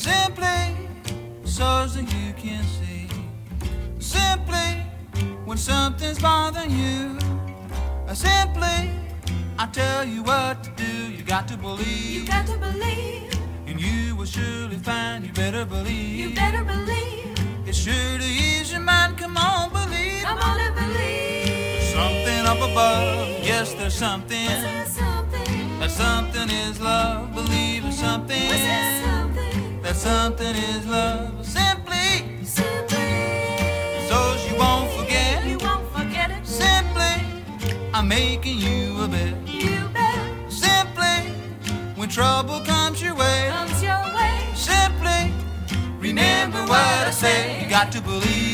Simply so that you can see. Simply when something's bothering you. Uh, simply I tell you what to do. You got to believe. You got to believe. And you will surely find. You better believe. You better believe. It's sure to ease your mind. Come on, believe. I'm on and believe. Something up above. Yes, there's something. That something? something is love. Believe in something something is love. Simply, simply, so she won't forget. You won't forget it. Simply, I'm making you a bet. You bet. Simply, when trouble comes your way, comes your way. Simply, remember what I say. You got to believe.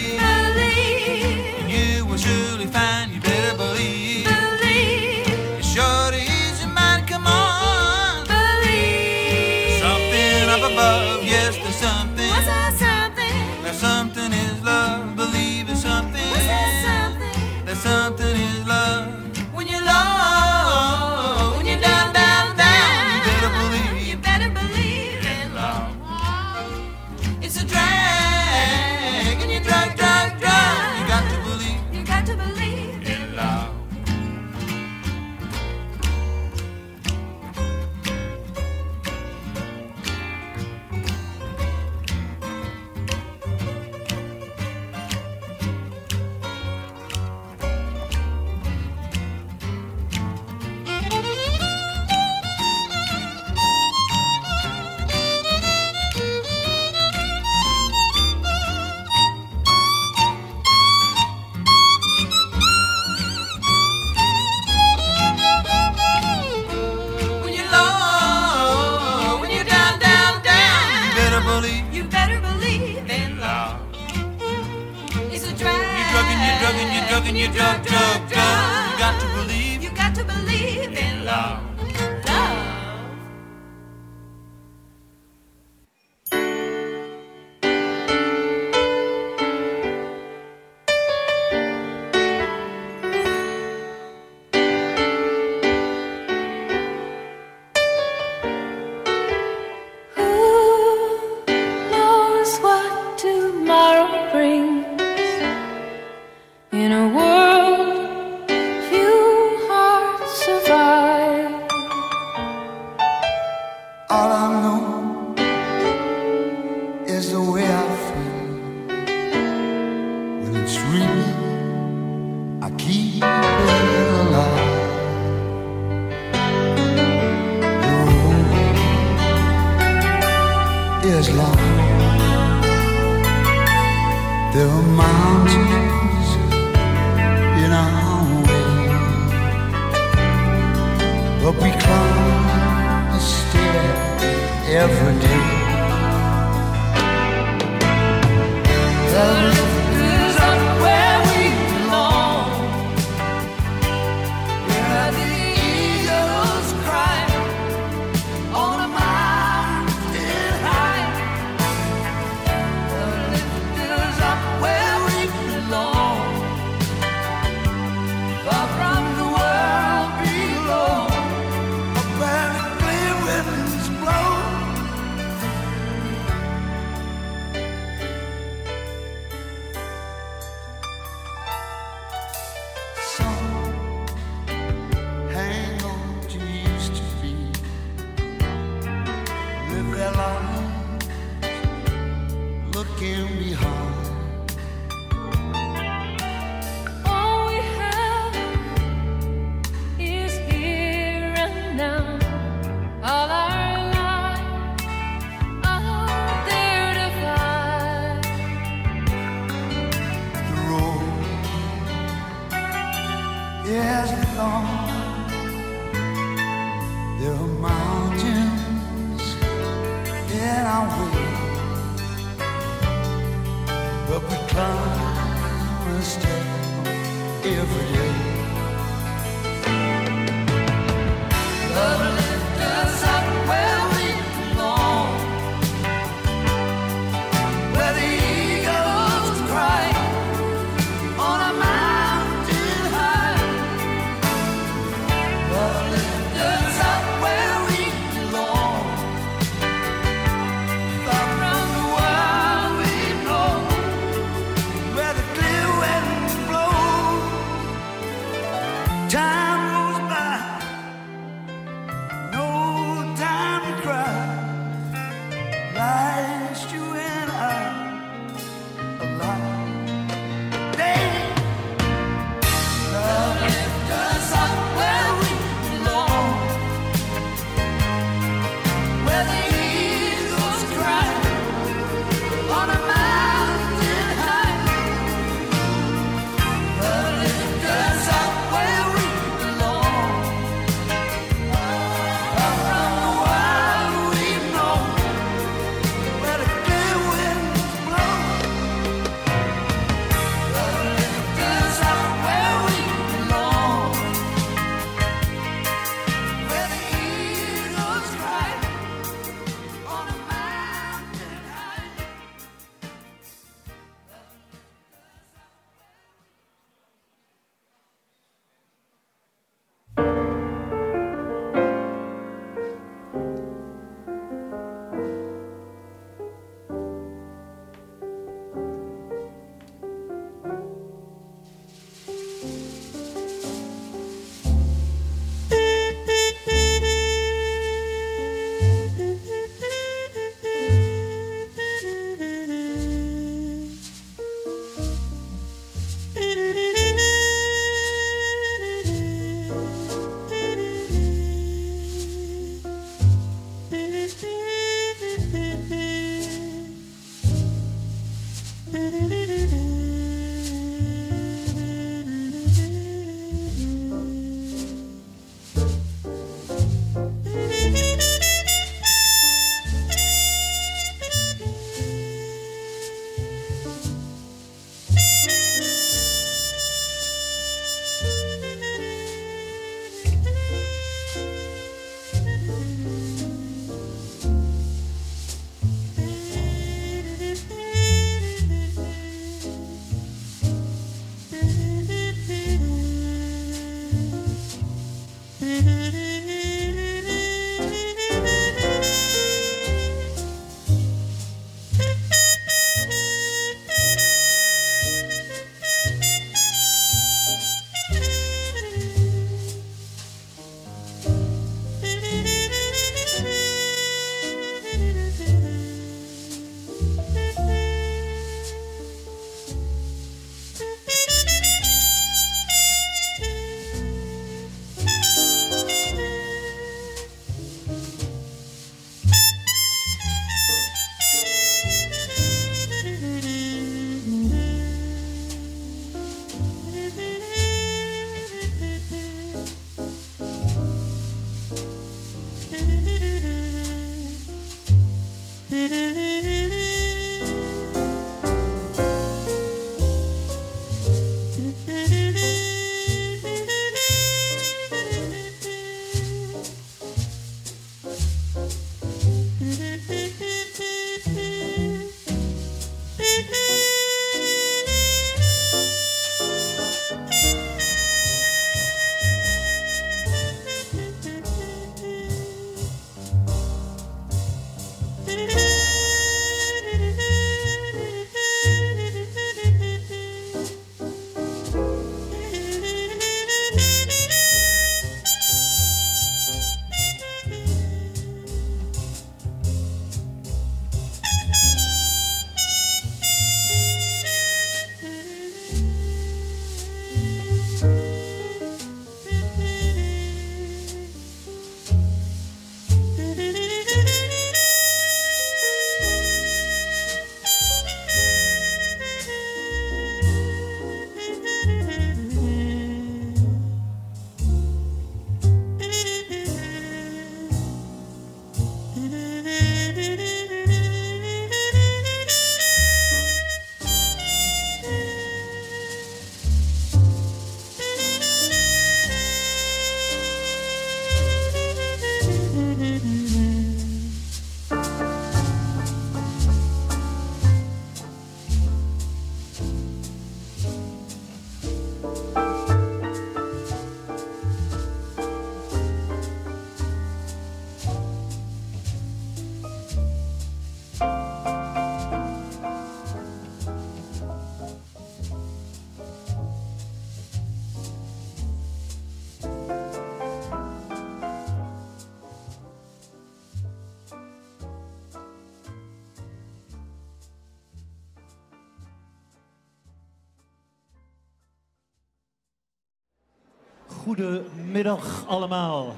Goedemiddag allemaal.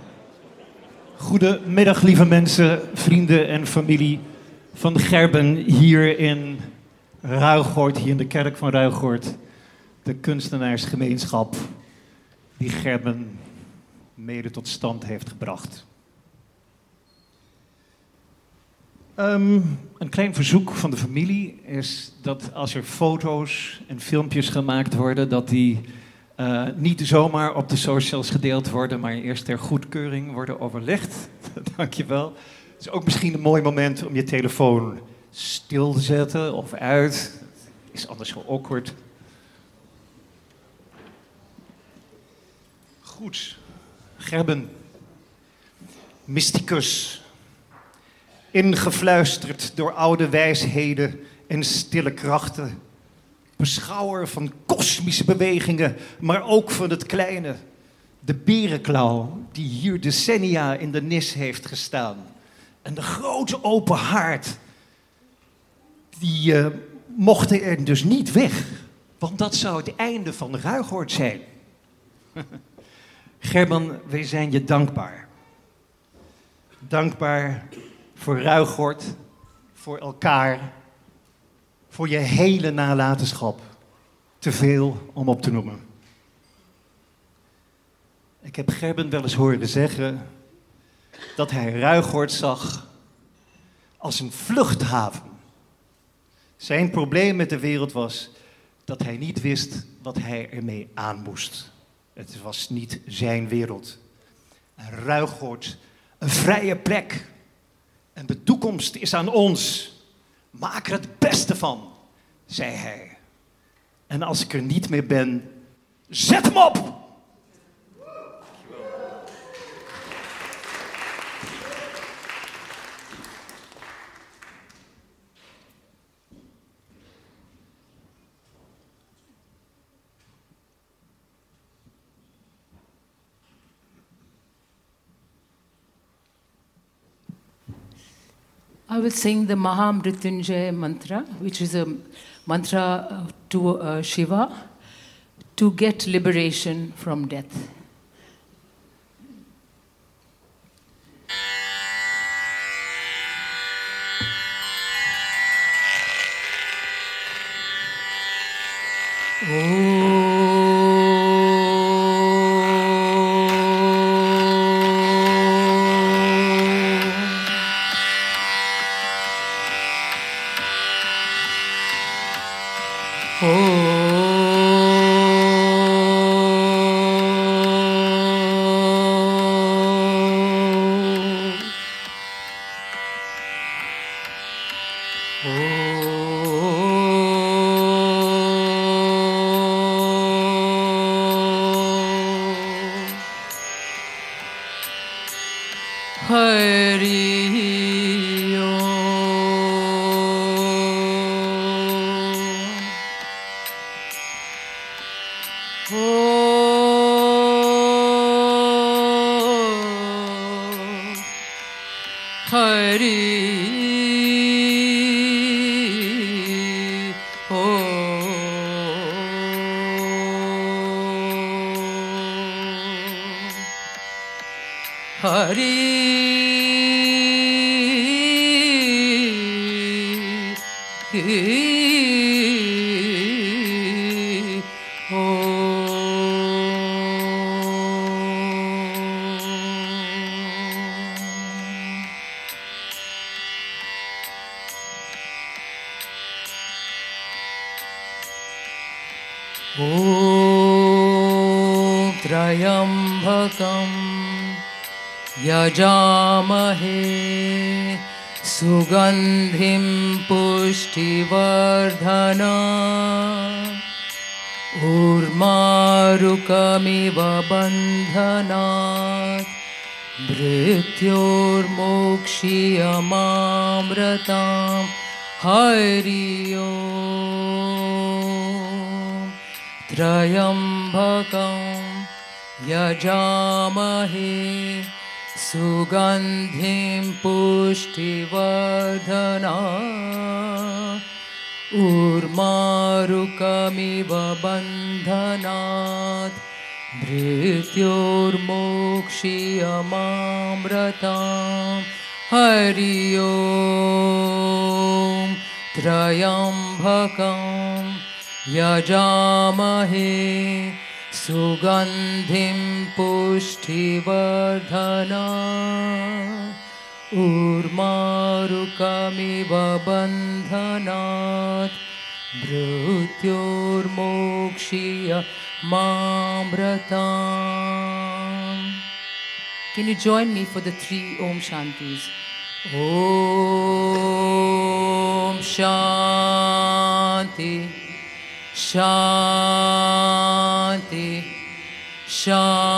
Goedemiddag lieve mensen, vrienden en familie van Gerben hier in Ruigoord, hier in de kerk van Ruigoord. De kunstenaarsgemeenschap die Gerben mede tot stand heeft gebracht. Ehm, een klein verzoek van de familie is dat als er foto's en filmpjes gemaakt worden, dat die eh, niet zomaar op de socials gedeeld worden, maar eerst ter goedkeuring worden overlegd. Dankjewel. Het is ook misschien een mooi moment om je telefoon stil te zetten of uit. Is anders zo awkward. Goed. Gerben. Mysticus. Ingefluisterd door oude wijsheden en stille krachten beschouwer van kosmische bewegingen, maar ook van het kleine. De berenklauw die hier decennia in de nis heeft gestaan. En de grote open haard, die uh, mochten er dus niet weg. Want dat zou het einde van Ruigoord zijn. German, wij zijn je dankbaar. Dankbaar voor Ruigoord, voor elkaar, voor je hele nalatenschap. Te veel om op te noemen. Ik heb Gerben wel eens horen zeggen dat hij Ruigoord zag als een vluchthaven. Zijn probleem met de wereld was dat hij niet wist wat hij ermee aan moest. Het was niet zijn wereld. En Ruigoord, een vrije plek. En de toekomst is aan ons. Maak er het beste van, zei hij. En als ik er niet meer ben, zet hem op! I was sing the Mahamrityunjaya mantra, which is a mantra to uh, Shiva to get liberation from death. यजामहे सुगन्धिं पुष्टिवर्धना। ऊर्मारुकमिव बन्धनात् मामृताम् Can you join me for the three Om Shantis? Om Shanti, शान्ति शान्ति।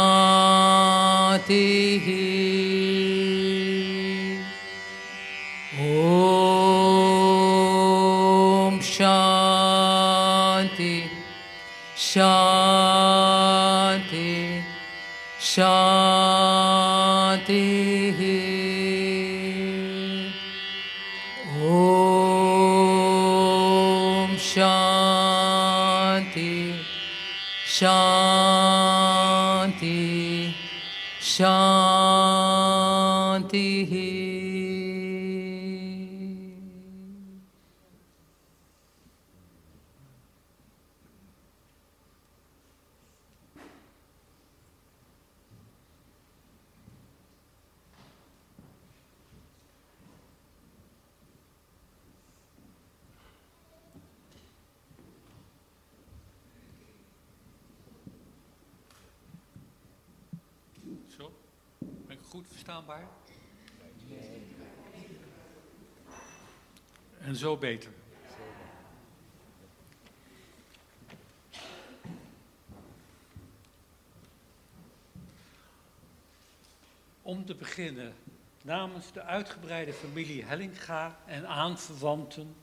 Zo beter. Om te beginnen, namens de uitgebreide familie Hellinga en aanverwanten,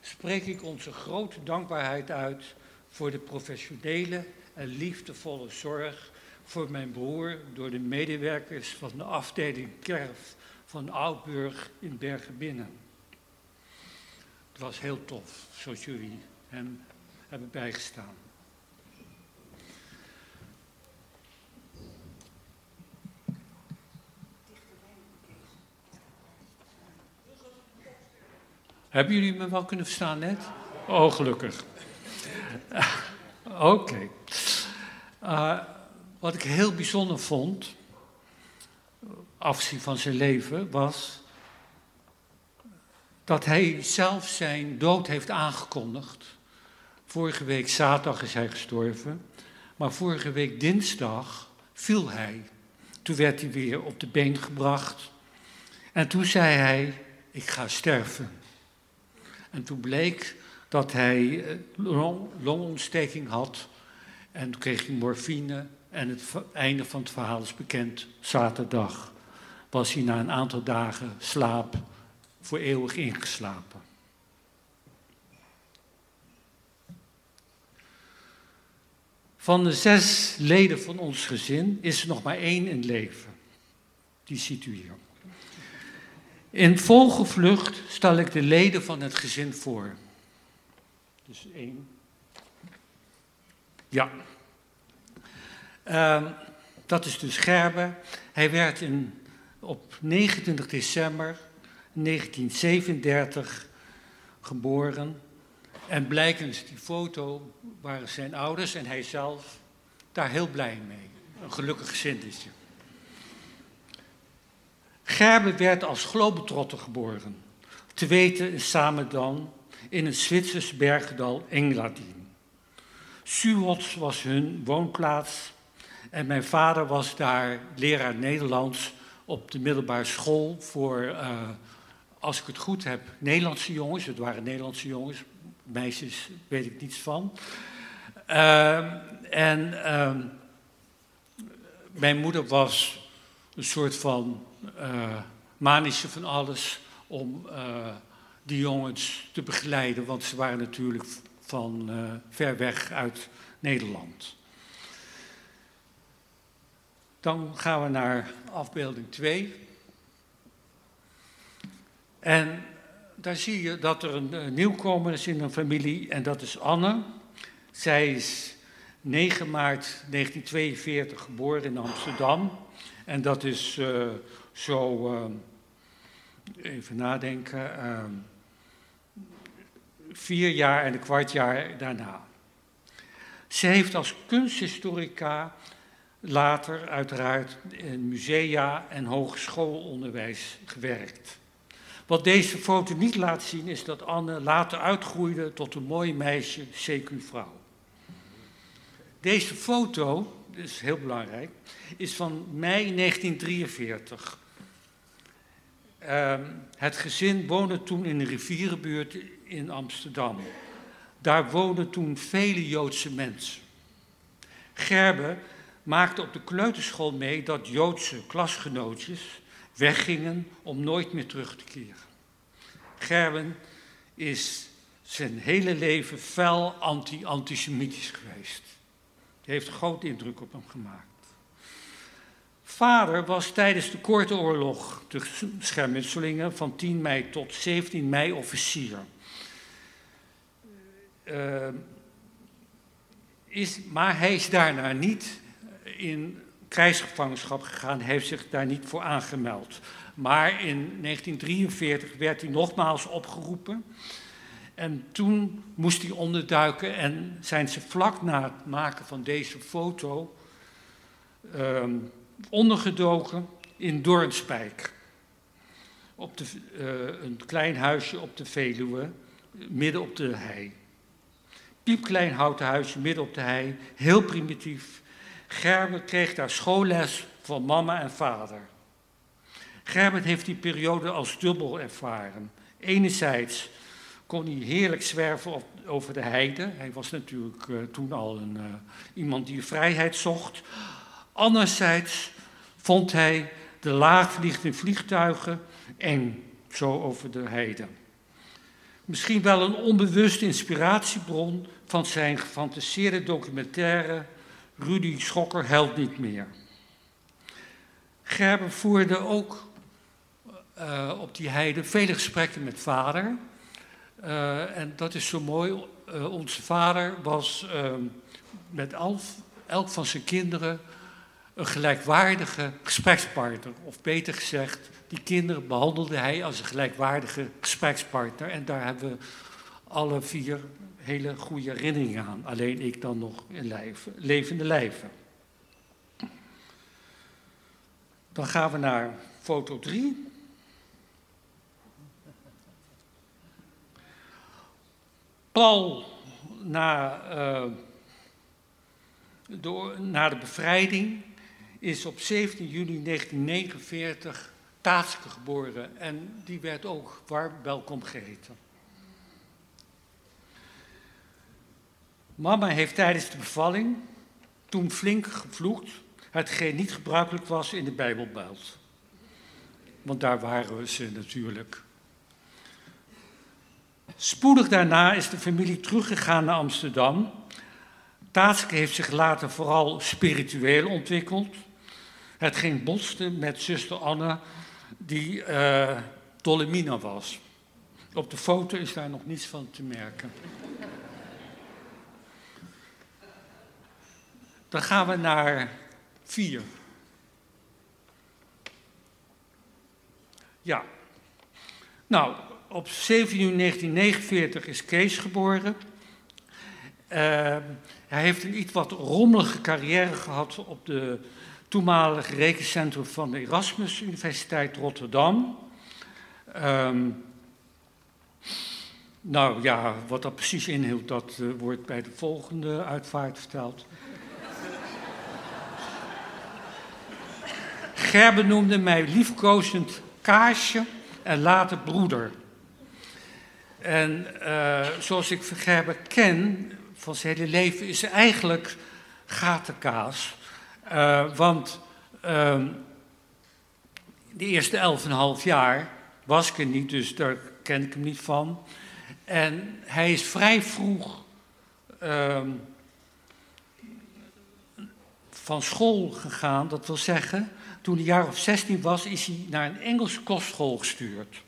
spreek ik onze grote dankbaarheid uit voor de professionele en liefdevolle zorg voor mijn broer door de medewerkers van de afdeling Kerf van Oudburg in Bergen-Binnen. Was heel tof, zoals jullie hem hebben bijgestaan. Hebben jullie me wel kunnen verstaan net? Oh, gelukkig. Oké. Eh, wat ik heel bijzonder vond, afzien van zijn leven, was dat hij zelf zijn dood heeft aangekondigd. Vorige week zaterdag is hij gestorven, maar vorige week dinsdag viel hij. Toen werd hij weer op de been gebracht en toen zei hij, ik ga sterven. En toen bleek dat hij eh, long- longontsteking had en toen kreeg hij morfine en het einde van het verhaal is bekend. Zaterdag was hij na een aantal dagen slaap voor eeuwig ingeslapen. Van de zes leden van ons gezin is er nog maar één in leven. Die ziet u hier. In vogelvlucht stel ik de leden van het gezin voor. Dus één. Ja. Ehm, dat is dus Gerber. Hij werd in, op 29 december 1937 geboren. En blijkens die foto waren zijn ouders en hij zelf daar heel blij mee. Een gelukkig gezinnetje. Gerber werd als globetrotter geboren. Te weten in Samedan in het Zwitsers bergdal Engladien. Suots was hun woonplaats en mijn vader was daar leraar Nederlands op de middelbare school voor, eh, als ik het goed heb, Nederlandse jongens. Het waren Nederlandse jongens, meisjes weet ik niets van. Ehm, en ehm, mijn moeder was een soort van eh manische van alles om eh, die jongens te begeleiden, want ze waren natuurlijk van eh, ver weg uit Nederland. Dan gaan we naar afbeelding 2. En daar zie je dat er een, eh, nieuwkomer is in een familie en dat is Anne. Zij is 9 maart 1942 geboren in Amsterdam. En dat is eh, zo, eh, even nadenken, vier jaar en een kwart jaar daarna. Ze heeft als kunsthistorica later uiteraard in musea en hogeschoolonderwijs gewerkt. Wat deze foto niet laat zien is dat Anne later uitgroeide tot een mooi meisje, CQ-vrouw. Deze foto, is heel belangrijk, is van mei 1943. Ehm, het gezin woonde toen in een rivierenbuurt in Amsterdam. Daar woonden toen vele Joodse mensen. Gerbe maakte op de kleuterschool mee dat Joodse klasgenootjes weggingen om nooit meer terug te keren. Gerben is zijn hele leven fel anti-antisemitisch geweest. Die heeft een grote indruk op hem gemaakt. Vader was tijdens de Korte Oorlog, de schermutselingen, van 10 mei tot 17 mei officier. Uh, is, maar hij is daarna niet in krijgsgevangenschap gegaan, heeft zich daar niet voor aangemeld. Maar in 1943 werd hij nogmaals opgeroepen. En toen moest hij onderduiken en zijn ze vlak na het maken van deze foto uh, ondergedoken in Doornspijk. Op de, uh, een klein huisje op de Veluwe, midden op de hei. Piepklein houten huisje midden op de hei, heel primitief. Gerben kreeg daar schoolles van mama en vader. Gerben heeft die periode als dubbel ervaren. Enerzijds kon hij heerlijk zwerven over de heide. Hij was natuurlijk uh, toen al een, uh, iemand die vrijheid zocht. Anderzijds vond hij de laagvliegende vliegtuigen eng, zo over de heide. Misschien wel een onbewuste inspiratiebron van zijn gefantaseerde documentaire Rudy Schokker helpt niet meer. Gerben voerde ook uh, op die heide vele gesprekken met vader. Uh, en dat is zo mooi. Uh, onze vader was met elf, elk van zijn kinderen een gelijkwaardige gesprekspartner. Of beter gezegd, die kinderen behandelde hij als een gelijkwaardige gesprekspartner. En daar hebben we alle vier hele goede herinneringen aan. Alleen ik dan nog in lijf, levende lijven. Dan gaan we naar foto 3. Paul, na, uh, door, de bevrijding, is op 17 juni 1949 Taatske geboren. En die werd ook warm welkom geheten. Mama heeft tijdens de bevalling toen flink gevloekt, hetgeen niet gebruikelijk was in de Bijbelbelt. Want daar waren ze natuurlijk. Spoedig daarna is de familie teruggegaan naar Amsterdam. Taatske heeft zich later vooral spiritueel ontwikkeld. Hetgeen botste met zuster Anne, die uh, Dollemina was. Op de foto is daar nog niets van te merken. Dan gaan we naar vier. Ja. Nou, op 7 juni 1949 is Kees geboren. Uh, hij heeft een iets wat rommelige carrière gehad op de toenmalige rekencentrum van de Erasmus Universiteit Rotterdam. Um, nou ja, wat dat precies inhield, dat uh, wordt bij de volgende uitvaart verteld. Gerben noemde mij liefkozend Kaasje en later broeder. En uh, zoals ik Gerben ken van zijn hele leven, is hij eigenlijk gatenkaas. Uh, want uh, de eerste elf en half jaar was ik er niet, dus daar ken ik hem niet van. En hij is vrij vroeg ehm, van school gegaan, dat wil zeggen, toen hij jaar of 16 was, is hij naar een Engelse kostschool gestuurd.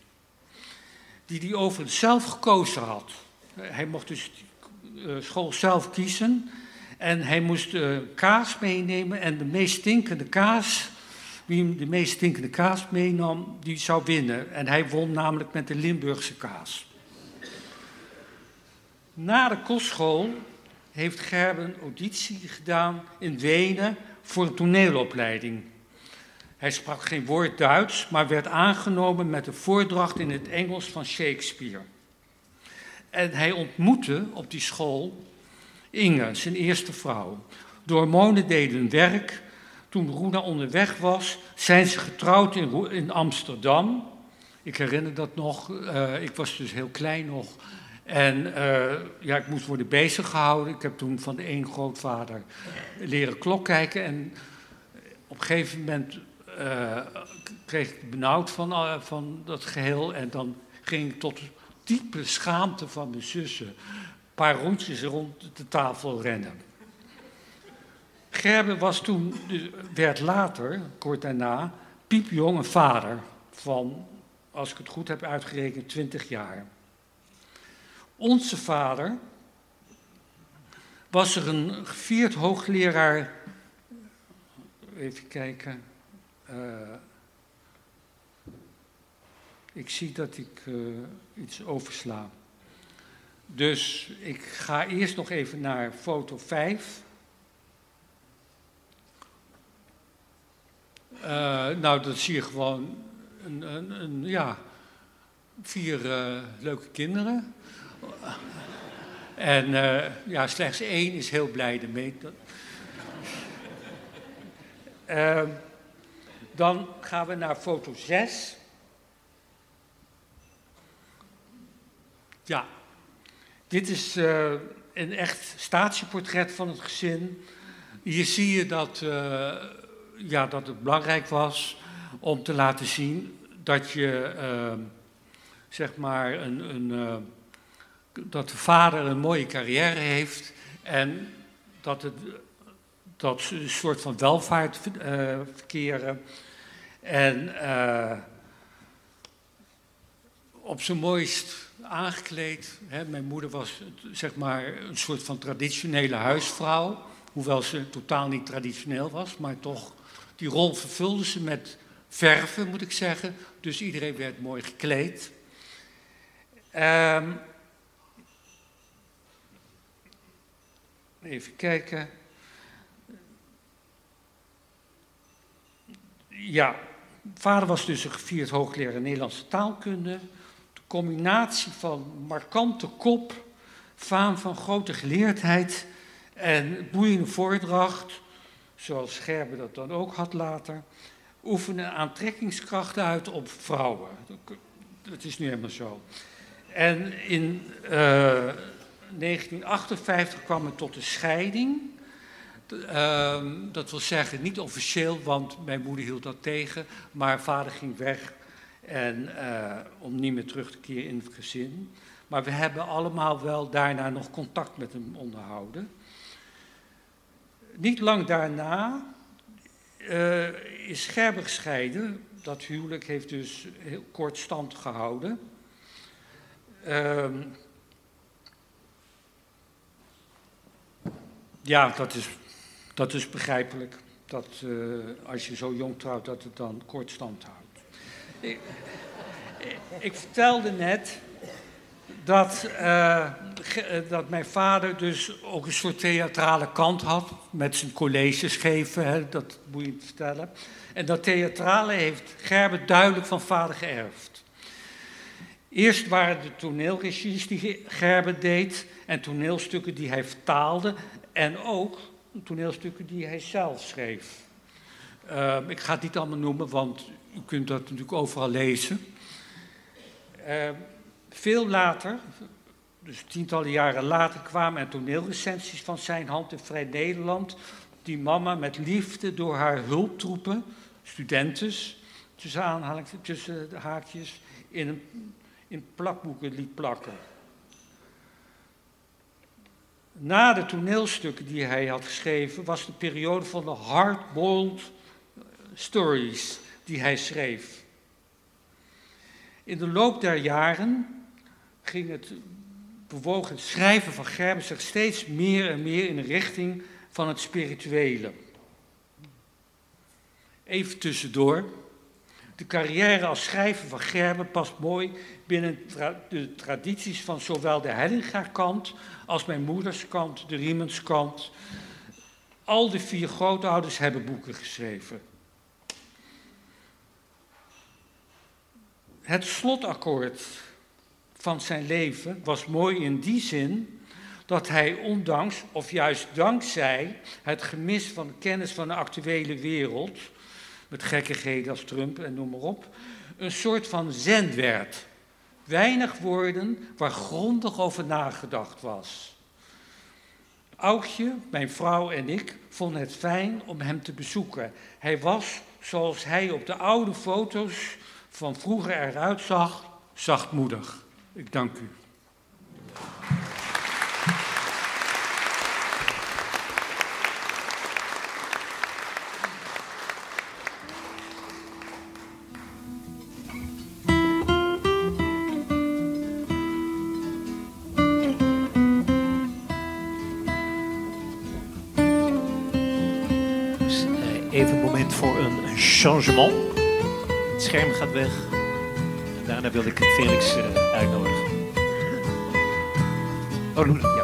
Die hij overigens zelf gekozen had. Hij mocht dus de school zelf kiezen. En hij moest eh, kaas meenemen en de meest stinkende kaas, wie hem de meest stinkende kaas meenam, die zou winnen. En hij won namelijk met de Limburgse kaas. Na de kostschool heeft Gerben auditie gedaan in Wenen voor een toneelopleiding. Hij sprak geen woord Duits, maar werd aangenomen met een voordracht in het Engels van Shakespeare. En hij ontmoette op die school Inge, zijn eerste vrouw. De hormonen deden werk. Toen Roena onderweg was, zijn ze getrouwd in, in Amsterdam. Ik herinner dat nog. eh, ik was dus heel klein nog. En eh, ja, ik moest worden bezig gehouden. Ik heb toen van de een grootvader leren klok kijken. En op een gegeven moment eh, kreeg ik benauwd van, eh, van dat geheel. En dan ging ik tot diepe schaamte van mijn zussen een paar rondjes rond de tafel rennen. Gerben was toen, dus werd later, kort daarna, piepjong een vader van, als ik het goed heb uitgerekend, 20 jaar. Onze vader was er een gevierd hoogleraar, even kijken, eh, ik zie dat ik eh, iets oversla. Dus ik ga eerst nog even naar foto 5. Eh, nou, dat zie je gewoon een, een, een, ja, vier leuke kinderen. En ja, slechts één is heel blij ermee. Dan gaan we naar foto 6. Ja, dit is eh, een echt statieportret van het gezin. Hier zie je dat, eh, ja, dat het belangrijk was om te laten zien dat je, eh, zeg maar, een, een, dat de vader een mooie carrière heeft en dat het dat ze een soort van welvaart eh, verkeren. En eh, op zijn mooist aangekleed. Hè. Mijn moeder was zeg maar een soort van traditionele huisvrouw. Hoewel ze totaal niet traditioneel was, maar toch die rol vervulde ze met verven, moet ik zeggen. Dus iedereen werd mooi gekleed. Ehm, even kijken. Ja, vader was dus een gevierd hoogleraar Nederlandse taalkunde. De combinatie van markante kop, faam van grote geleerdheid en boeiende voordracht, zoals Scherbe dat dan ook had later, oefenen aantrekkingskrachten uit op vrouwen. Dat is nu helemaal zo. En in eh, 1958 kwam het tot de scheiding. Ehm, dat wil zeggen, niet officieel, want mijn moeder hield dat tegen, maar vader ging weg en, eh, om niet meer terug te keren in het gezin. Maar we hebben allemaal wel daarna nog contact met hem onderhouden. Niet lang daarna eh, is Gerber gescheiden. Dat huwelijk heeft dus heel kort stand gehouden. Ehm, ja, dat is dat is begrijpelijk. Dat eh, als je zo jong trouwt, dat het dan kort stand houdt. Ik, ik vertelde net dat, eh, eh, dat mijn vader dus ook een soort theatrale kant had. Met zijn colleges geven, hè, dat moet je vertellen. En dat theatrale heeft Gerben duidelijk van vader geërfd. Eerst waren de toneelregies die Gerben deed en toneelstukken die hij vertaalde. En ook toneelstukken die hij zelf schreef. Ehm, ik ga het niet allemaal noemen, want u kunt dat natuurlijk overal lezen. Ehm, veel later, dus tientallen jaren later, kwamen er toneelrecensies van zijn hand in Vrij Nederland. Die mama met liefde door haar hulptroepen, studentes, tussen tussen de haakjes, in, een, in plakboeken liet plakken. Na de toneelstukken die hij had geschreven, was de periode van de hard-boiled stories die hij schreef. In de loop der jaren ging het bewoog het schrijven van Gerben zich steeds meer en meer in de richting van het spirituele. Even tussendoor. De carrière als schrijver van Gerben past mooi binnen de tradities van zowel de Hellinga-kant als mijn moeders kant, de Riemenskant. Al de vier grootouders hebben boeken geschreven. Het slotakkoord van zijn leven was mooi in die zin dat hij ondanks of juist dankzij het gemis van kennis van de actuele wereld, met gekkigheden als Trump en noem maar op, een soort van zen werd. Weinig woorden waar grondig over nagedacht was. Aukje, mijn vrouw en ik vonden het fijn om hem te bezoeken. Hij was, zoals hij op de oude foto's van vroeger eruit zag, zachtmoedig. Ik dank u. changement. Het scherm gaat weg. En daarna wil ik Felix eh, uitnodigen. Oh,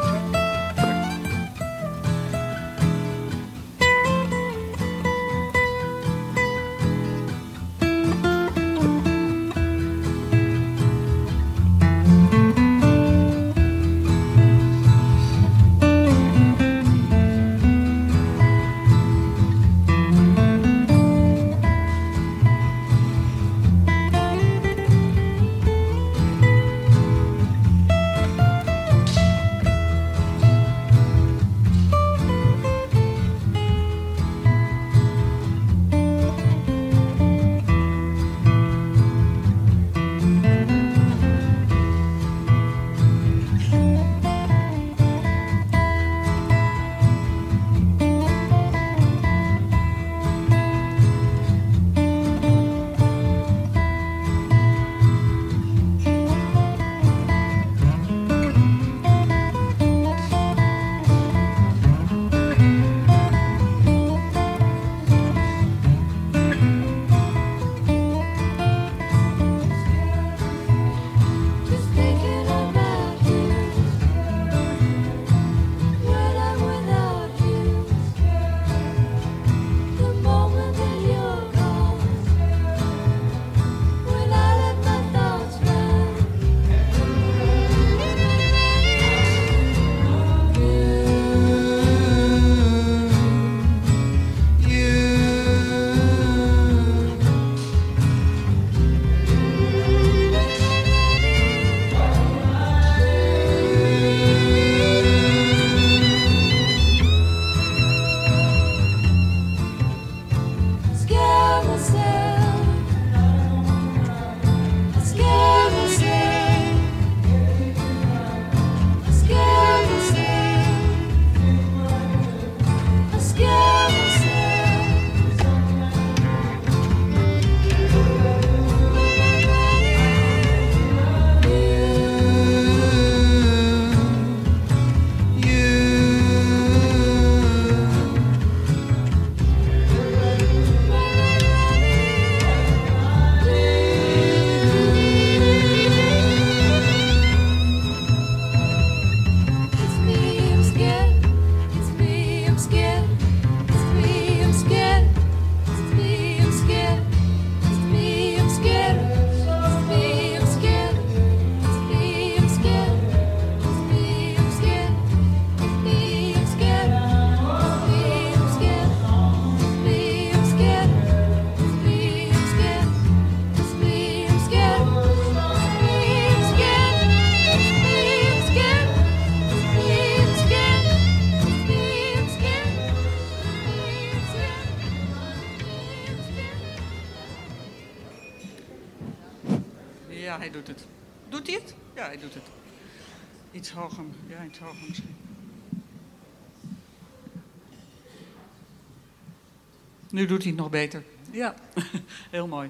Nu doet hij het nog beter. Ja, heel mooi.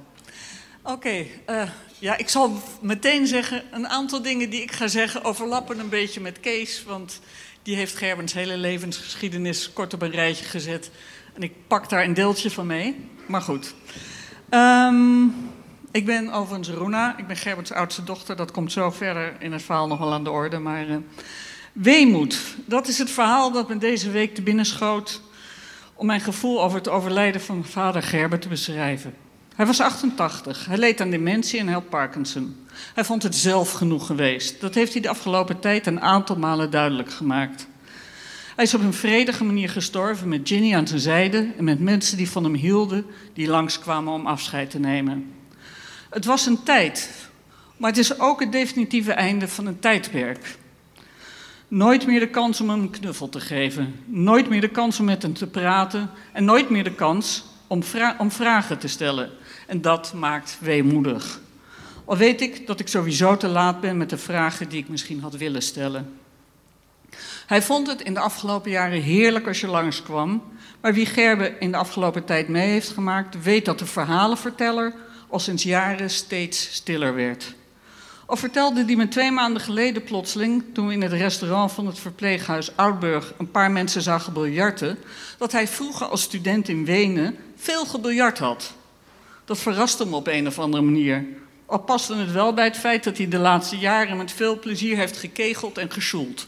Oké, eh, ja, ik zal meteen zeggen, een aantal dingen die ik ga zeggen overlappen een beetje met Kees, want die heeft Gerbens hele levensgeschiedenis kort op een rijtje gezet. En ik pak daar een deeltje van mee, maar goed. Ehm, ik ben overigens Roena, ik ben Gerberts oudste dochter, dat komt zo verder in het verhaal nog wel aan de orde, maar... eh, weemoed, dat is het verhaal dat me deze week te binnen schoot om mijn gevoel over het overlijden van mijn vader Gerbert te beschrijven. Hij was 88, hij leed aan dementie en had Parkinson. Hij vond het zelf genoeg geweest. Dat heeft hij de afgelopen tijd een aantal malen duidelijk gemaakt. Hij is op een vredige manier gestorven met Ginny aan zijn zijde en met mensen die van hem hielden, die langskwamen om afscheid te nemen. Het was een tijd, maar het is ook het definitieve einde van een tijdperk. Nooit meer de kans om hem een knuffel te geven. Nooit meer de kans om met hem te praten. En nooit meer de kans om, om vragen te stellen. En dat maakt weemoedig. Al weet ik dat ik sowieso te laat ben met de vragen die ik misschien had willen stellen. Hij vond het in de afgelopen jaren heerlijk als je langskwam. Maar wie Gerbe in de afgelopen tijd mee heeft gemaakt, weet dat de verhalenverteller al sinds jaren steeds stiller werd. Al vertelde die me twee maanden geleden plotseling, toen we in het restaurant van het verpleeghuis Oudburg een paar mensen zagen biljarten, dat hij vroeger als student in Wenen veel gebiljart had. Dat verraste me op een of andere manier. Al paste het wel bij het feit dat hij de laatste jaren met veel plezier heeft gekegeld en gesjoeld.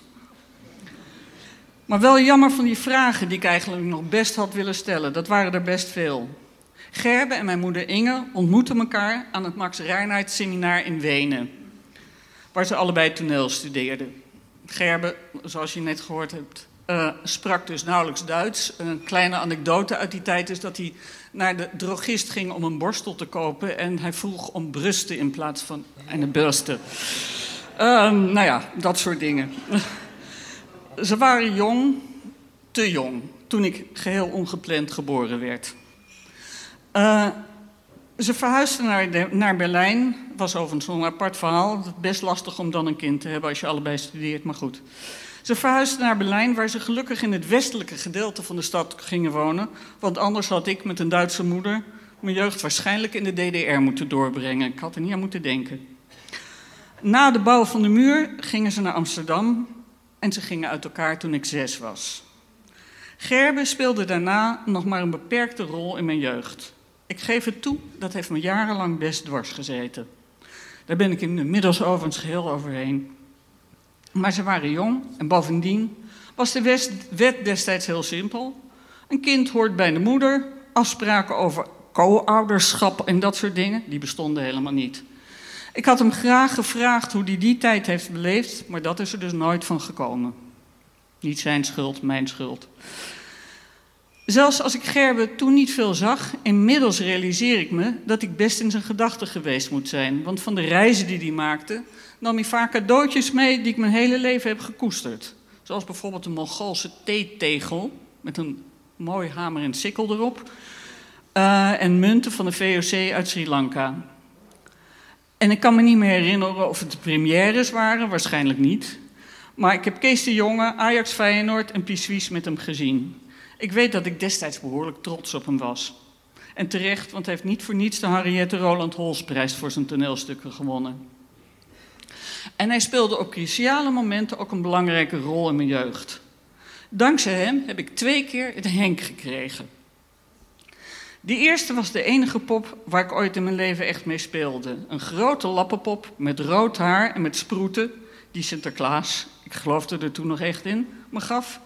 Maar wel jammer van die vragen die ik eigenlijk nog best had willen stellen. Dat waren er best veel. Gerbe en mijn moeder Inge ontmoetten elkaar aan het Max Reinhardt seminar in Wenen waar ze allebei toneel studeerden. Gerbe, zoals je net gehoord hebt, eh, sprak dus nauwelijks Duits. Een kleine anekdote uit die tijd is dat hij naar de drogist ging om een borstel te kopen en hij vroeg om brusten in plaats van een bursten. Ehm, nou ja, dat soort dingen. Ze waren jong, te jong, toen ik geheel ongepland geboren werd. Eh, ze verhuisden naar, naar Berlijn. Was overigens een apart verhaal. Best lastig om dan een kind te hebben als je allebei studeert, maar goed. Ze verhuisden naar Berlijn, waar ze gelukkig in het westelijke gedeelte van de stad gingen wonen. Want anders had ik met een Duitse moeder mijn jeugd waarschijnlijk in de DDR moeten doorbrengen. Ik had er niet aan moeten denken. Na de bouw van de muur gingen ze naar Amsterdam en ze gingen uit elkaar toen ik zes was. Gerbe speelde daarna nog maar een beperkte rol in mijn jeugd. Ik geef het toe, dat heeft me jarenlang best dwars gezeten. Daar ben ik inmiddels overigens geheel overheen. Maar ze waren jong en bovendien was de wet destijds heel simpel. Een kind hoort bij de moeder, afspraken over co-ouderschap en dat soort dingen, die bestonden helemaal niet. Ik had hem graag gevraagd hoe hij die tijd heeft beleefd, maar dat is er dus nooit van gekomen. Niet zijn schuld, mijn schuld. Zelfs als ik Gerbe toen niet veel zag, inmiddels realiseer ik me dat ik best in zijn gedachten geweest moet zijn. Want van de reizen die hij maakte, nam hij vaak cadeautjes mee die ik mijn hele leven heb gekoesterd. Zoals bijvoorbeeld een Mongoolse theetegel met een mooi hamer en sikkel erop. eh, en munten van de VOC uit Sri Lanka. En ik kan me niet meer herinneren of het de premières waren, waarschijnlijk niet. Maar ik heb Kees de Jonge, Ajax Feyenoord en Pissuis met hem gezien. Ik weet dat ik destijds behoorlijk trots op hem was. En terecht, want hij heeft niet voor niets de Henriette Roland Holsprijs voor zijn toneelstukken gewonnen. En hij speelde op cruciale momenten ook een belangrijke rol in mijn jeugd. Dankzij hem heb ik twee keer het Henk gekregen. Die eerste was de enige pop waar ik ooit in mijn leven echt mee speelde. Een grote lappenpop met rood haar en met sproeten, die Sinterklaas, ik geloofde er toen nog echt in, me gaf.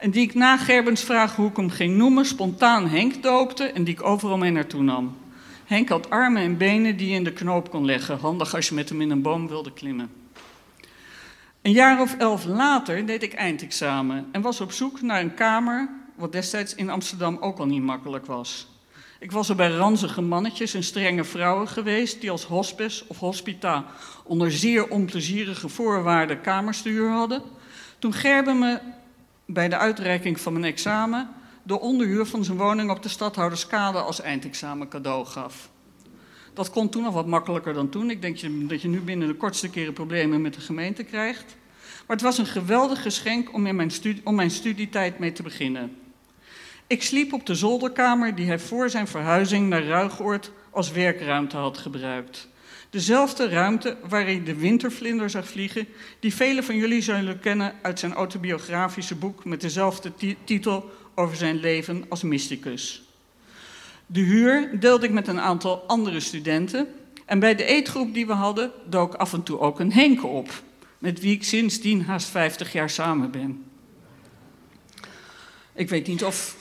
En die ik na Gerbens vraag hoe ik hem ging noemen, spontaan Henk doopte en die ik overal mee naartoe nam. Henk had armen en benen die je in de knoop kon leggen, handig als je met hem in een boom wilde klimmen. Een jaar of elf later deed ik eindexamen en was op zoek naar een kamer, wat destijds in Amsterdam ook al niet makkelijk was. Ik was er bij ranzige mannetjes en strenge vrouwen geweest die als hospice of hospita onder zeer onplezierige voorwaarden kamerstuur hadden. Toen Gerben me bij de uitreiking van mijn examen de onderhuur van zijn woning op de Stadhouderskade als eindexamen cadeau gaf. Dat kon toen al wat makkelijker dan toen. Ik denk dat je nu binnen de kortste keren problemen met de gemeente krijgt. Maar het was een geweldig geschenk om, in mijn, om mijn studietijd mee te beginnen. Ik sliep op de zolderkamer die hij voor zijn verhuizing naar Ruigoord als werkruimte had gebruikt. Dezelfde ruimte waar hij de wintervlinder zag vliegen, die velen van jullie zullen kennen uit zijn autobiografische boek met dezelfde ti- titel over zijn leven als mysticus. De huur deelde ik met een aantal andere studenten. En bij de eetgroep die we hadden, dook af en toe ook een Henke op. Met wie ik sindsdien haast 50 jaar samen ben. Ik weet niet of,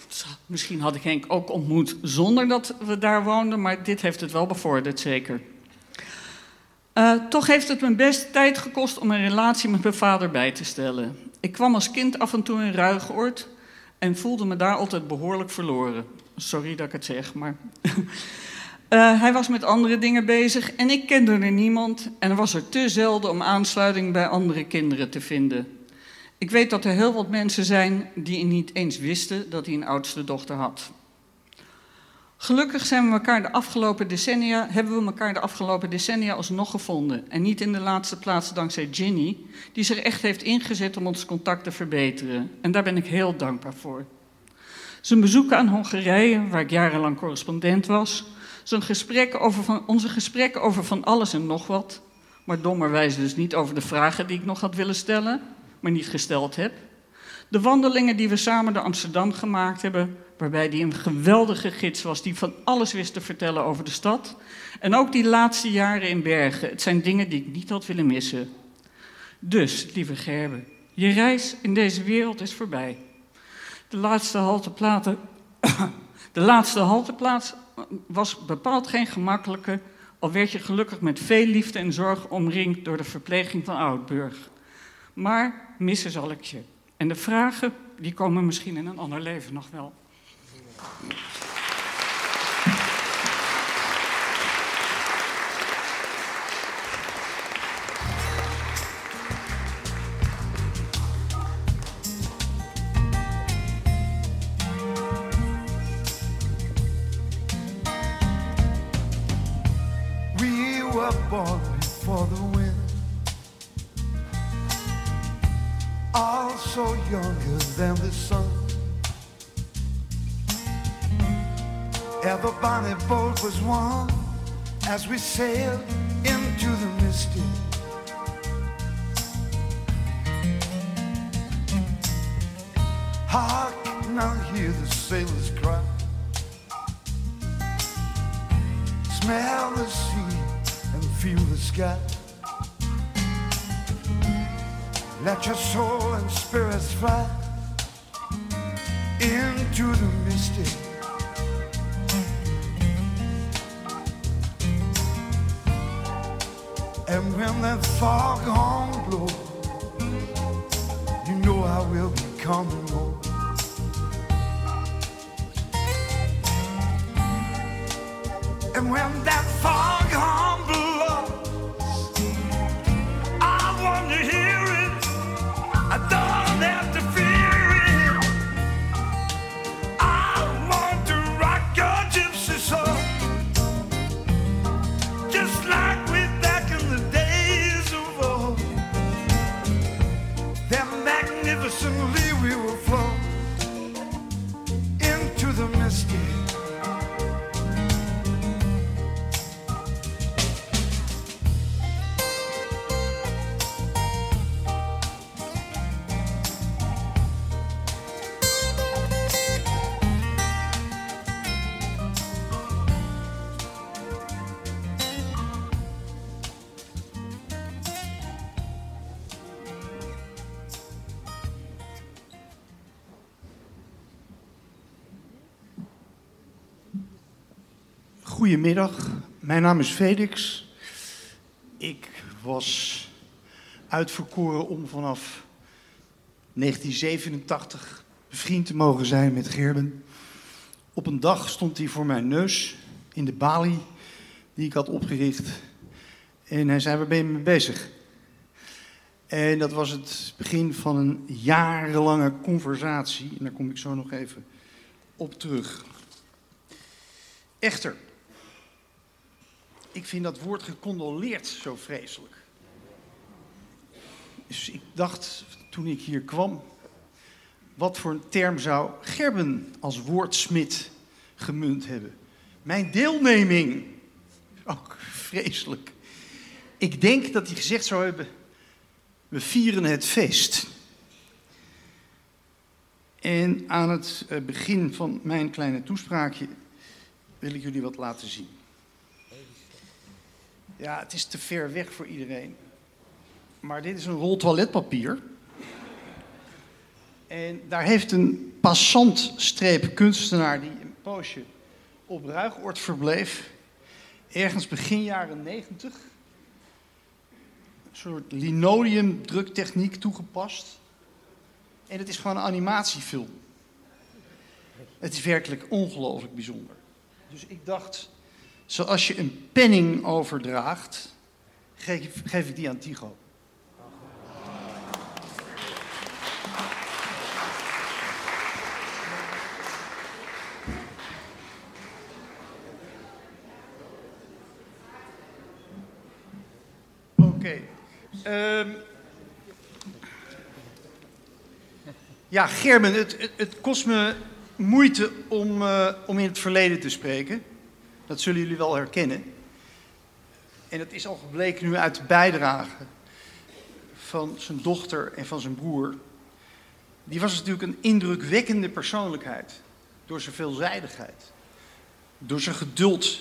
misschien had ik Henk ook ontmoet zonder dat we daar woonden, maar dit heeft het wel bevorderd, zeker. Eh, toch heeft het me best tijd gekost om een relatie met mijn vader bij te stellen. Ik kwam als kind af en toe in Ruigoord en voelde me daar altijd behoorlijk verloren. Sorry dat ik het zeg, maar. Eh, hij was met andere dingen bezig en ik kende er niemand. En was er te zelden om aansluiting bij andere kinderen te vinden. Ik weet dat er heel wat mensen zijn die niet eens wisten dat hij een oudste dochter had. Gelukkig zijn we elkaar de afgelopen decennia, hebben we elkaar de afgelopen decennia alsnog gevonden. En niet in de laatste plaats dankzij Ginny, die zich echt heeft ingezet om ons contact te verbeteren. En daar ben ik heel dankbaar voor. Zijn bezoeken aan Hongarije, waar ik jarenlang correspondent was. Zijn gesprekken over van, onze gesprekken over van alles en nog wat. Maar dommerwijs dus niet over de vragen die ik nog had willen stellen, maar niet gesteld heb. De wandelingen die we samen door Amsterdam gemaakt hebben, waarbij hij een geweldige gids was die van alles wist te vertellen over de stad. En ook die laatste jaren in Bergen. Het zijn dingen die ik niet had willen missen. Dus, lieve Gerben, je reis in deze wereld is voorbij. De laatste de laatste halteplaats was bepaald geen gemakkelijke, al werd je gelukkig met veel liefde en zorg omringd door de verpleging van Oudburg. Maar missen zal ik je. En de vragen, die komen misschien in een ander leven nog wel. Thank you. Sailed into the misty. Hark, now hear the sailors cry. Smell the sea and feel the sky. Let your soul and spirits fly into the mystic. Goedemiddag, mijn naam is Felix. Ik was uitverkoren om vanaf 1987 bevriend te mogen zijn met Gerben. Op een dag stond hij voor mijn neus in de balie die ik had opgericht. En hij zei, waar ben je mee bezig? En dat was het begin van een jarenlange conversatie. En daar kom ik zo nog even op terug. Echter, ik vind dat woord gecondoleerd zo vreselijk. Dus ik dacht toen ik hier kwam, wat voor een term zou Gerben als woordsmid gemunt hebben? Mijn deelneming ook vreselijk. Ik denk dat hij gezegd zou hebben: We vieren het feest. En aan het eh, begin van mijn kleine toespraakje wil ik jullie wat laten zien. Ja, het is te ver weg voor iedereen. Maar dit is een rol toiletpapier. En daar heeft een passant-streep kunstenaar die een poosje op Ruigoord verbleef, ergens begin jaren 90, een soort linoleumdruktechniek toegepast. En het is gewoon een animatiefilm. Het is werkelijk ongelooflijk bijzonder. Dus ik dacht, zoals je een penning overdraagt, geef, geef ik die aan Tycho. Oké. Ehm, ja, Gerben, het, het, het kost me moeite om, eh, om in het verleden te spreken. Dat zullen jullie wel herkennen. En dat is al gebleken nu uit de bijdrage van zijn dochter en van zijn broer. Die was natuurlijk een indrukwekkende persoonlijkheid. Door zijn veelzijdigheid. Door zijn geduld.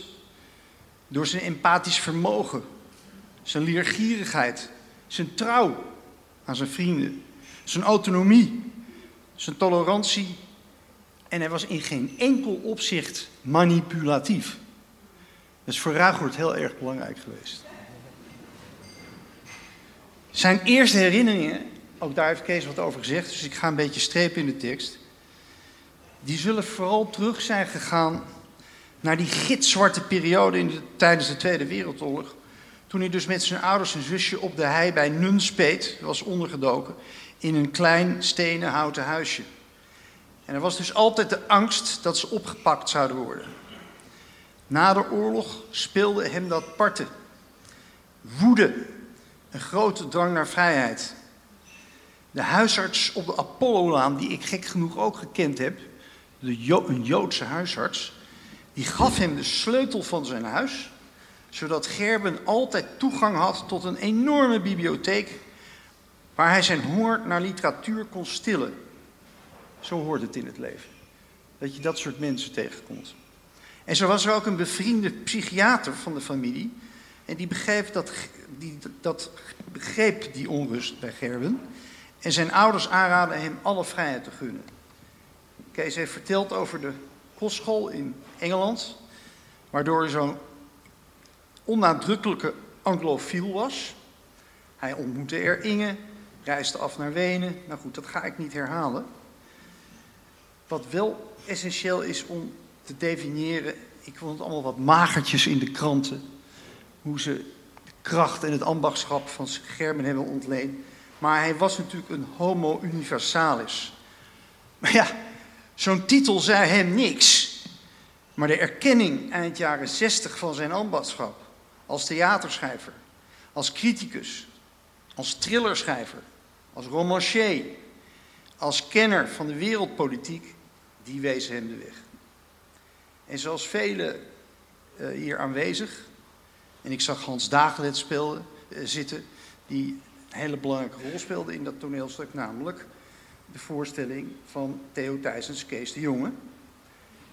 Door zijn empathisch vermogen. Zijn leergierigheid. Zijn trouw aan zijn vrienden. Zijn autonomie. Zijn tolerantie. En hij was in geen enkel opzicht manipulatief. Is voor Ruigoort heel erg belangrijk geweest. Zijn eerste herinneringen, ook daar heeft Kees wat over gezegd, dus ik ga een beetje strepen in de tekst. Die zullen vooral terug zijn gegaan naar die gitzwarte periode in de, tijdens de Tweede Wereldoorlog. Toen hij dus met zijn ouders en zusje op de hei bij Nunspeet was ondergedoken in een klein stenen houten huisje. En er was dus altijd de angst dat ze opgepakt zouden worden. Na de oorlog speelde hem dat parten. Woede, een grote drang naar vrijheid. De huisarts op de Apollolaan, die ik gek genoeg ook gekend heb, de een Joodse huisarts, die gaf hem de sleutel van zijn huis, zodat Gerben altijd toegang had tot een enorme bibliotheek waar hij zijn honger naar literatuur kon stillen. Zo hoort het in het leven. Dat je dat soort mensen tegenkomt. En zo was er ook een bevriende psychiater van de familie. En die begreep dat, die, dat begreep die onrust bij Gerben. En zijn ouders aanraden hem alle vrijheid te gunnen. Kees heeft verteld over de kostschool in Engeland. Waardoor hij zo'n onnadrukkelijke anglofiel was. Hij ontmoette er Inge, reisde af naar Wenen. Nou goed, dat ga ik niet herhalen. Wat wel essentieel is om te definiëren, ik vond het allemaal wat magertjes in de kranten, hoe ze de kracht en het ambachtschap van Gerben hebben ontleend. Maar hij was natuurlijk een homo universalis. Maar ja, zo'n titel zei hem niks. Maar de erkenning eind jaren 60 van zijn ambachtschap als theaterschrijver, als criticus, als thrillerschrijver, als romancier, als kenner van de wereldpolitiek, die wees hem de weg. En zoals velen eh, hier aanwezig, en ik zag Hans Dagelet speelde, eh, zitten, die een hele belangrijke rol speelde in dat toneelstuk, namelijk de voorstelling van Theo Thijsens Kees de Jonge.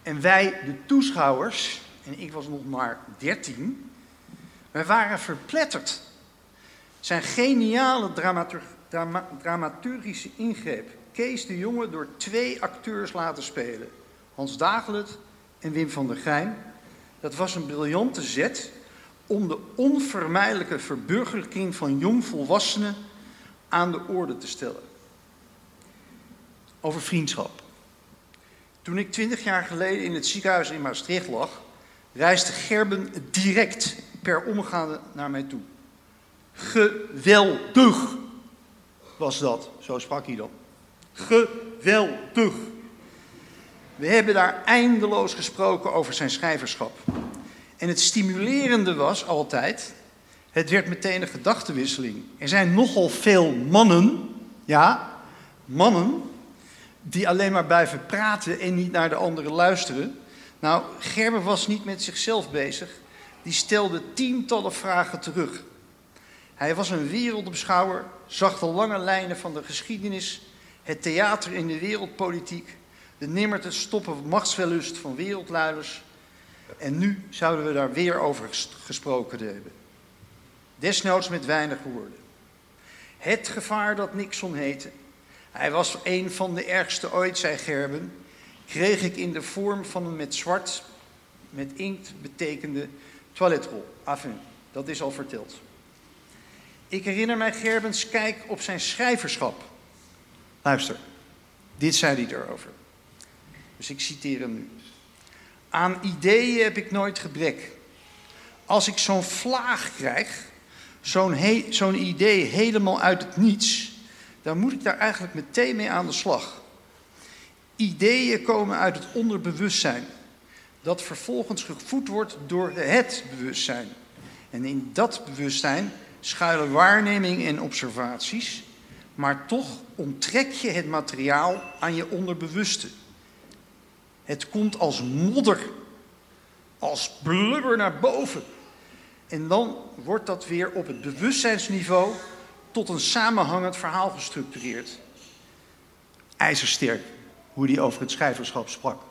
En wij, de toeschouwers, en ik was nog maar 13, wij waren verpletterd. Zijn geniale dramatur drama dramaturgische ingreep. Kees de Jonge door twee acteurs laten spelen. Hans Dagelet en Wim van der Gijn. Dat was een briljante zet om de onvermijdelijke verburgerlijking van jongvolwassenen aan de orde te stellen. Over vriendschap. Toen ik twintig jaar geleden in het ziekenhuis in Maastricht lag, reisde Gerben direct per omgaande naar mij toe. Geweldig was dat, zo sprak hij dan. Geweldig. We hebben daar eindeloos gesproken over zijn schrijverschap. En het stimulerende was altijd, het werd meteen een gedachtenwisseling. Er zijn nogal veel mannen, ja, mannen, die alleen maar blijven praten en niet naar de anderen luisteren. Nou, Gerber was niet met zichzelf bezig, die stelde tientallen vragen terug. Hij was een wereldbeschouwer, zag de lange lijnen van de geschiedenis, het theater in de wereldpolitiek, de nimmer te stoppen machtswellust van wereldleiders. En nu zouden we daar weer over ges- gesproken hebben. Desnoods met weinig woorden. Het gevaar dat Nixon heette, hij was een van de ergste ooit, zei Gerben, kreeg ik in de vorm van een met zwart, met inkt betekende toiletrol. Enfin, dat is al verteld. Ik herinner mij Gerbens kijk op zijn schrijverschap. Luister, dit zei hij erover. Dus ik citeer hem nu. Aan ideeën heb ik nooit gebrek. Als ik zo'n vlaag krijg, zo'n idee helemaal uit het niets, dan moet ik daar eigenlijk meteen mee aan de slag. Ideeën komen uit het onderbewustzijn, dat vervolgens gevoed wordt door het bewustzijn. En in dat bewustzijn schuilen waarneming en observaties, maar toch onttrek je het materiaal aan je onderbewuste. Het komt als modder, als blubber naar boven. En dan wordt dat weer op het bewustzijnsniveau tot een samenhangend verhaal gestructureerd. IJzersterk, hoe hij over het schrijverschap sprak.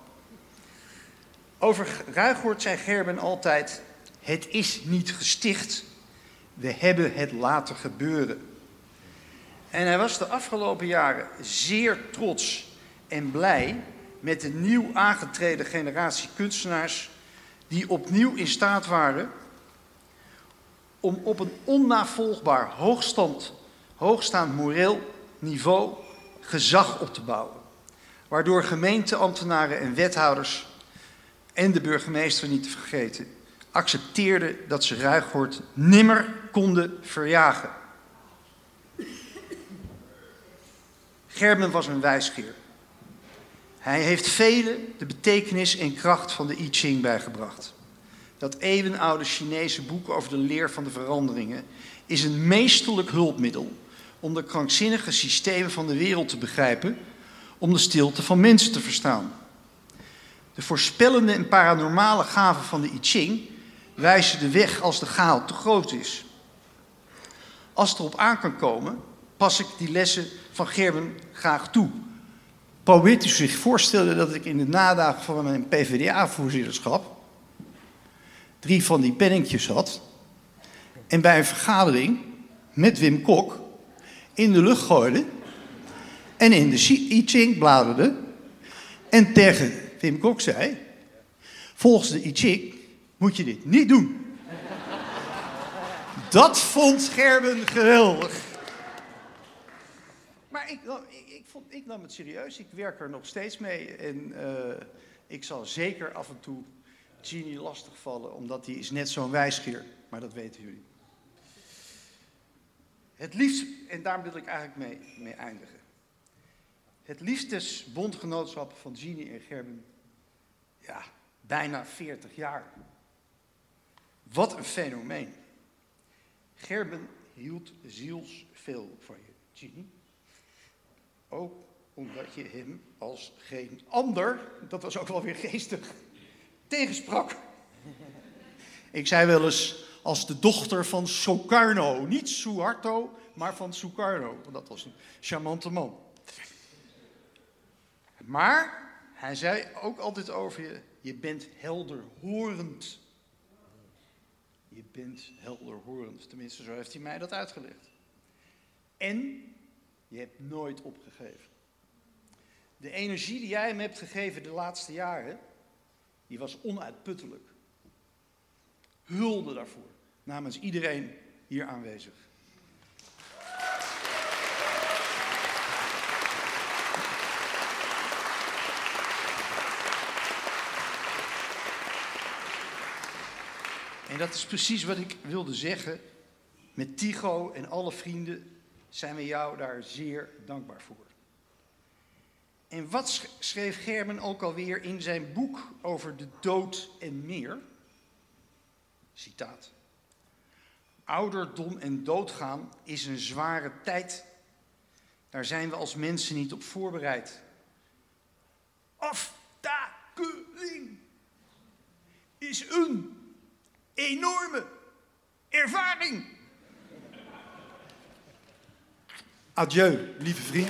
Over Ruigoort zei Gerben altijd: Het is niet gesticht, we hebben het laten gebeuren. En hij was de afgelopen jaren zeer trots en blij met de nieuw aangetreden generatie kunstenaars die opnieuw in staat waren om op een onnavolgbaar hoogstand, hoogstaand moreel niveau gezag op te bouwen. Waardoor gemeenteambtenaren en wethouders en de burgemeester niet te vergeten accepteerden dat ze Ruigoort nimmer konden verjagen. Gerben was een wijsgeer. Hij heeft velen de betekenis en kracht van de I Ching bijgebracht. Dat eeuwenoude Chinese boek over de leer van de veranderingen is een meesterlijk hulpmiddel om de krankzinnige systemen van de wereld te begrijpen, om de stilte van mensen te verstaan. De voorspellende en paranormale gaven van de I Ching wijzen de weg als de chaos te groot is. Als het erop aan kan komen, pas ik die lessen van Gerben graag toe. Probeert u zich voorstellen dat ik in de nadagen van mijn PvdA-voorzitterschap drie van die penningjes had en bij een vergadering met Wim Kok in de lucht gooide en in de I Ching bladerde en tegen Wim Kok zei: Volgens de I Ching moet je dit niet doen. Dat vond Gerben geweldig. Maar ik, vond, ik nam het serieus. Ik werk er nog steeds mee. En eh, ik zal zeker af en toe Genie lastigvallen, omdat hij is net zo'n wijsgeer. Maar dat weten jullie. Het liefst, en daar wil ik eigenlijk mee, mee eindigen. Het liefdesbondgenootschap van Genie en Gerben, ja, bijna 40 jaar. Wat een fenomeen. Gerben hield zielsveel van je, Genie. Ook omdat je hem als geen ander, dat was ook wel weer geestig, tegensprak. Ik zei wel eens als de dochter van Sukarno. Niet Suharto, maar van Sukarno. Want dat was een charmante man. Maar hij zei ook altijd over je, je bent helderhorend. Je bent helderhorend. Tenminste, zo heeft hij mij dat uitgelegd. En je hebt nooit opgegeven. De energie die jij hem hebt gegeven de laatste jaren, die was onuitputtelijk. Hulde daarvoor, namens iedereen hier aanwezig. En dat is precies wat ik wilde zeggen. Met Tycho en alle vrienden zijn we jou daar zeer dankbaar voor. En wat sch- schreef Gerben ook alweer in zijn boek over de dood en meer? Citaat. Ouderdom en doodgaan is een zware tijd. Daar zijn we als mensen niet op voorbereid. Aftakeling is een enorme ervaring. Adieu, lieve vriend.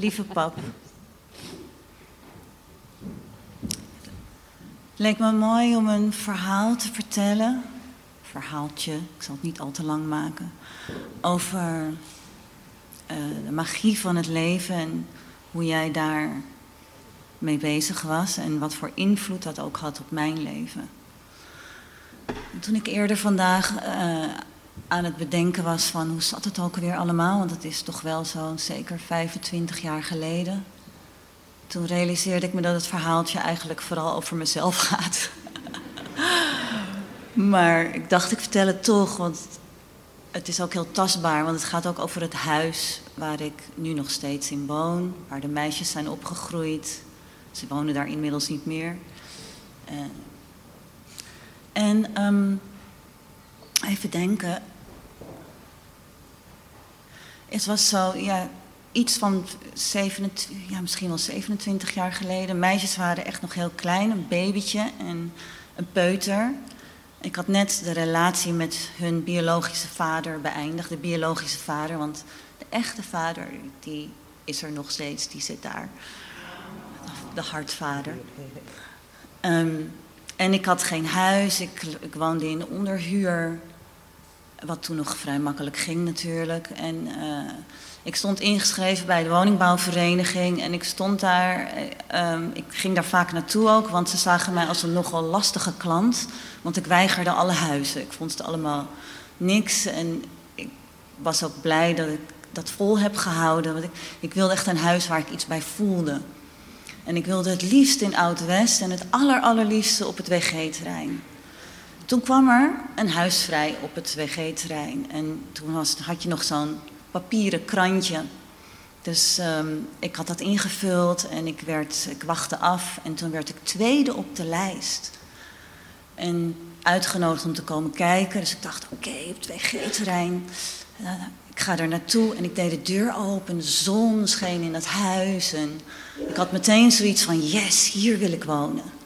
Lieve pap. Leek me mooi om een verhaal te vertellen. Verhaaltje, ik zal het niet al te lang maken. Over eh, de magie van het leven en hoe jij daar mee bezig was en wat voor invloed dat ook had op mijn leven. En toen ik eerder vandaag eh, aan het bedenken was van hoe zat het ook weer allemaal, want het is toch wel zo'n zeker 25 jaar geleden. Toen realiseerde ik me dat het verhaaltje eigenlijk vooral over mezelf gaat. maar ik dacht, ik vertel het toch, want het is ook heel tastbaar, want het gaat ook over het huis waar ik nu nog steeds in woon, waar de meisjes zijn opgegroeid. Ze wonen daar inmiddels niet meer. Eh, en ehm, even denken. Het was zo, ja, iets van 27, ja, misschien wel 27 jaar geleden. Meisjes waren echt nog heel klein, een babytje en een peuter. Ik had net de relatie met hun biologische vader beëindigd. De biologische vader, want de echte vader, die is er nog steeds, die zit daar. De hartvader. Ehm, en ik had geen huis, ik, ik woonde in onderhuur. Wat toen nog vrij makkelijk ging natuurlijk. En eh, ik stond ingeschreven bij de woningbouwvereniging. En ik stond daar, eh, ehm, ik ging daar vaak naartoe ook, want ze zagen mij als een nogal lastige klant. Want ik weigerde alle huizen. Ik vond het allemaal niks. En ik was ook blij dat ik dat vol heb gehouden. Want ik, ik wilde echt een huis waar ik iets bij voelde. En ik wilde het liefst in Oud-West en het aller, allerliefste op het WG-terrein. Toen kwam er een huis vrij op het WG-terrein. En toen was, had je nog zo'n papieren krantje. Dus ehm, ik had dat ingevuld en ik, werd, ik wachtte af. En toen werd ik tweede op de lijst. En uitgenodigd om te komen kijken. Dus ik dacht, oké, op het WG-terrein. Uh, ik ga er naartoe en ik deed de deur open. De zon scheen in het huis. En ik had meteen zoiets van, yes, hier wil ik wonen.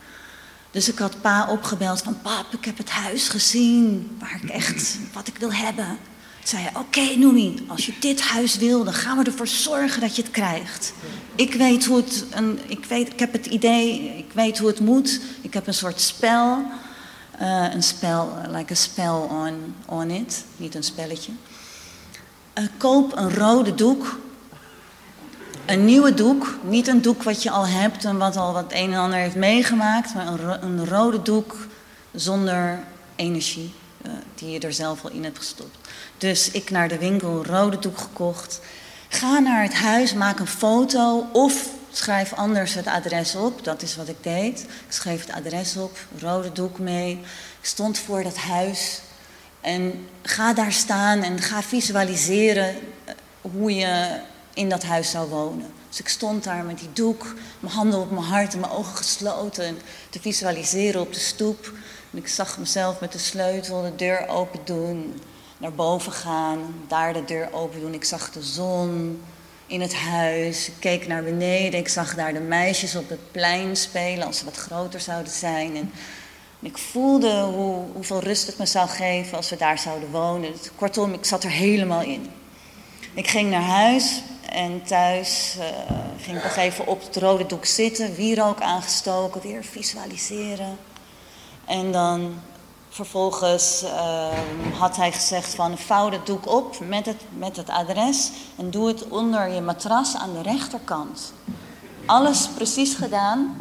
Dus ik had pa opgebeld van, pap, ik heb het huis gezien. Waar ik echt, wat ik wil hebben. Zei hij, oké Noemi, als je dit huis wil, dan gaan we ervoor zorgen dat je het krijgt. Ik weet hoe het, een, ik, weet, ik heb het idee, ik weet hoe het moet. Ik heb een soort spel. Uh, een spel, like a spell on, on it. Niet een spelletje. Uh, koop een rode doek. Een nieuwe doek. Niet een doek wat je al hebt en wat al wat een en ander heeft meegemaakt. Maar een, een rode doek zonder energie. Uh, die je er zelf al in hebt gestopt. Dus ik naar de winkel, rode doek gekocht. Ga naar het huis, maak een foto of schrijf anders het adres op. Dat is wat ik deed. Ik schreef het adres op, rode doek mee. Stond voor dat huis. En ga daar staan en ga visualiseren hoe je in dat huis zou wonen. Dus ik stond daar met die doek, mijn handen op mijn hart en mijn ogen gesloten. Te visualiseren op de stoep. En ik zag mezelf met de sleutel de deur open doen naar boven gaan, daar de deur open doen. Ik zag de zon in het huis, ik keek naar beneden, ik zag daar de meisjes op het plein spelen als ze wat groter zouden zijn. En ik voelde hoe, hoeveel rust het me zou geven als we daar zouden wonen. Kortom, ik zat er helemaal in. Ik ging naar huis en thuis uh, ging ik nog even op het rode doek zitten, wierook aangestoken, weer visualiseren. En dan Vervolgens uh, had hij gezegd van vouw het doek op met het, met het adres en doe het onder je matras aan de rechterkant. Alles precies gedaan,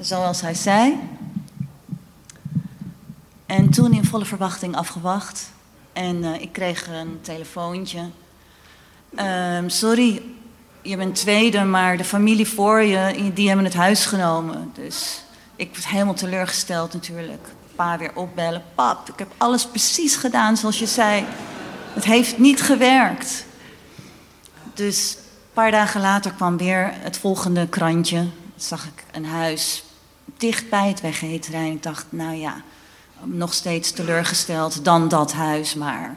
zoals hij zei. En toen in volle verwachting afgewacht. En uh, ik kreeg een telefoontje. Uh, sorry, je bent tweede, maar de familie voor je, die hebben het huis genomen. Dus ik was helemaal teleurgesteld natuurlijk pa weer opbellen. Pap, ik heb alles precies gedaan zoals je zei. Het heeft niet gewerkt. Dus een paar dagen later kwam weer het volgende krantje. Zag ik een huis dicht bij het weggeheterrein. Ik dacht, nou ja, nog steeds teleurgesteld dan dat huis, maar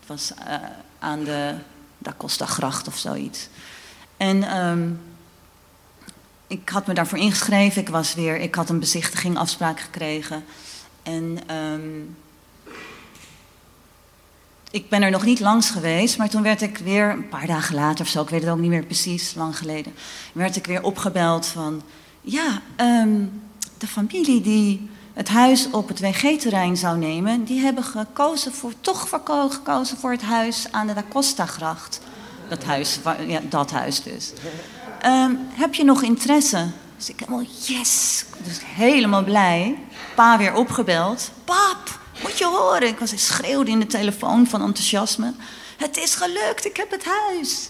het was uh, aan de Da Costa Gracht of zoiets. En um, ik had me daarvoor ingeschreven. Ik, was weer, ik had een bezichtiging afspraak gekregen. En um, ik ben er nog niet langs geweest, maar toen werd ik weer, een paar dagen later of zo, ik weet het ook niet meer precies, lang geleden, werd ik weer opgebeld van, ja, ehm, de familie die het huis op het WG-terrein zou nemen, die hebben gekozen voor, toch gekozen voor het huis aan de Da Costa-gracht. Dat huis, ja, dat huis dus. Ehm, heb je nog interesse? Dus ik helemaal, yes! Dus helemaal blij. Pa weer opgebeld. Pap, moet je horen. Ik was schreeuwde in de telefoon van enthousiasme. Het is gelukt, ik heb het huis.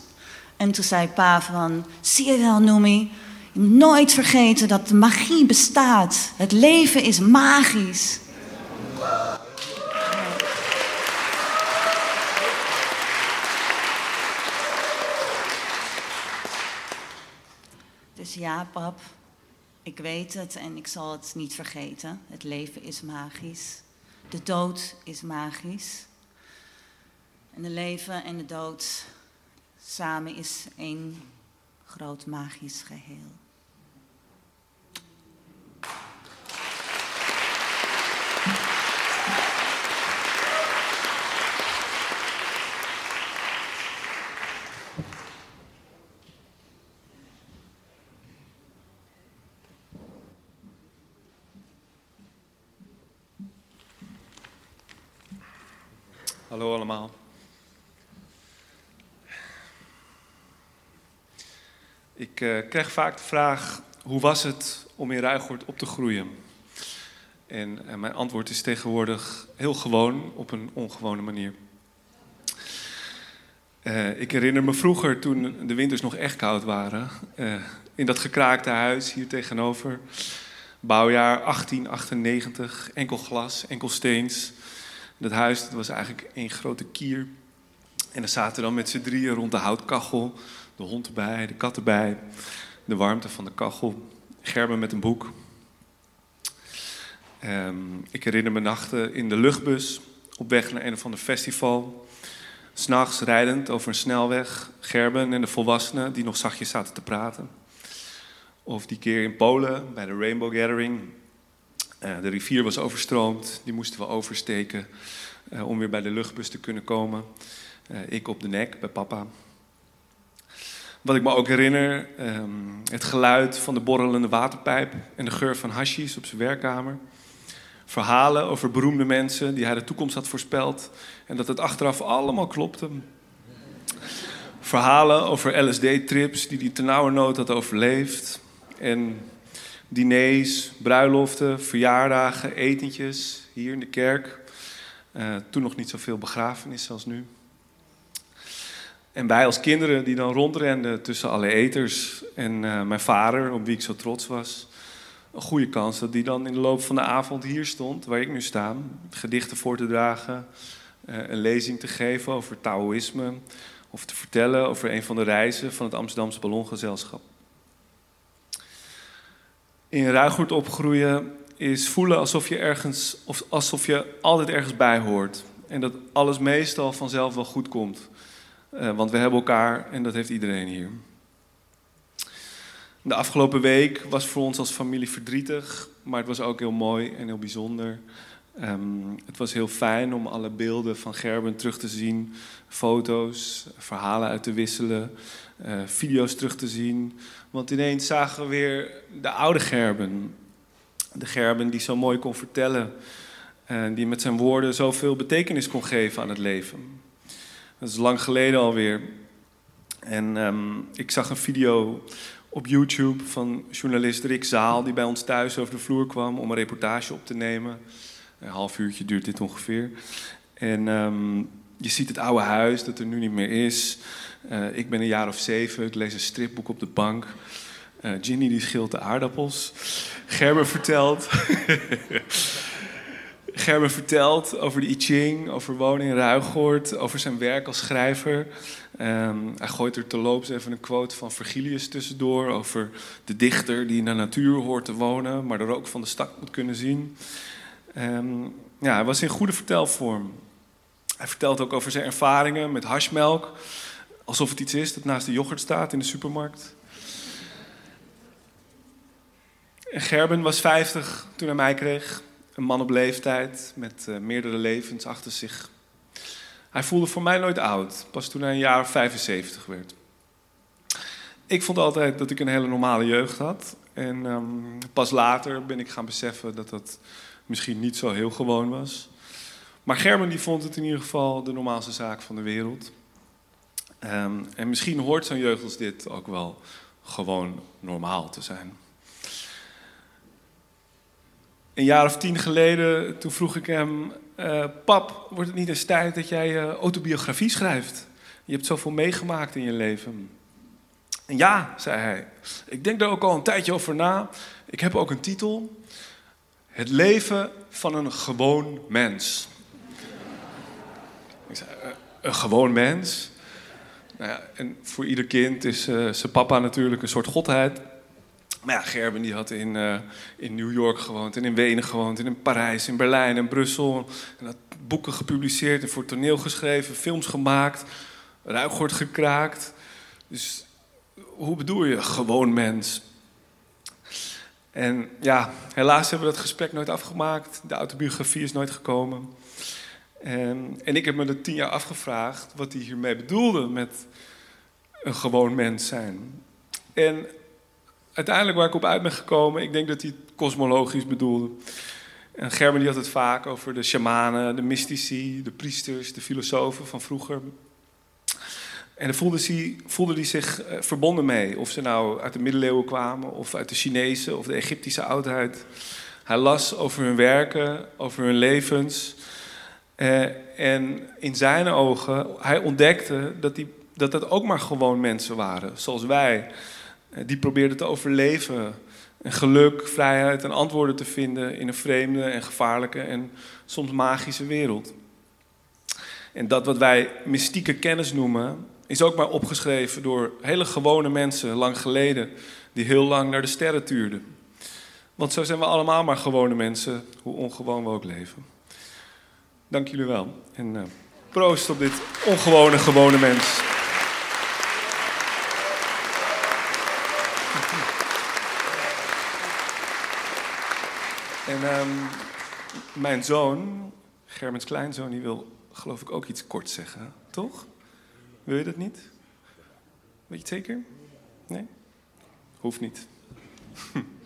En toen zei pa van, zie je wel, Noemi? Nooit vergeten dat magie bestaat. Het leven is magisch. Dus ja, pap, ik weet het en ik zal het niet vergeten. Het leven is magisch. De dood is magisch. En de leven en de dood samen is één groot magisch geheel. Hallo allemaal. Ik eh, krijg vaak de vraag: hoe was het om in Ruigoord op te groeien? En eh, mijn antwoord is tegenwoordig heel gewoon, op een ongewone manier. Eh, ik herinner me vroeger, toen de winters nog echt koud waren, in dat gekraakte huis hier tegenover, bouwjaar 1898, enkel glas, enkel steens. Dat huis dat was eigenlijk één grote kier. En dan zaten we dan met z'n drieën rond de houtkachel. De hond erbij, de kat erbij. De warmte van de kachel. Gerben met een boek. Ehm, ik herinner me nachten in de luchtbus. Op weg naar een of ander festival. S'nachts rijdend over een snelweg. Gerben en de volwassenen die nog zachtjes zaten te praten. Of die keer in Polen bij de Rainbow Gathering. Eh, de rivier was overstroomd, die moesten we oversteken eh, om weer bij de luchtbus te kunnen komen. Eh, ik op de nek bij papa. Wat ik me ook herinner, ehm, het geluid van de borrelende waterpijp en de geur van hashish op zijn werkkamer. Verhalen over beroemde mensen die hij de toekomst had voorspeld en dat het achteraf allemaal klopte. Verhalen over LSD-trips die hij ternauwernood had overleefd. En diners, bruiloften, verjaardagen, etentjes hier in de kerk. Eh, toen nog niet zoveel begrafenissen als nu. En wij als kinderen die dan rondrenden tussen alle eters. En eh, mijn vader, op wie ik zo trots was. Een goede kans dat die dan in de loop van de avond hier stond, waar ik nu sta. Gedichten voor te dragen, eh, een lezing te geven over Taoïsme. Of te vertellen over een van de reizen van het Amsterdamse Ballongezelschap. In Ruigoord opgroeien is voelen alsof je ergens, of alsof je altijd ergens bij hoort. En dat alles meestal vanzelf wel goed komt. Eh, want we hebben elkaar en dat heeft iedereen hier. De afgelopen week was voor ons als familie verdrietig, maar het was ook heel mooi en heel bijzonder. Ehm, het was heel fijn om alle beelden van Gerben terug te zien, foto's, verhalen uit te wisselen, eh, video's terug te zien. Want ineens zagen we weer de oude Gerben. De Gerben die zo mooi kon vertellen. En die met zijn woorden zoveel betekenis kon geven aan het leven. Dat is lang geleden alweer. En ehm, ik zag een video op YouTube van journalist Rick Zaal... die bij ons thuis over de vloer kwam om een reportage op te nemen. Een half uurtje duurt dit ongeveer. En ehm, je ziet het oude huis dat er nu niet meer is... Uh, ik ben een jaar of zeven, ik lees een stripboek op de bank. Uh, Ginny die schilt de aardappels. Gerber vertelt... Gerber vertelt over de I Ching, over wonen in over zijn werk als schrijver. Um, hij gooit er terloops even een quote van Virgilius tussendoor over de dichter die in de natuur hoort te wonen, maar de rook van de stad moet kunnen zien. Um, ja, hij was in goede vertelvorm. Hij vertelt ook over zijn ervaringen met hashmelk, alsof het iets is dat naast de yoghurt staat in de supermarkt. En Gerben was 50 toen hij mij kreeg. Een man op leeftijd met uh, meerdere levens achter zich. Hij voelde voor mij nooit oud, pas toen hij een jaar of 75 werd. Ik vond altijd dat ik een hele normale jeugd had. En ehm, pas later ben ik gaan beseffen dat dat misschien niet zo heel gewoon was. Maar Gerben die vond het in ieder geval de normaalste zaak van de wereld. Ehm, en misschien hoort zo'n jeugd als dit ook wel gewoon normaal te zijn. Een jaar of tien geleden, toen vroeg ik hem... eh, pap, wordt het niet eens tijd dat jij je autobiografie schrijft? Je hebt zoveel meegemaakt in je leven. En ja, zei hij. Ik denk daar ook al een tijdje over na. Ik heb ook een titel. Het leven van een gewoon mens. Ik zei, "Eh, een gewoon mens? Nou ja, en voor ieder kind is eh, zijn papa natuurlijk een soort godheid. Maar ja, Gerben die had in, eh, in New York gewoond en in Wenen gewoond en in Parijs, in Berlijn en Brussel. En had boeken gepubliceerd en voor toneel geschreven, films gemaakt, ruiggord gekraakt. Dus hoe bedoel je, gewoon mens? En ja, helaas hebben we dat gesprek nooit afgemaakt. De autobiografie is nooit gekomen. En, en ik heb me er tien jaar afgevraagd wat hij hiermee bedoelde met gewoon mens zijn. En uiteindelijk waar ik op uit ben gekomen, ik denk dat hij het kosmologisch bedoelde. En Gerben die had het vaak over de shamanen, de mystici, de priesters, de filosofen van vroeger. En daar voelde hij, hij zich eh, verbonden mee. Of ze nou uit de middeleeuwen kwamen, of uit de Chinese of de Egyptische oudheid. Hij las over hun werken, over hun levens. Eh, en in zijn ogen, hij ontdekte dat, die, dat dat ook maar gewoon mensen waren, zoals wij. Eh, die probeerden te overleven. En geluk, vrijheid en antwoorden te vinden in een vreemde en gevaarlijke en soms magische wereld. En dat wat wij mystieke kennis noemen, is ook maar opgeschreven door hele gewone mensen lang geleden, die heel lang naar de sterren tuurden. Want zo zijn we allemaal maar gewone mensen, hoe ongewoon we ook leven. Dank jullie wel. En eh, proost op dit ongewone, gewone mens. Ehm, mijn zoon, Germens kleinzoon, die wil geloof ik ook iets kort zeggen, toch? Wil je dat niet? Weet je het zeker? Nee? Hoeft niet.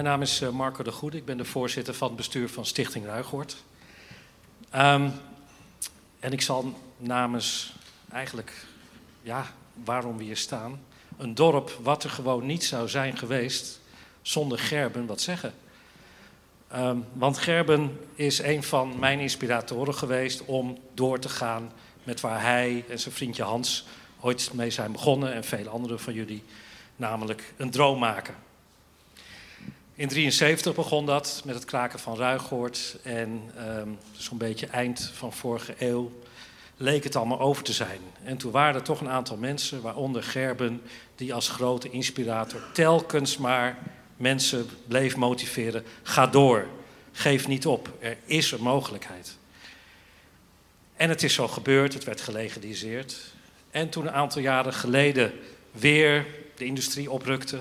Mijn naam is eh, Marco de Goede. Ik ben de voorzitter van het bestuur van Stichting Ruigoord. Ehm, en ik zal namens eigenlijk, ja, waarom we hier staan, een dorp wat er gewoon niet zou zijn geweest zonder Gerben wat zeggen. Ehm, want Gerben is een van mijn inspiratoren geweest om door te gaan met waar hij en zijn vriendje Hans ooit mee zijn begonnen en vele anderen van jullie, namelijk een droom maken. In 73 begon dat met het kraken van Ruigoord en ehm, zo'n beetje eind van vorige eeuw leek het allemaal over te zijn. En toen waren er toch een aantal mensen, waaronder Gerben, die als grote inspirator telkens maar mensen bleef motiveren. Ga door, geef niet op, er is een mogelijkheid. En het is zo gebeurd, het werd gelegaliseerd. En toen een aantal jaren geleden weer de industrie oprukte,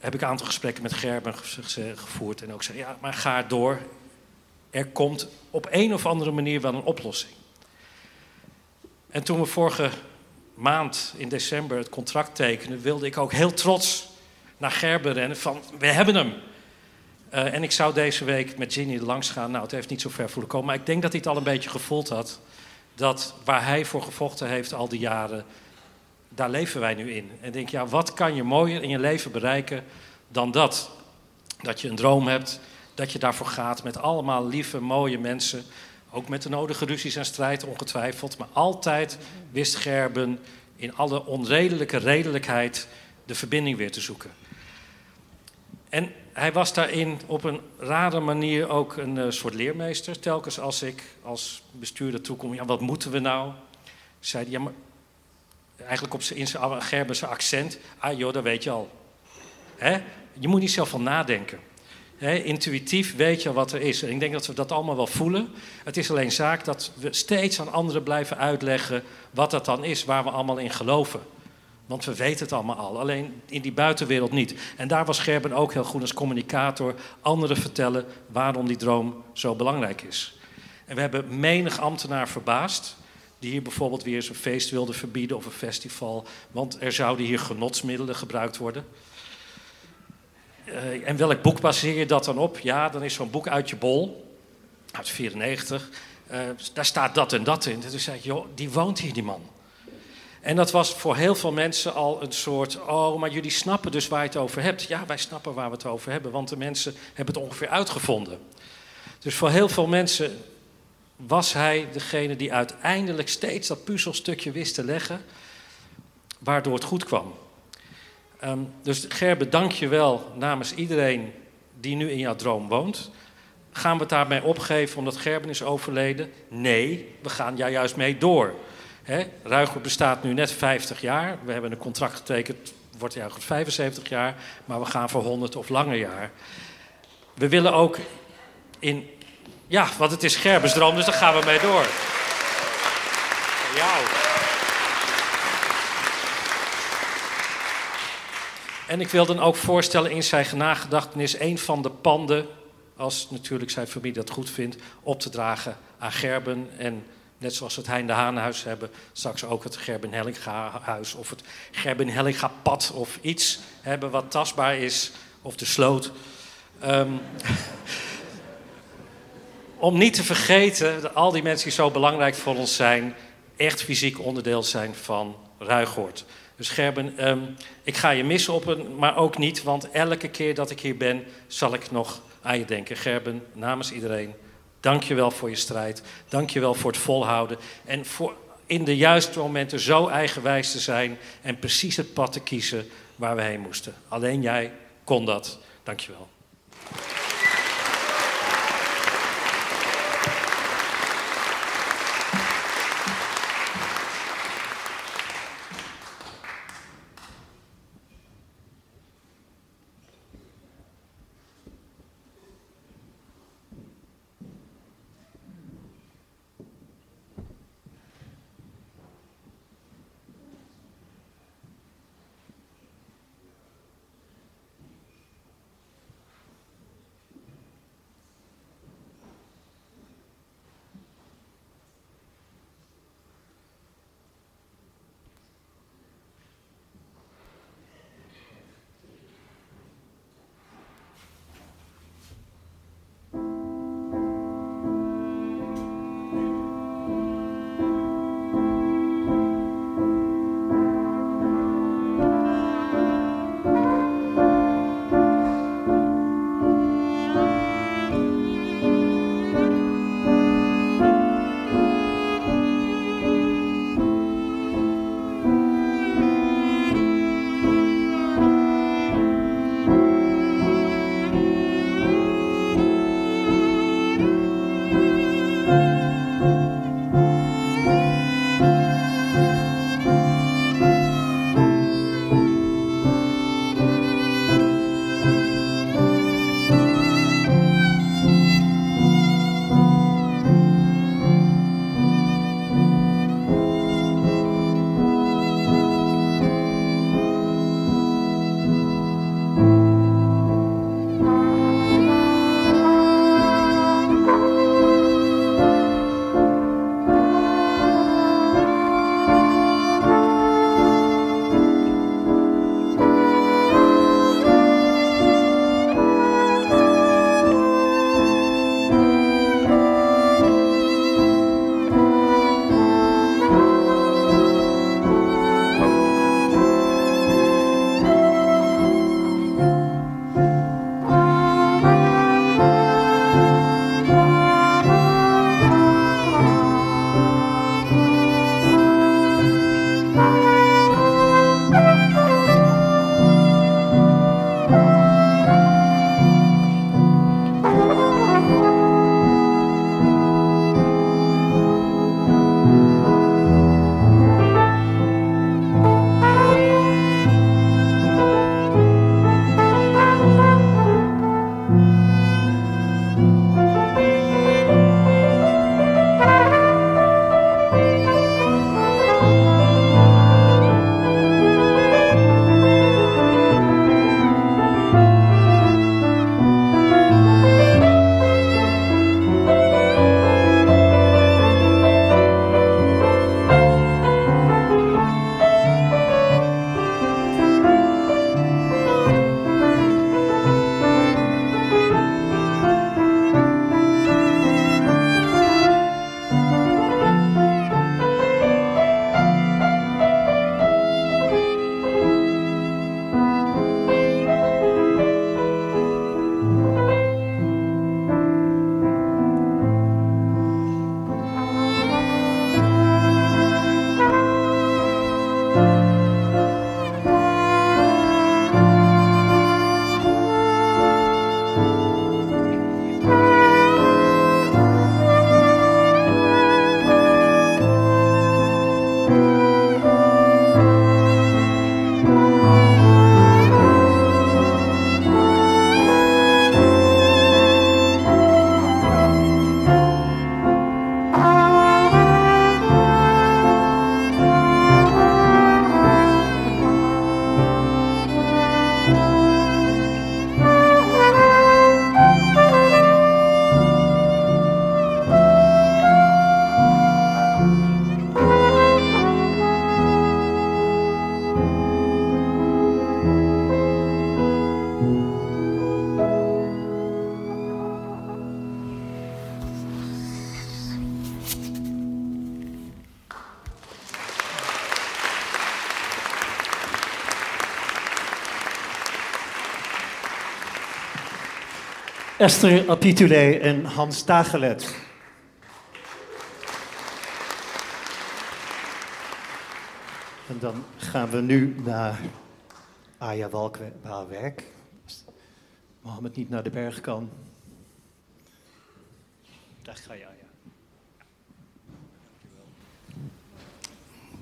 heb ik een aantal gesprekken met Gerben ge- gevoerd en ook zei, ja, maar ga door. Er komt op een of andere manier wel een oplossing. En toen we vorige maand in december het contract tekenen, wilde ik ook heel trots naar Gerben rennen van, we hebben hem. Eh, en ik zou deze week met Ginny langs gaan. Nou, het heeft niet zo ver voelen komen. Maar ik denk dat hij het al een beetje gevoeld had. Dat waar hij voor gevochten heeft al die jaren, daar leven wij nu in. En denk, ja, wat kan je mooier in je leven bereiken dan dat? Dat je een droom hebt, dat je daarvoor gaat met allemaal lieve, mooie mensen. Ook met de nodige ruzies en strijd, ongetwijfeld. Maar altijd wist Gerben in alle onredelijke redelijkheid de verbinding weer te zoeken. En hij was daarin op een rare manier ook een eh, soort leermeester. Telkens als ik als bestuurder toekom, ja, wat moeten we nou? Zei hij, ja, maar eigenlijk op zijn, zijn accent, ah joh, dat weet je al. Je moet niet zelf van nadenken. Intuïtief weet je wat er is. En ik denk dat we dat allemaal wel voelen. Het is alleen zaak dat we steeds aan anderen blijven uitleggen wat dat dan is, waar we allemaal in geloven. Want we weten het allemaal al, alleen in die buitenwereld niet. En daar was Gerben ook heel goed als communicator. Anderen vertellen waarom die droom zo belangrijk is. En we hebben menig ambtenaar verbaasd. Die hier bijvoorbeeld weer eens een feest wilde verbieden of een festival. Want er zouden hier genotsmiddelen gebruikt worden. Uh, en welk boek baseer je dat dan op? Ja, dan is zo'n boek uit je bol, uit 94. Uh, daar staat dat en dat in. Toen zei ik, joh, die woont hier, die man. En dat was voor heel veel mensen al een soort, oh, maar jullie snappen dus waar je het over hebt. Ja, wij snappen waar we het over hebben, want de mensen hebben het ongeveer uitgevonden. Dus voor heel veel mensen was hij degene die uiteindelijk steeds dat puzzelstukje wist te leggen, waardoor het goed kwam. Um, dus Gerbe, dank je wel namens iedereen die nu in jouw droom woont. Gaan we het daarbij opgeven omdat Gerben is overleden? Nee, we gaan daar juist mee door. Hè? Ruigoord bestaat nu net 50 jaar. We hebben een contract getekend, wordt Ruigoord 75 jaar. Maar we gaan voor 100 of langer jaar. We willen ook in... Ja, want het is Gerbens droom, dus daar gaan we mee door. Jou. En ik wil dan ook voorstellen in zijn nagedachtenis een van de panden, als natuurlijk zijn familie dat goed vindt, op te dragen aan Gerben. En net zoals we het Hein de Haanhuis hebben, straks ook het Gerben Hellinga huis of het Gerben Hellinga pad of iets hebben wat tastbaar is, of de sloot. Um, om niet te vergeten dat al die mensen die zo belangrijk voor ons zijn, echt fysiek onderdeel zijn van Ruigoord. Dus Gerben, um, ik ga je missen op een, maar ook niet, want elke keer dat ik hier ben, zal ik nog aan je denken. Gerben, namens iedereen, dank je wel voor je strijd. Dank je wel voor het volhouden. En voor in de juiste momenten zo eigenwijs te zijn en precies het pad te kiezen waar we heen moesten. Alleen jij kon dat. Dank je wel. Esther Apitulé en Hans Tagelet. En dan gaan we nu naar Aya. Als Mohammed niet naar de berg kan. Daar ga je, Aya.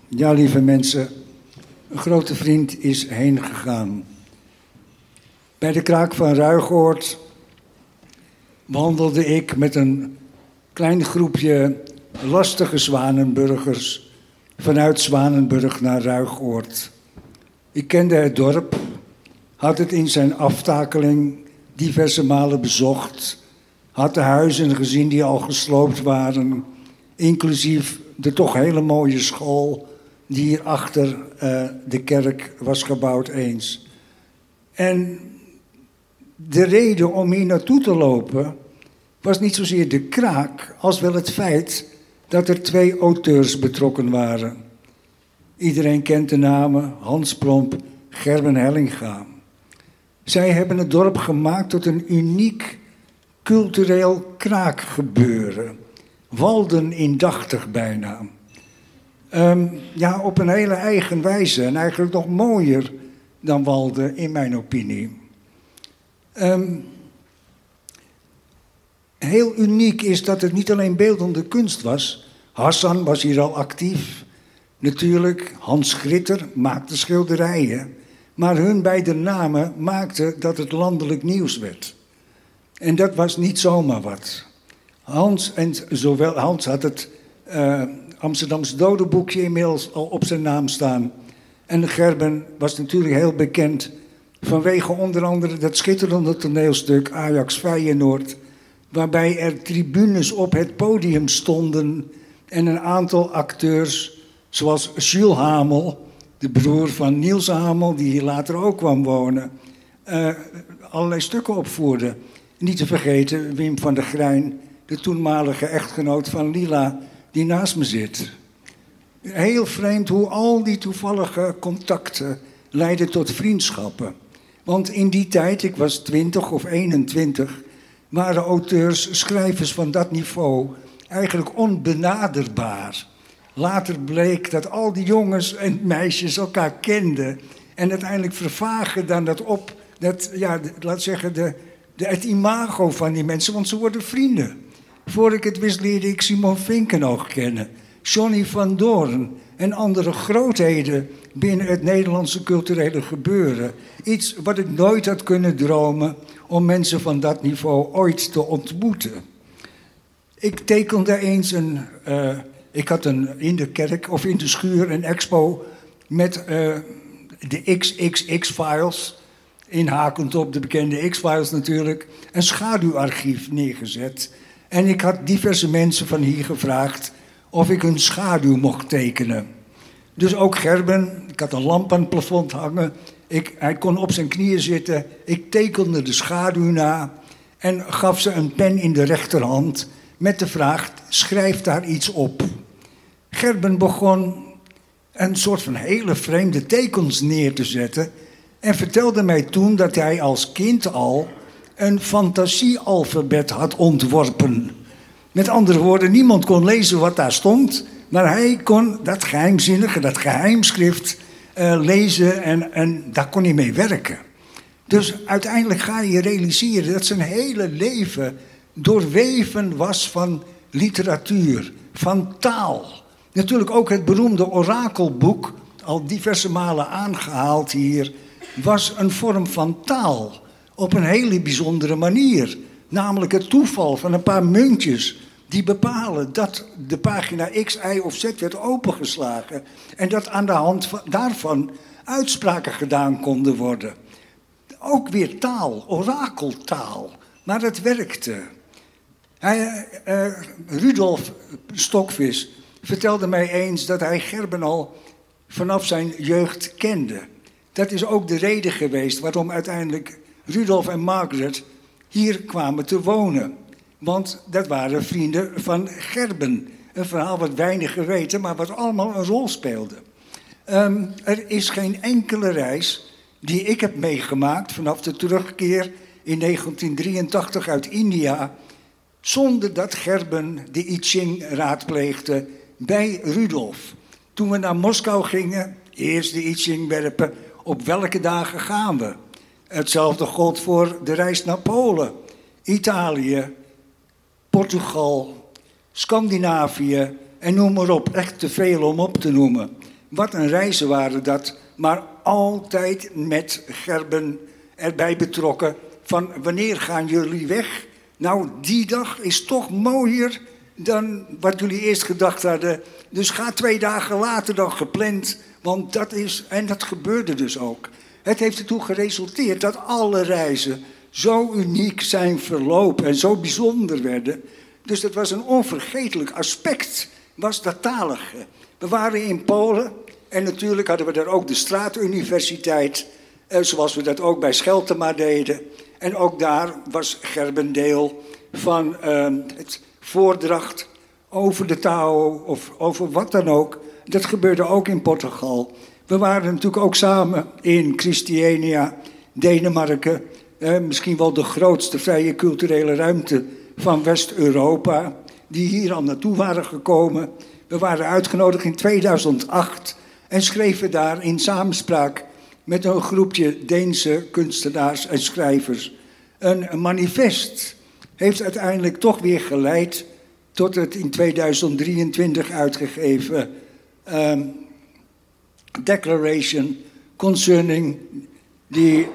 Ja, lieve mensen, een grote vriend is heen gegaan. Bij de kraak van Ruigoord wandelde ik met een klein groepje lastige Zwanenburgers vanuit Zwanenburg naar Ruigoord. Ik kende het dorp, had het in zijn aftakeling diverse malen bezocht, had de huizen gezien die al gesloopt waren, inclusief de toch hele mooie school die hier achter eh, de kerk was gebouwd eens. En de reden om hier naartoe te lopen was niet zozeer de kraak, als wel het feit dat er twee auteurs betrokken waren. Iedereen kent de namen Hans Plomp, Gerben Hellinga. Zij hebben het dorp gemaakt tot een uniek cultureel kraakgebeuren. Walden indachtig bijna. Ehm, ja, op een hele eigen wijze en eigenlijk nog mooier dan Walden in mijn opinie. Ehm, heel uniek is dat het niet alleen beeldende kunst was. Hassan was hier al actief. Natuurlijk, Hans Gritter maakte schilderijen. Maar hun beide namen maakten dat het landelijk nieuws werd. En dat was niet zomaar wat. Hans, en zowel, Hans had het uh, Amsterdamse dodenboekje inmiddels al op zijn naam staan. En Gerben was natuurlijk heel bekend vanwege onder andere dat schitterende toneelstuk Ajax Feyenoord, waarbij er tribunes op het podium stonden en een aantal acteurs, zoals Jules Hamel, de broer van Niels Hamel, die hier later ook kwam wonen, uh, allerlei stukken opvoerden. Niet te vergeten Wim van der Grijn, de toenmalige echtgenoot van Lila, die naast me zit. Heel vreemd hoe al die toevallige contacten leiden tot vriendschappen. Want in die tijd, ik was 20 of 21, waren auteurs, schrijvers van dat niveau eigenlijk onbenaderbaar. Later bleek dat al die jongens en meisjes elkaar kenden. En uiteindelijk vervagen dan dat op, dat, ja, laat zeggen, de, de, het imago van die mensen, want ze worden vrienden. Voor ik het wist leerde ik Simon Vinkenoog kennen, Johnny van Doorn en andere grootheden binnen het Nederlandse culturele gebeuren. Iets wat ik nooit had kunnen dromen om mensen van dat niveau ooit te ontmoeten. Ik tekende eens een. Uh, ik had een, in de kerk of in de schuur een expo met uh, de XXX-files. Inhakend op de bekende X-files natuurlijk. Een schaduwarchief neergezet. En ik had diverse mensen van hier gevraagd of ik een schaduw mocht tekenen. Dus ook Gerben, ik had een lamp aan het plafond hangen. Ik, hij kon op zijn knieën zitten. Ik tekende de schaduw na en gaf ze een pen in de rechterhand met de vraag: schrijf daar iets op. Gerben begon een soort van hele vreemde tekens neer te zetten en vertelde mij toen dat hij als kind al een fantasiealfabet had ontworpen. Met andere woorden, niemand kon lezen wat daar stond, maar hij kon dat geheimzinnige, dat geheimschrift uh, lezen en, en daar kon hij mee werken. Dus uiteindelijk ga je realiseren dat zijn hele leven doorweven was van literatuur, van taal. Natuurlijk ook het beroemde orakelboek, al diverse malen aangehaald hier, was een vorm van taal op een hele bijzondere manier. Namelijk het toeval van een paar muntjes die bepalen dat de pagina X, Y of Z werd opengeslagen. En dat aan de hand daarvan uitspraken gedaan konden worden. Ook weer taal, orakeltaal. Maar het werkte. Hij, uh, Rudolf Stokvis vertelde mij eens dat hij Gerben al vanaf zijn jeugd kende. Dat is ook de reden geweest waarom uiteindelijk Rudolf en Margaret hier kwamen te wonen. Want dat waren vrienden van Gerben. Een verhaal wat weinig geweten, maar wat allemaal een rol speelde. Um, er is geen enkele reis die ik heb meegemaakt vanaf de terugkeer in 1983 uit India, zonder dat Gerben de I Ching raadpleegde bij Rudolf. Toen we naar Moskou gingen, eerst de I Ching werpen, op welke dagen gaan we? Hetzelfde gold voor de reis naar Polen, Italië, Portugal, Scandinavië en noem maar op. Echt te veel om op te noemen. Wat een reizen waren dat, maar altijd met Gerben erbij betrokken. Van wanneer gaan jullie weg? Nou, die dag is toch mooier dan wat jullie eerst gedacht hadden. Dus ga twee dagen later dan gepland. Want dat is, en dat gebeurde dus ook. Het heeft ertoe geresulteerd dat alle reizen zo uniek zijn verlopen en zo bijzonder werden. Dus dat was een onvergetelijk aspect, was dat talige. We waren in Polen en natuurlijk hadden we daar ook de straatuniversiteit, eh, zoals we dat ook bij Scheltema deden. En ook daar was Gerben deel van eh, het voordracht over de Tao of over wat dan ook. Dat gebeurde ook in Portugal. We waren natuurlijk ook samen in Christiania, Denemarken. Misschien wel de grootste vrije culturele ruimte van West-Europa. Die hier al naartoe waren gekomen. We waren uitgenodigd in 2008 en schreven daar in samenspraak met een groepje Deense kunstenaars en schrijvers een manifest. Heeft uiteindelijk toch weer geleid tot het in 2023 uitgegeven ehm, Declaration concerning the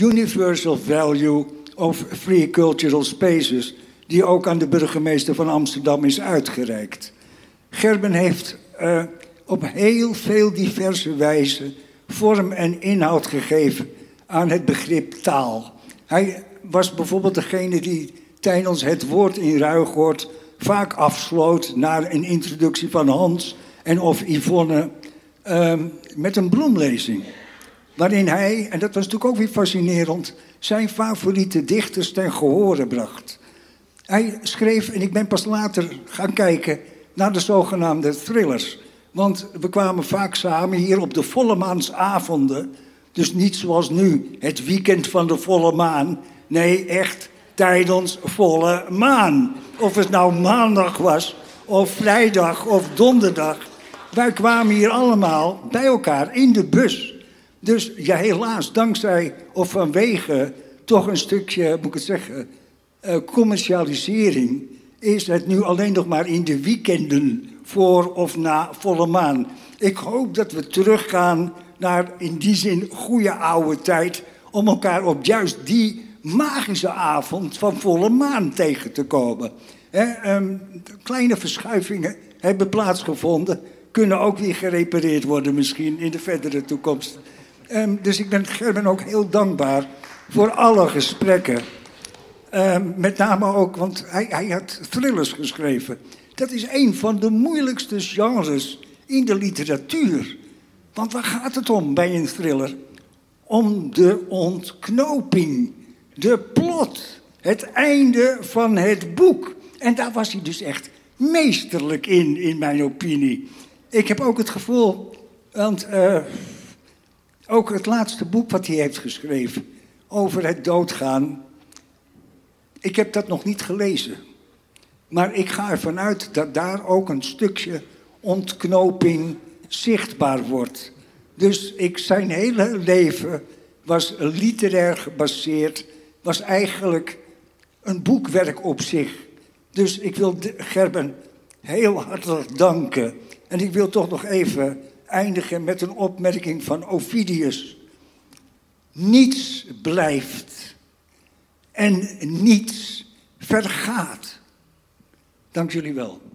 universal value of free cultural spaces, die ook aan de burgemeester van Amsterdam is uitgereikt. Gerben heeft uh, op heel veel diverse wijzen vorm en inhoud gegeven aan het begrip taal. Hij was bijvoorbeeld degene die tijdens het woord in Ruigoord vaak afsloot naar een introductie van Hans en of Yvonne uh, met een bloemlezing. Waarin hij, en dat was natuurlijk ook weer fascinerend, zijn favoriete dichters ten gehore bracht. Hij schreef, en ik ben pas later gaan kijken naar de zogenaamde thrillers. Want we kwamen vaak samen hier op de volle maansavonden. Dus niet zoals nu, het weekend van de volle maan. Nee, echt tijdens volle maan. Of het nou maandag was, of vrijdag, of donderdag. Wij kwamen hier allemaal bij elkaar in de bus. Dus ja, helaas, dankzij of vanwege toch een stukje, moet ik het zeggen, uh, commercialisering, is het nu alleen nog maar in de weekenden voor of na volle maan. Ik hoop dat we teruggaan naar in die zin goede oude tijd, om elkaar op juist die magische avond van volle maan tegen te komen. He, um, kleine verschuivingen hebben plaatsgevonden, kunnen ook weer gerepareerd worden misschien in de verdere toekomst. Um, dus ik ben Gerben ook heel dankbaar voor alle gesprekken. Um, met name ook, want hij, hij had thrillers geschreven. Dat is een van de moeilijkste genres in de literatuur. Want waar gaat het om bij een thriller? Om de ontknoping, de plot, het einde van het boek. En daar was hij dus echt meesterlijk in, in mijn opinie. Ik heb ook het gevoel, want uh, ook het laatste boek wat hij heeft geschreven over het doodgaan, ik heb dat nog niet gelezen. Maar ik ga ervan uit dat daar ook een stukje ontknoping zichtbaar wordt. Dus ik, zijn hele leven was literair gebaseerd, was eigenlijk een boekwerk op zich. Dus ik wil Gerben heel hartelijk danken. En ik wil toch nog even eindigen met een opmerking van Ovidius. Niets blijft en niets vergaat. Dank jullie wel.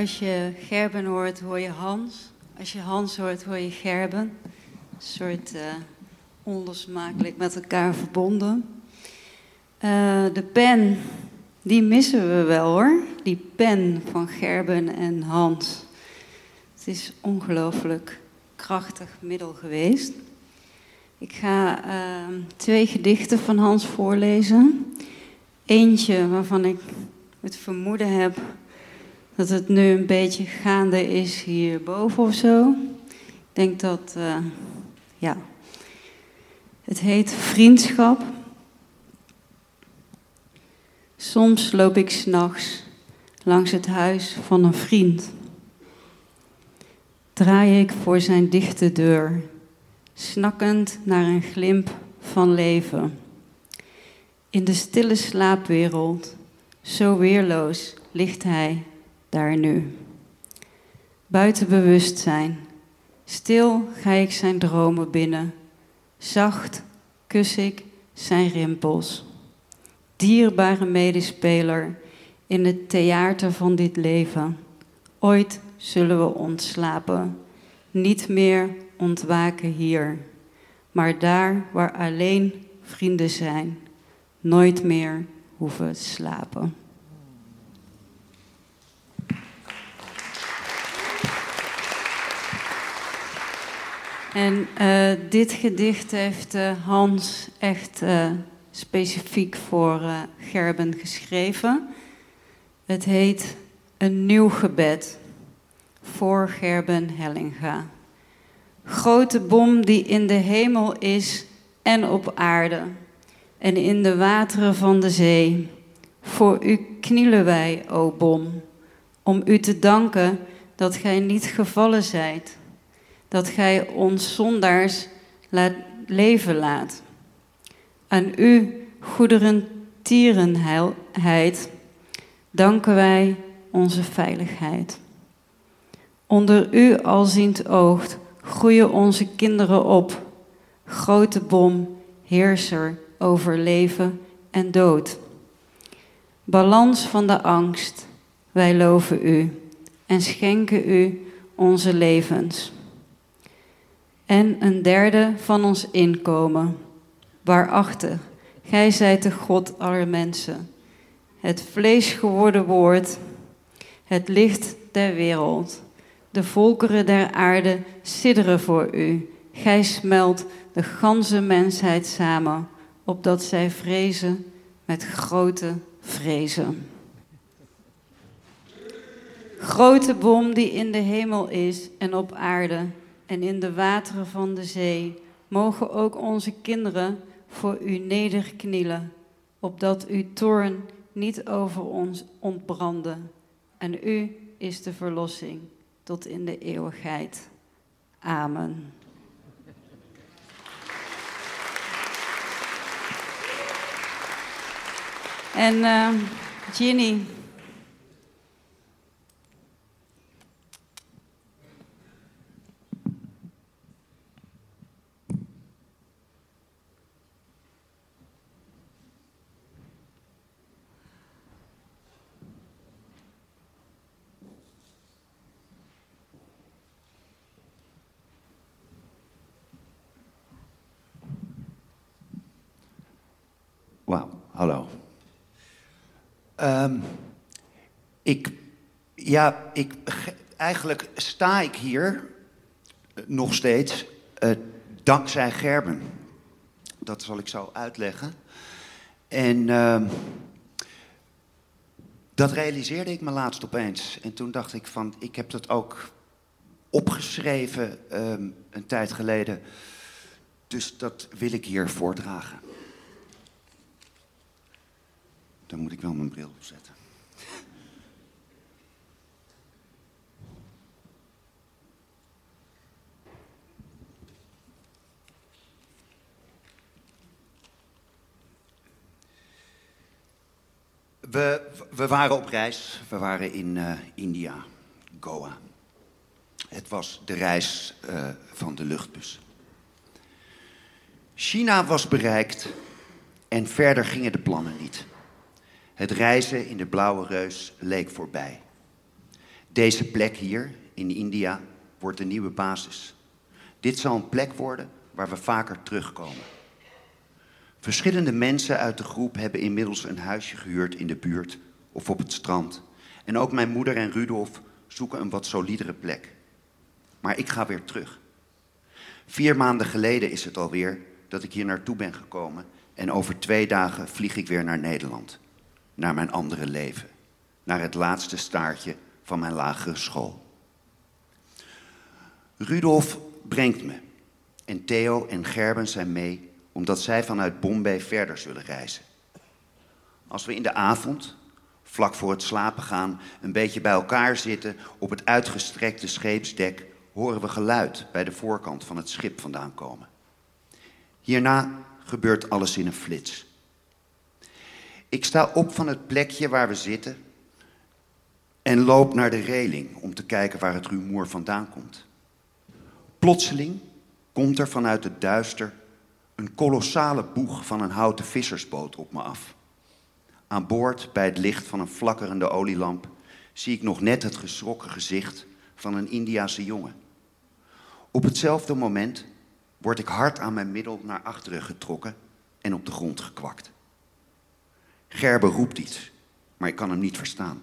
Als je Gerben hoort, hoor je Hans. Als je Hans hoort, hoor je Gerben. Een soort eh, onlosmakelijk met elkaar verbonden. Eh, de pen, die missen we wel hoor. Die pen van Gerben en Hans. Het is ongelooflijk krachtig middel geweest. Ik ga eh, twee gedichten van Hans voorlezen. Eentje waarvan ik het vermoeden heb dat het nu een beetje gaande is hierboven of zo. Ik denk dat, uh, ja. Het heet Vriendschap. Soms loop ik s'nachts langs het huis van een vriend. Draai ik voor zijn dichte deur, snakkend naar een glimp van leven. In de stille slaapwereld, zo weerloos, ligt hij daar nu. Buiten bewustzijn, stil ga ik zijn dromen binnen. Zacht kus ik zijn rimpels. Dierbare medespeler in het theater van dit leven. Ooit zullen we ontslapen, niet meer ontwaken hier, maar daar waar alleen vrienden zijn, nooit meer hoeven slapen. En uh, dit gedicht heeft uh, Hans echt uh, specifiek voor Gerben geschreven. Het heet Een nieuw gebed voor Gerben Hellinga. Grote bom die in de hemel is en op aarde en in de wateren van de zee. Voor u knielen wij, o bom, om u te danken dat gij niet gevallen zijt dat gij ons zondaars laat leven laat. Aan u, goederentierenheid, danken wij onze veiligheid. Onder u alziend oog groeien onze kinderen op. Grote bom, heerser over leven en dood. Balans van de angst, wij loven u en schenken u onze levens en een derde van ons inkomen. Waarachtig, gij zijt de God aller mensen, het vlees geworden woord, het licht der wereld. De volkeren der aarde sidderen voor u. Gij smelt de ganse mensheid samen, opdat zij vrezen met grote vrezen. Grote bom die in de hemel is en op aarde, en in de wateren van de zee, mogen ook onze kinderen voor u nederknielen, opdat uw toorn niet over ons ontbrandde. En u is de verlossing tot in de eeuwigheid. Amen. En uh, Ginny, Wauw, hallo. Um, ik, ja, ik, eigenlijk sta ik hier uh, nog steeds uh, dankzij Gerben. Dat zal ik zo uitleggen. En uh, dat realiseerde ik me laatst opeens. En toen dacht ik van, ik heb dat ook opgeschreven um, een tijd geleden. Dus dat wil ik hier voordragen. Dan moet ik wel mijn bril opzetten. We, we waren op reis. We waren in uh, India, Goa. Het was de reis uh, van de luchtbus. China was bereikt en verder gingen de plannen niet. Het reizen in de blauwe reus leek voorbij. Deze plek hier in India wordt de nieuwe basis. Dit zal een plek worden waar we vaker terugkomen. Verschillende mensen uit de groep hebben inmiddels een huisje gehuurd in de buurt of op het strand. En ook mijn moeder en Rudolf zoeken een wat solidere plek. Maar ik ga weer terug. Vier maanden geleden is het alweer dat ik hier naartoe ben gekomen en over twee dagen vlieg ik weer naar Nederland. Naar mijn andere leven. Naar het laatste staartje van mijn lagere school. Rudolf brengt me. En Theo en Gerben zijn mee, omdat zij vanuit Bombay verder zullen reizen. Als we in de avond, vlak voor het slapen gaan, een beetje bij elkaar zitten op het uitgestrekte scheepsdek, horen we geluid bij de voorkant van het schip vandaan komen. Hierna gebeurt alles in een flits. Ik sta op van het plekje waar we zitten en loop naar de reling om te kijken waar het rumoer vandaan komt. Plotseling komt er vanuit het duister een kolossale boeg van een houten vissersboot op me af. Aan boord, bij het licht van een flakkerende olielamp, zie ik nog net het geschrokken gezicht van een Indiase jongen. Op hetzelfde moment word ik hard aan mijn middel naar achteren getrokken en op de grond gekwakt. Gerbe roept iets, maar ik kan hem niet verstaan.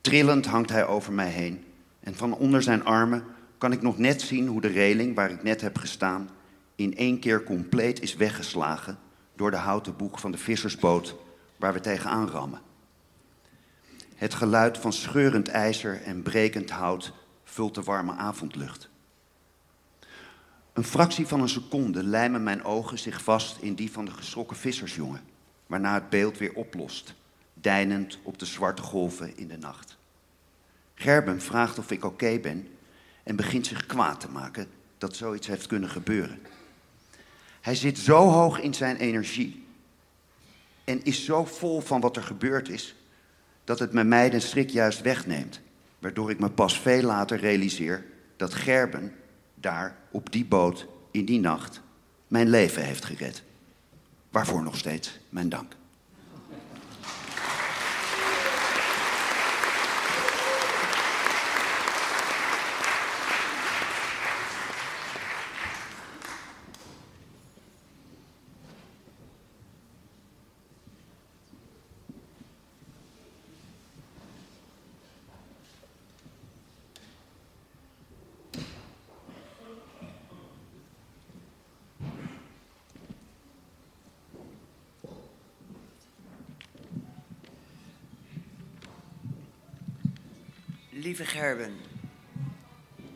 Trillend hangt hij over mij heen en van onder zijn armen kan ik nog net zien hoe de reling waar ik net heb gestaan in één keer compleet is weggeslagen door de houten boeg van de vissersboot waar we tegenaan rammen. Het geluid van scheurend ijzer en brekend hout vult de warme avondlucht. Een fractie van een seconde lijmen mijn ogen zich vast in die van de geschrokken vissersjongen, waarna het beeld weer oplost, deinend op de zwarte golven in de nacht. Gerben vraagt of ik oké ben en begint zich kwaad te maken dat zoiets heeft kunnen gebeuren. Hij zit zo hoog in zijn energie en is zo vol van wat er gebeurd is, dat het met mij de schrik juist wegneemt, waardoor ik me pas veel later realiseer dat Gerben daar op die boot in die nacht mijn leven heeft gered. Waarvoor nog steeds mijn dank.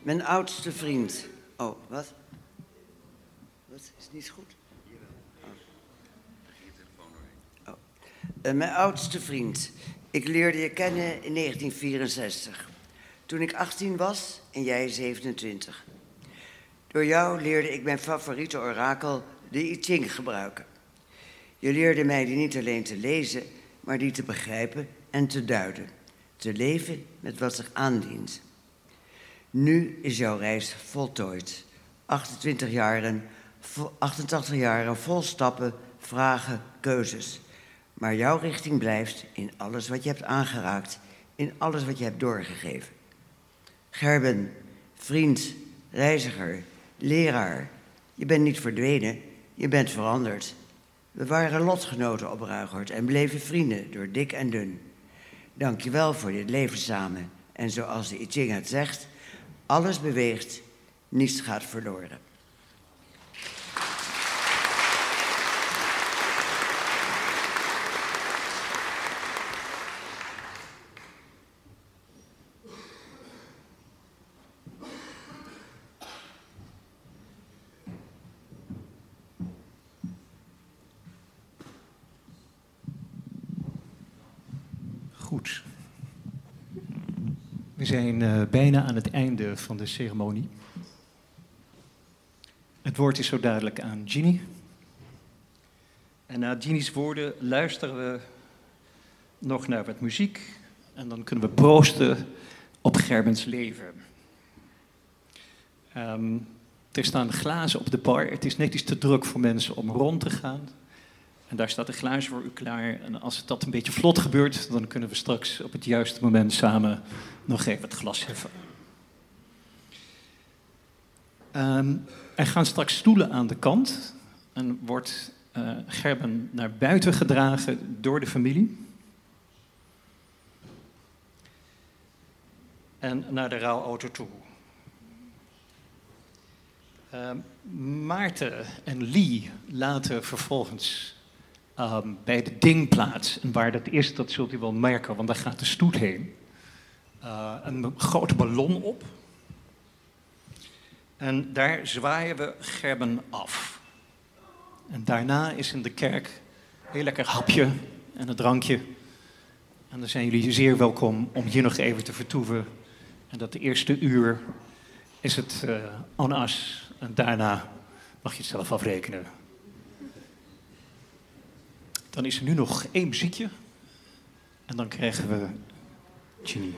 Mijn oudste vriend. Oh, wat? Wat is niet goed? Oh. Eh, mijn oudste vriend. Ik leerde je kennen in 1964. Toen ik 18 was en jij 27. Door jou leerde ik mijn favoriete orakel, de I Ching, gebruiken. Je leerde mij die niet alleen te lezen, maar die te begrijpen en te duiden te leven met wat zich aandient. Nu is jouw reis voltooid. 28 jaren, 88 jaren vol stappen, vragen, keuzes. Maar jouw richting blijft in alles wat je hebt aangeraakt, in alles wat je hebt doorgegeven. Gerben, vriend, reiziger, leraar, je bent niet verdwenen, je bent veranderd. We waren lotgenoten op Ruigort en bleven vrienden door dik en dun. Dank je wel voor dit leven samen. En zoals de I Ching het zegt, alles beweegt, niets gaat verloren. Goed. We zijn eh, bijna aan het einde van de ceremonie. Het woord is zo duidelijk aan Ginny. En na Ginny's woorden luisteren we nog naar wat muziek. En dan kunnen we proosten op Gerbens leven. Ehm, er staan glazen op de bar. Het is net iets te druk voor mensen om rond te gaan. En daar staat een glaasje voor u klaar. En als dat een beetje vlot gebeurt, dan kunnen we straks op het juiste moment samen nog even het glas heffen. Ehm, er gaan straks stoelen aan de kant en wordt eh, Gerben naar buiten gedragen door de familie. En naar de rouwauto toe. Ehm, Maarten en Lee laten vervolgens ehm, bij de ding plaats. En waar dat is, dat zult u wel merken, want daar gaat de stoet heen. Eh, een grote ballon op. En daar zwaaien we Gerben af. En daarna is in de kerk heel lekker hapje en een drankje. En dan zijn jullie zeer welkom om hier nog even te vertoeven. En dat eerste uur is het uh, as. En daarna mag je het zelf afrekenen. Dan is er nu nog één muziekje. En dan krijgen we Ginny.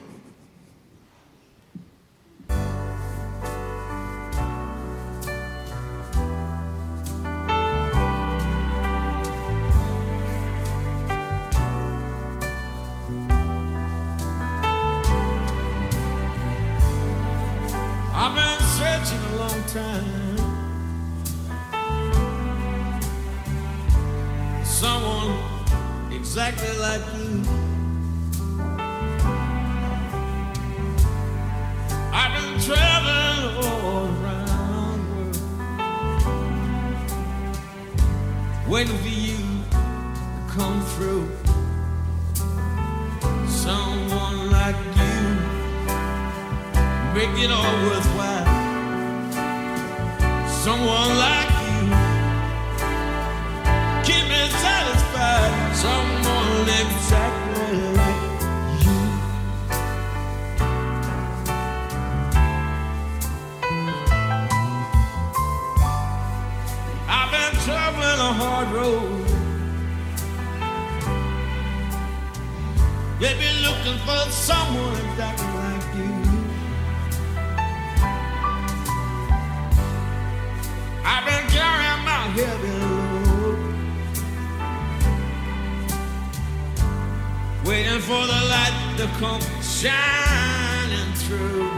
For the light to come shining through.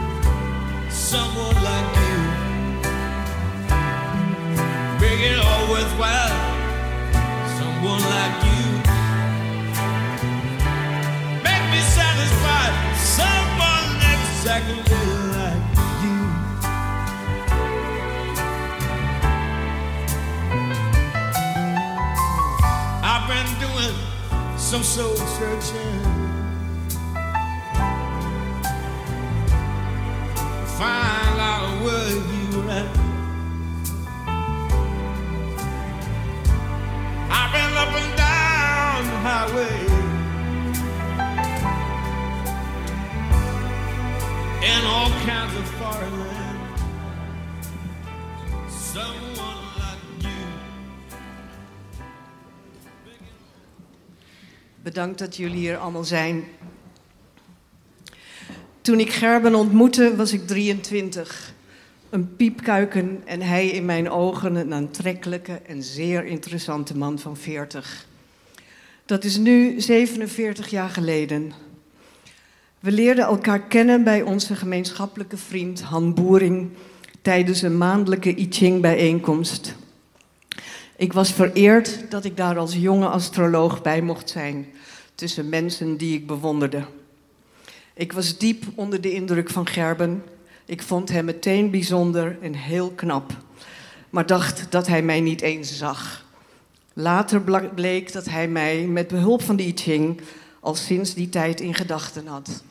Someone like you, make it all worthwhile. Someone like you, make me satisfied. Someone exactly like you. I've been doing some soul searching. Find out where you were at. I've been up and down the highway. In all kinds of foreign land. Someone like you. Bedankt dat jullie hier allemaal zijn. Toen ik Gerben ontmoette, was ik 23. Een piepkuiken en hij in mijn ogen een aantrekkelijke en zeer interessante man van 40. Dat is nu 47 jaar geleden. We leerden elkaar kennen bij onze gemeenschappelijke vriend Han Boering tijdens een maandelijke I Ching bijeenkomst. Ik was vereerd dat ik daar als jonge astroloog bij mocht zijn, tussen mensen die ik bewonderde. Ik was diep onder de indruk van Gerben. Ik vond hem meteen bijzonder en heel knap, maar dacht dat hij mij niet eens zag. Later bleek dat hij mij met behulp van de I Ching al sinds die tijd in gedachten had.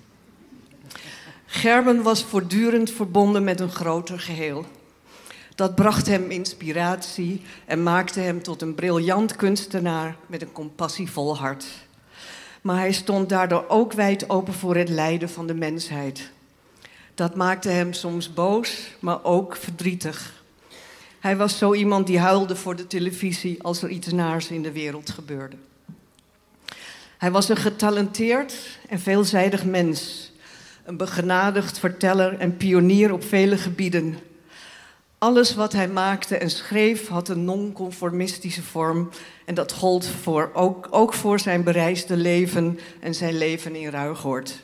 Gerben was voortdurend verbonden met een groter geheel. Dat bracht hem inspiratie en maakte hem tot een briljant kunstenaar met een compassievol hart. Maar hij stond daardoor ook wijd open voor het lijden van de mensheid. Dat maakte hem soms boos, maar ook verdrietig. Hij was zo iemand die huilde voor de televisie als er iets naars in de wereld gebeurde. Hij was een getalenteerd en veelzijdig mens. Een begenadigd verteller en pionier op vele gebieden. Alles wat hij maakte en schreef had een non-conformistische vorm. En dat gold voor, ook, ook voor zijn bereisde leven en zijn leven in Ruigoord.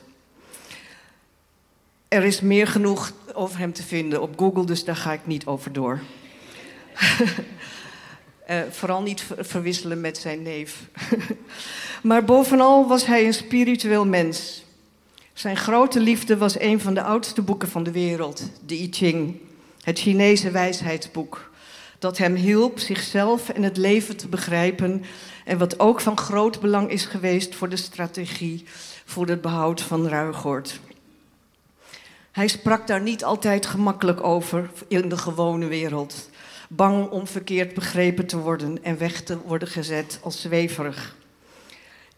Er is meer genoeg over hem te vinden op Google, dus daar ga ik niet over door. Eh, vooral niet ver- verwisselen met zijn neef. maar bovenal was hij een spiritueel mens. Zijn grote liefde was een van de oudste boeken van de wereld, de I Ching, het Chinese wijsheidsboek. Dat hem hielp zichzelf en het leven te begrijpen en wat ook van groot belang is geweest voor de strategie voor het behoud van Ruigoord. Hij sprak daar niet altijd gemakkelijk over in de gewone wereld. Bang om verkeerd begrepen te worden en weg te worden gezet als zweverig.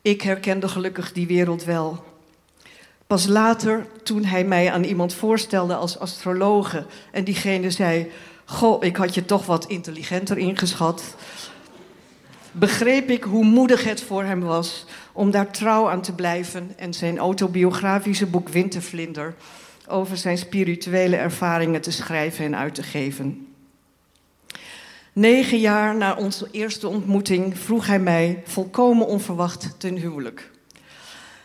Ik herkende gelukkig die wereld wel. Pas later, toen hij mij aan iemand voorstelde als astrologe en diegene zei: Goh, ik had je toch wat intelligenter ingeschat. Begreep ik hoe moedig het voor hem was om daar trouw aan te blijven en zijn autobiografische boek Wintervlinder over zijn spirituele ervaringen te schrijven en uit te geven. Negen jaar na onze eerste ontmoeting vroeg hij mij volkomen onverwacht ten huwelijk.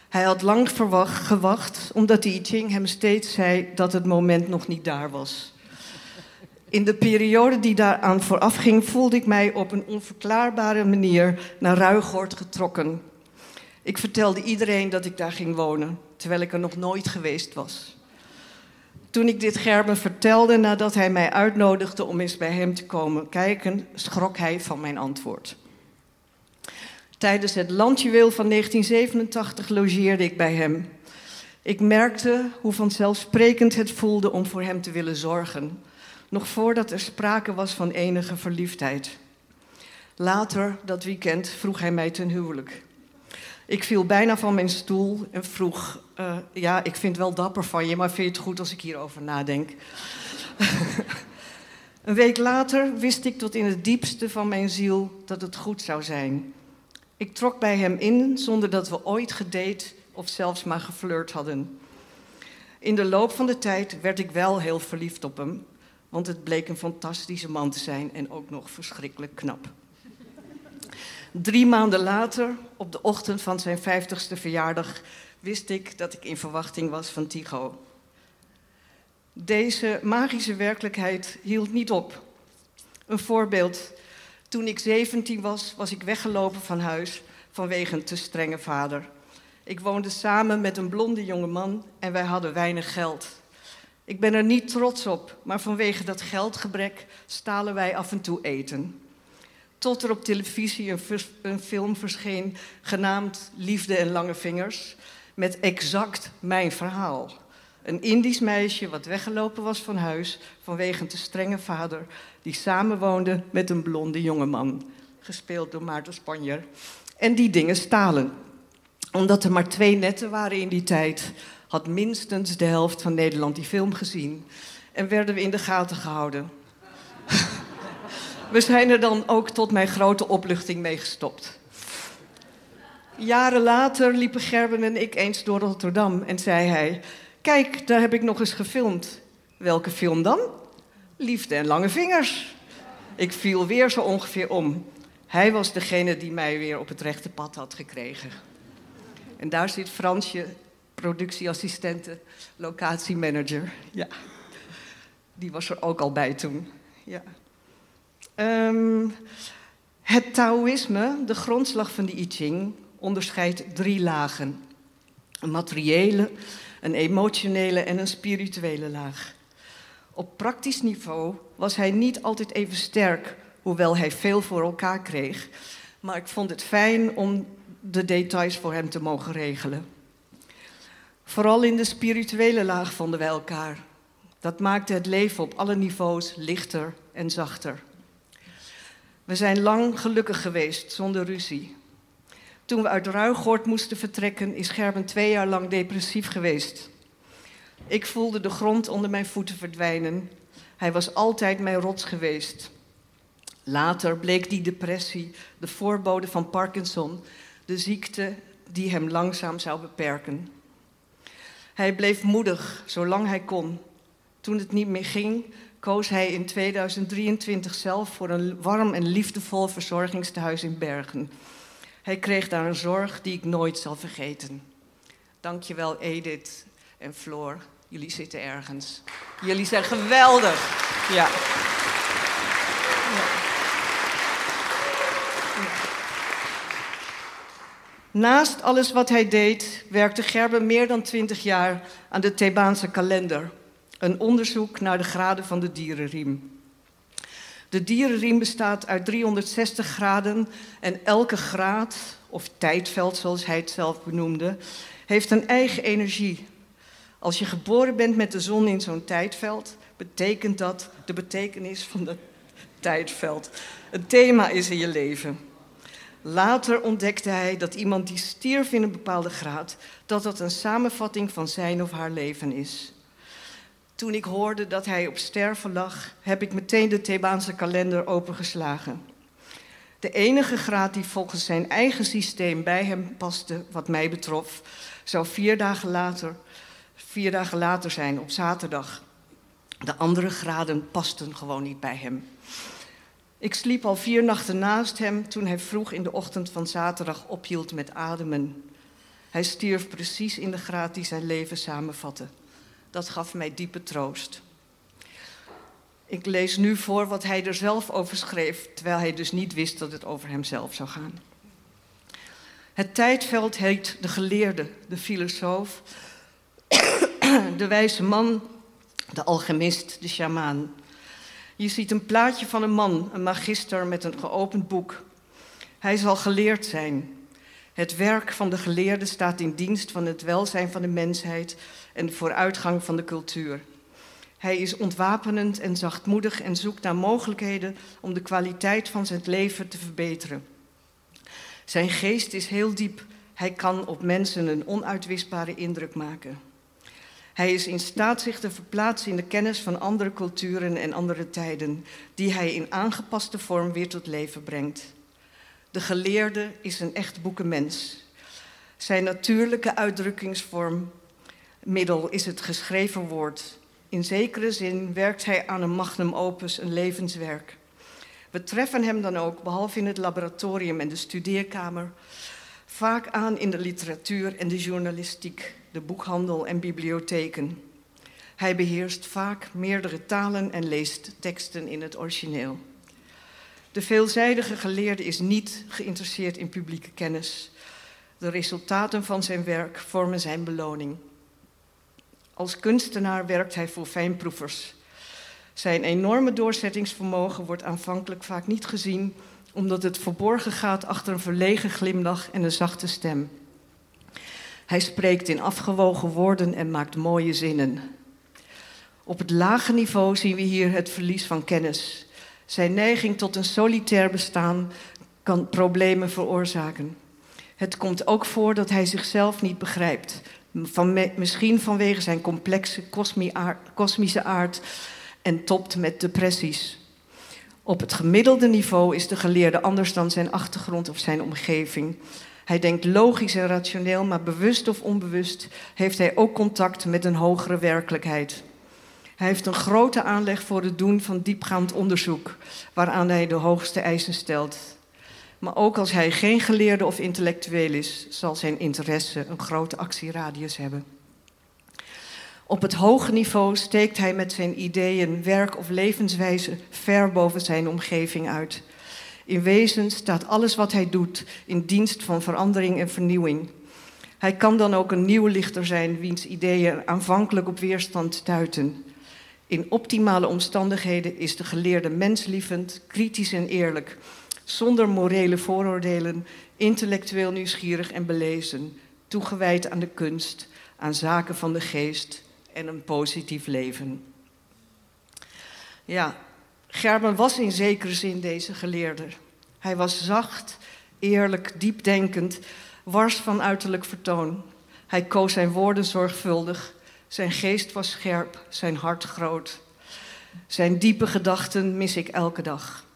Hij had lang verwacht, gewacht, omdat de I Ching hem steeds zei dat het moment nog niet daar was. In de periode die daaraan voorafging, voelde ik mij op een onverklaarbare manier naar Ruigoord getrokken. Ik vertelde iedereen dat ik daar ging wonen, terwijl ik er nog nooit geweest was. Toen ik dit Gerben vertelde nadat hij mij uitnodigde om eens bij hem te komen kijken, schrok hij van mijn antwoord. Tijdens het landjuweel van 1987 logeerde ik bij hem. Ik merkte hoe vanzelfsprekend het voelde om voor hem te willen zorgen, nog voordat er sprake was van enige verliefdheid. Later dat weekend vroeg hij mij ten huwelijk. Ik viel bijna van mijn stoel en vroeg: eh, Ja, ik vind wel dapper van je, maar vind je het goed als ik hierover nadenk? Een week later wist ik tot in het diepste van mijn ziel dat het goed zou zijn. Ik trok bij hem in zonder dat we ooit gedate of zelfs maar geflirt hadden. In de loop van de tijd werd ik wel heel verliefd op hem, want het bleek een fantastische man te zijn en ook nog verschrikkelijk knap. Drie maanden later, op de ochtend van zijn vijftigste verjaardag, wist ik dat ik in verwachting was van Tycho. Deze magische werkelijkheid hield niet op. Een voorbeeld. Toen ik 17 was, was ik weggelopen van huis vanwege een te strenge vader. Ik woonde samen met een blonde jonge man en wij hadden weinig geld. Ik ben er niet trots op, maar vanwege dat geldgebrek stalen wij af en toe eten. Tot er op televisie een, een film verscheen genaamd Liefde en Lange Vingers, met exact mijn verhaal. Een Indisch meisje wat weggelopen was van huis vanwege een te strenge vader, die samenwoonde met een blonde jongeman, gespeeld door Maarten Spanjer. En die dingen stalen. Omdat er maar twee netten waren in die tijd, had minstens de helft van Nederland die film gezien. En werden we in de gaten gehouden. We zijn er dan ook tot mijn grote opluchting mee gestopt. Jaren later liepen Gerben en ik eens door Rotterdam en zei hij: Kijk, daar heb ik nog eens gefilmd. Welke film dan? Liefde en lange vingers. Ik viel weer zo ongeveer om. Hij was degene die mij weer op het rechte pad had gekregen. En daar zit Fransje, productieassistente, locatiemanager. Ja. Die was er ook al bij toen. Ja. Ehm, het Taoïsme, de grondslag van de I Ching, onderscheidt drie lagen: een materiële, een emotionele en een spirituele laag. Op praktisch niveau was hij niet altijd even sterk, hoewel hij veel voor elkaar kreeg. Maar ik vond het fijn om de details voor hem te mogen regelen. Vooral in de spirituele laag vonden wij elkaar. Dat maakte het leven op alle niveaus lichter en zachter. We zijn lang gelukkig geweest, zonder ruzie. Toen we uit Ruigoord moesten vertrekken, is Gerben twee jaar lang depressief geweest. Ik voelde de grond onder mijn voeten verdwijnen. Hij was altijd mijn rots geweest. Later bleek die depressie de voorbode van Parkinson, de ziekte die hem langzaam zou beperken. Hij bleef moedig zolang hij kon. Toen het niet meer ging, koos hij in 2023 zelf voor een warm en liefdevol verzorgingstehuis in Bergen. Hij kreeg daar een zorg die ik nooit zal vergeten. Dankjewel Edith en Floor. Jullie zitten ergens. Jullie zijn geweldig. Ja. Naast alles wat hij deed, werkte Gerben meer dan twintig jaar aan de Thebaanse kalender. Een onderzoek naar de graden van de dierenriem. De dierenriem bestaat uit 360 graden en elke graad, of tijdveld zoals hij het zelf benoemde, heeft een eigen energie. Als je geboren bent met de zon in zo'n tijdveld, betekent dat de betekenis van dat tijdveld. Een thema is in je leven. Later ontdekte hij dat iemand die stierf in een bepaalde graad, dat dat een samenvatting van zijn of haar leven is. Toen ik hoorde dat hij op sterven lag, heb ik meteen de Thebaanse kalender opengeslagen. De enige graad die volgens zijn eigen systeem bij hem paste, wat mij betrof, zou vier dagen later, vier dagen later zijn, op zaterdag. De andere graden pasten gewoon niet bij hem. Ik sliep al vier nachten naast hem toen hij vroeg in de ochtend van zaterdag ophield met ademen. Hij stierf precies in de graad die zijn leven samenvatte. Dat gaf mij diepe troost. Ik lees nu voor wat hij er zelf over schreef, terwijl hij dus niet wist dat het over hemzelf zou gaan. Het tijdveld heet de geleerde, de filosoof, de wijze man, de alchemist, de sjamaan. Je ziet een plaatje van een man, een magister met een geopend boek. Hij zal geleerd zijn. Het werk van de geleerde staat in dienst van het welzijn van de mensheid en vooruitgang van de cultuur. Hij is ontwapenend en zachtmoedig en zoekt naar mogelijkheden om de kwaliteit van zijn leven te verbeteren. Zijn geest is heel diep. Hij kan op mensen een onuitwisbare indruk maken. Hij is in staat zich te verplaatsen in de kennis van andere culturen en andere tijden, die hij in aangepaste vorm weer tot leven brengt. De geleerde is een echt boekenmens. Zijn natuurlijke uitdrukkingsvorm, middel, is het geschreven woord. In zekere zin werkt hij aan een magnum opus, een levenswerk. We treffen hem dan ook, behalve in het laboratorium en de studeerkamer, vaak aan in de literatuur en de journalistiek, de boekhandel en bibliotheken. Hij beheerst vaak meerdere talen en leest teksten in het origineel. De veelzijdige geleerde is niet geïnteresseerd in publieke kennis. De resultaten van zijn werk vormen zijn beloning. Als kunstenaar werkt hij voor fijnproevers. Zijn enorme doorzettingsvermogen wordt aanvankelijk vaak niet gezien, omdat het verborgen gaat achter een verlegen glimlach en een zachte stem. Hij spreekt in afgewogen woorden en maakt mooie zinnen. Op het lage niveau zien we hier het verlies van kennis. Zijn neiging tot een solitair bestaan kan problemen veroorzaken. Het komt ook voor dat hij zichzelf niet begrijpt. Van misschien vanwege zijn complexe kosmische aard en topt met depressies. Op het gemiddelde niveau is de geleerde anders dan zijn achtergrond of zijn omgeving. Hij denkt logisch en rationeel, maar bewust of onbewust heeft hij ook contact met een hogere werkelijkheid. Hij heeft een grote aanleg voor het doen van diepgaand onderzoek, waaraan hij de hoogste eisen stelt. Maar ook als hij geen geleerde of intellectueel is, zal zijn interesse een grote actieradius hebben. Op het hoge niveau steekt hij met zijn ideeën, werk of levenswijze ver boven zijn omgeving uit. In wezen staat alles wat hij doet in dienst van verandering en vernieuwing. Hij kan dan ook een nieuw lichter zijn, wiens ideeën aanvankelijk op weerstand stuiten. In optimale omstandigheden is de geleerde menslievend, kritisch en eerlijk, zonder morele vooroordelen, intellectueel nieuwsgierig en belezen, toegewijd aan de kunst, aan zaken van de geest en een positief leven. Ja, Gerben was in zekere zin deze geleerde. Hij was zacht, eerlijk, diepdenkend, wars van uiterlijk vertoon. Hij koos zijn woorden zorgvuldig. Zijn geest was scherp, zijn hart groot. Zijn diepe gedachten mis ik elke dag.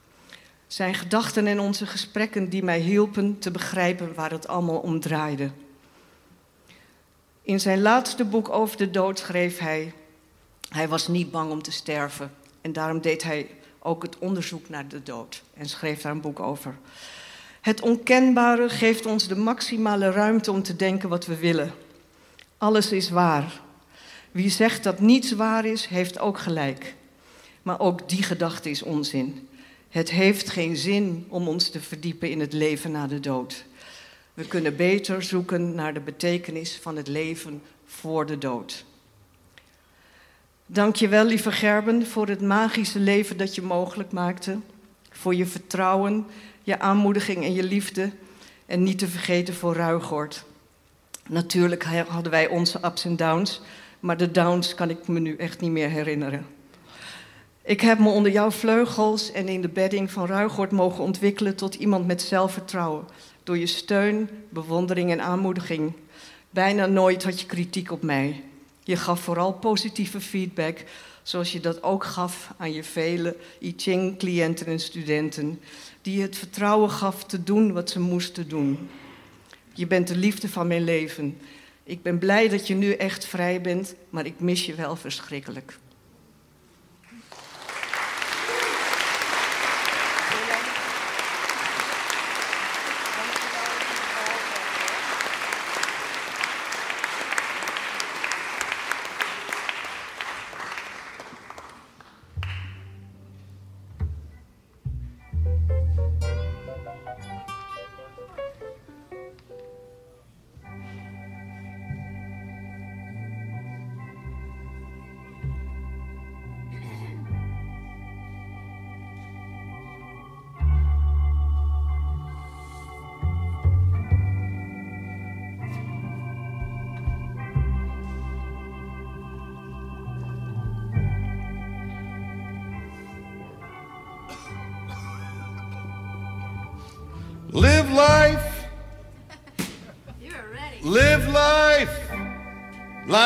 Zijn gedachten en onze gesprekken die mij hielpen te begrijpen waar het allemaal om draaide. In zijn laatste boek over de dood schreef hij: Hij was niet bang om te sterven. En daarom deed hij ook het onderzoek naar de dood en schreef daar een boek over. Het onkenbare geeft ons de maximale ruimte om te denken wat we willen. Alles is waar. Wie zegt dat niets waar is, heeft ook gelijk. Maar ook die gedachte is onzin. Het heeft geen zin om ons te verdiepen in het leven na de dood. We kunnen beter zoeken naar de betekenis van het leven voor de dood. Dank je wel, lieve Gerben, voor het magische leven dat je mogelijk maakte. Voor je vertrouwen, je aanmoediging en je liefde. En niet te vergeten voor Ruigort. Natuurlijk hadden wij onze ups en downs, maar de downs kan ik me nu echt niet meer herinneren. Ik heb me onder jouw vleugels en in de bedding van Ruigort mogen ontwikkelen tot iemand met zelfvertrouwen. Door je steun, bewondering en aanmoediging. Bijna nooit had je kritiek op mij. Je gaf vooral positieve feedback, zoals je dat ook gaf aan je vele I Ching-cliënten en studenten, die je het vertrouwen gaf te doen wat ze moesten doen. Je bent de liefde van mijn leven. Ik ben blij dat je nu echt vrij bent, maar ik mis je wel verschrikkelijk.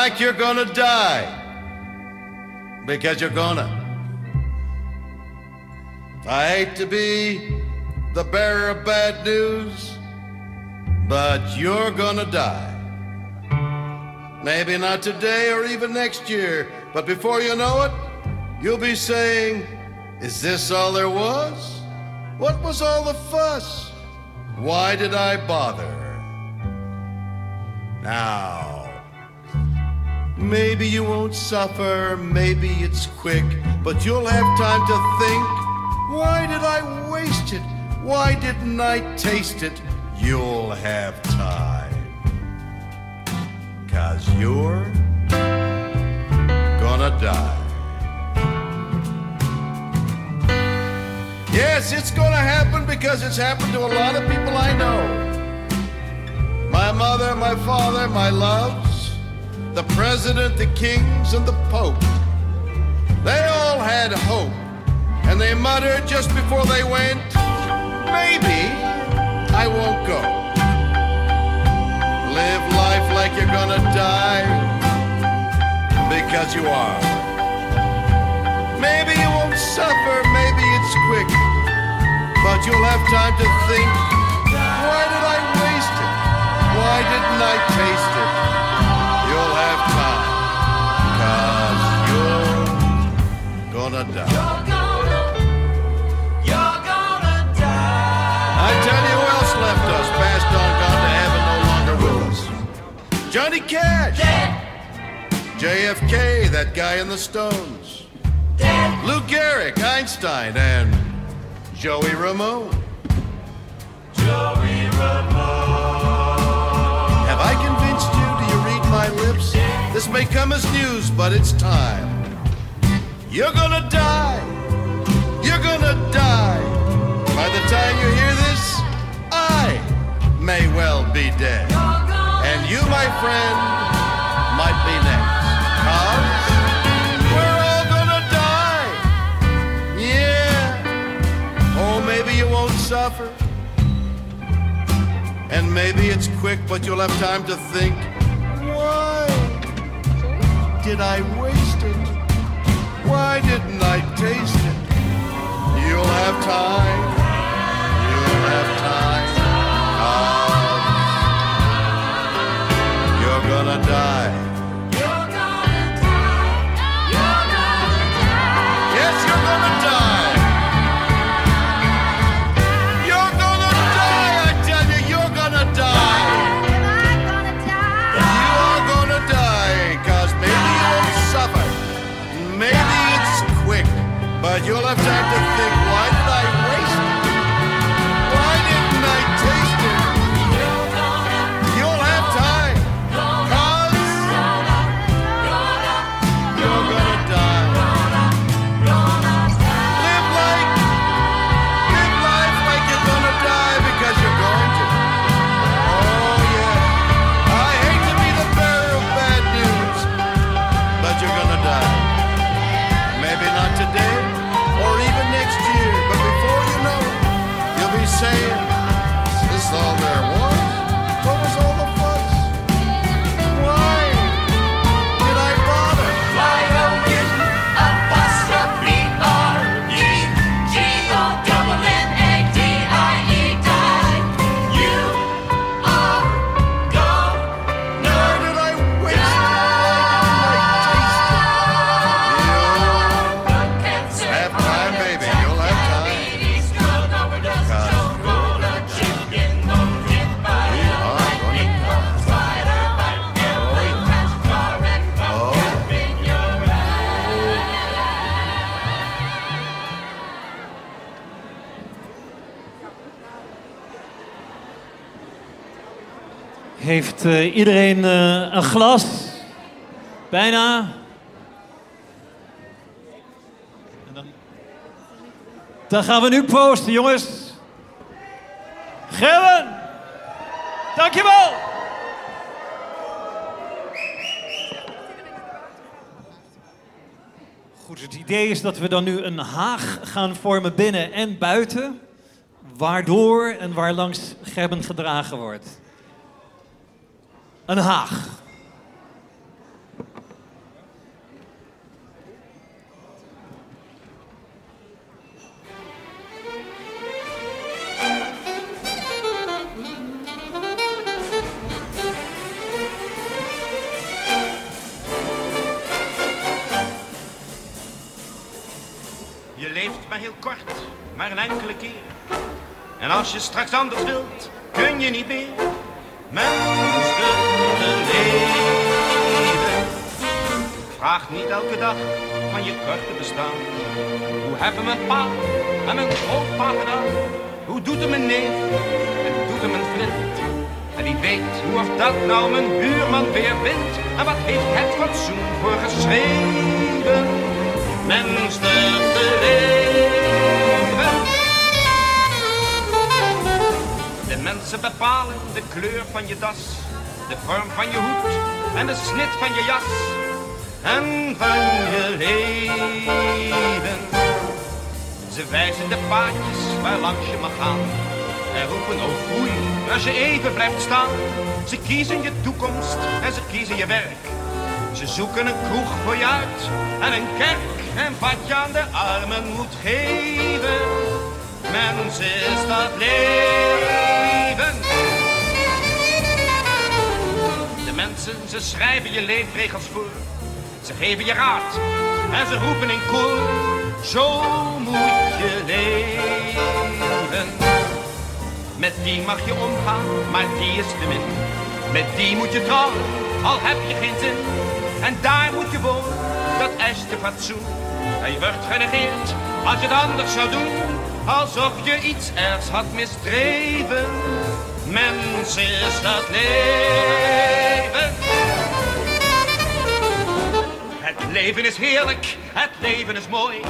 Like you're gonna die. Because you're gonna. I hate to be the bearer of bad news, but you're gonna die. Maybe not today or even next year, but before you know it, you'll be saying, Is this all there was? What was all the fuss? Why did I bother? Now, maybe you won't suffer, maybe it's quick, but you'll have time to think. Why did I waste it? Why didn't I taste it? You'll have time. Cause you're gonna die. Yes, it's gonna happen because it's happened to a lot of people I know. My mother, my father, my loves, the president, the kings, and the pope. They all had hope, and they muttered just before they went, maybe I won't go. Live life like you're gonna die, because you are. Maybe you won't suffer, maybe it's quick, but you'll have time to think, why did I waste it? Why didn't I taste it? Cause you're gonna die. I tell you who else left us, passed on, gone to heaven, no longer with us. Johnny Cash. JFK, that guy in the Stones. Lou Gehrig, Einstein, and Joey Ramone. Joey Ramone. Have I convinced you? Do you read my lips? This may come as news, but it's time. You're gonna die. You're gonna die. By the time you hear this, I may well be dead. And you, my friend, might be next. We're all gonna die. Yeah. Oh, maybe you won't suffer. And maybe it's quick, but you'll have time to think. Why did I waste it? Why didn't I taste it? You'll have time. You'll have time. Cause you're gonna die. You're gonna die. You're gonna die. Yes, you're But you'll have time to Eh, iedereen eh, een glas? Bijna. Dan... dan gaan we nu proosten, jongens. Gerben! Dankjewel! Goed, het idee is dat we dan nu een haag gaan vormen binnen en buiten. Waardoor en waar langs Gerben gedragen wordt. Een haag. Je leeft maar heel kort, maar een enkele keer. En als je straks anders wilt, kun je niet meer. Mens te leven. Vraag niet elke dag van je korte bestaan. Hoe hebben mijn pa en mijn grootpa gedaan? Hoe doet het mijn neef en doet het mijn vriend? En wie weet hoe of dat nou mijn buurman weer wint. En wat heeft het fatsoen voor geschreven? Mens te leven. Mensen bepalen de kleur van je das, de vorm van je hoed en de snit van je jas en van je leven. Ze wijzen de paadjes waar langs je mag gaan en roepen oh groei als je even blijft staan. Ze kiezen je toekomst en ze kiezen je werk. Ze zoeken een kroeg voor je uit en een kerk en wat je aan de armen moet geven. Mens is dat leven. De mensen, ze schrijven je leefregels voor. Ze geven je raad en ze roepen in koor. Zo moet je leven. Met die mag je omgaan, maar die is te min. Met die moet je trouwen, al heb je geen zin. En daar moet je wonen, dat eist je fatsoen. En je wordt genegeerd als je het anders zou doen. Alsof je iets ergs had misdreven. Mens is dat leven. Het leven is heerlijk, het leven is mooi.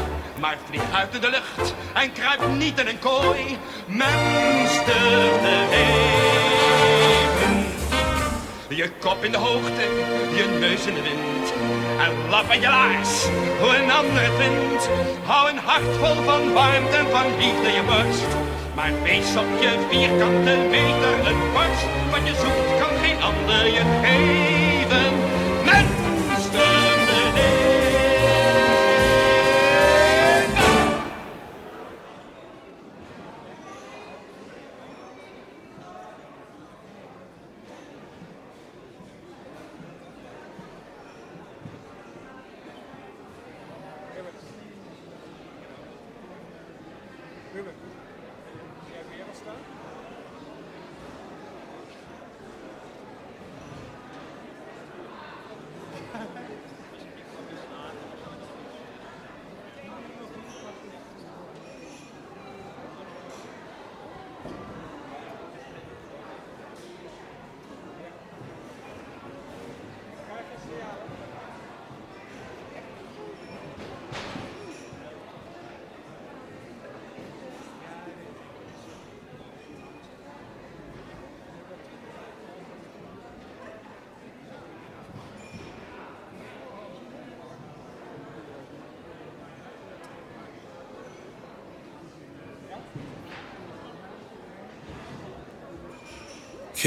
Maar vlieg uit in de lucht en kruip niet in een kooi. Mens te leven. Je kop in de hoogte, je neus in de wind. En lap je laars, hoe een ander het vindt. Hou een hart vol van warmte en van liefde je borst. Maar wees op je vierkante meter een borst. Wat je zoekt kan geen ander je geven.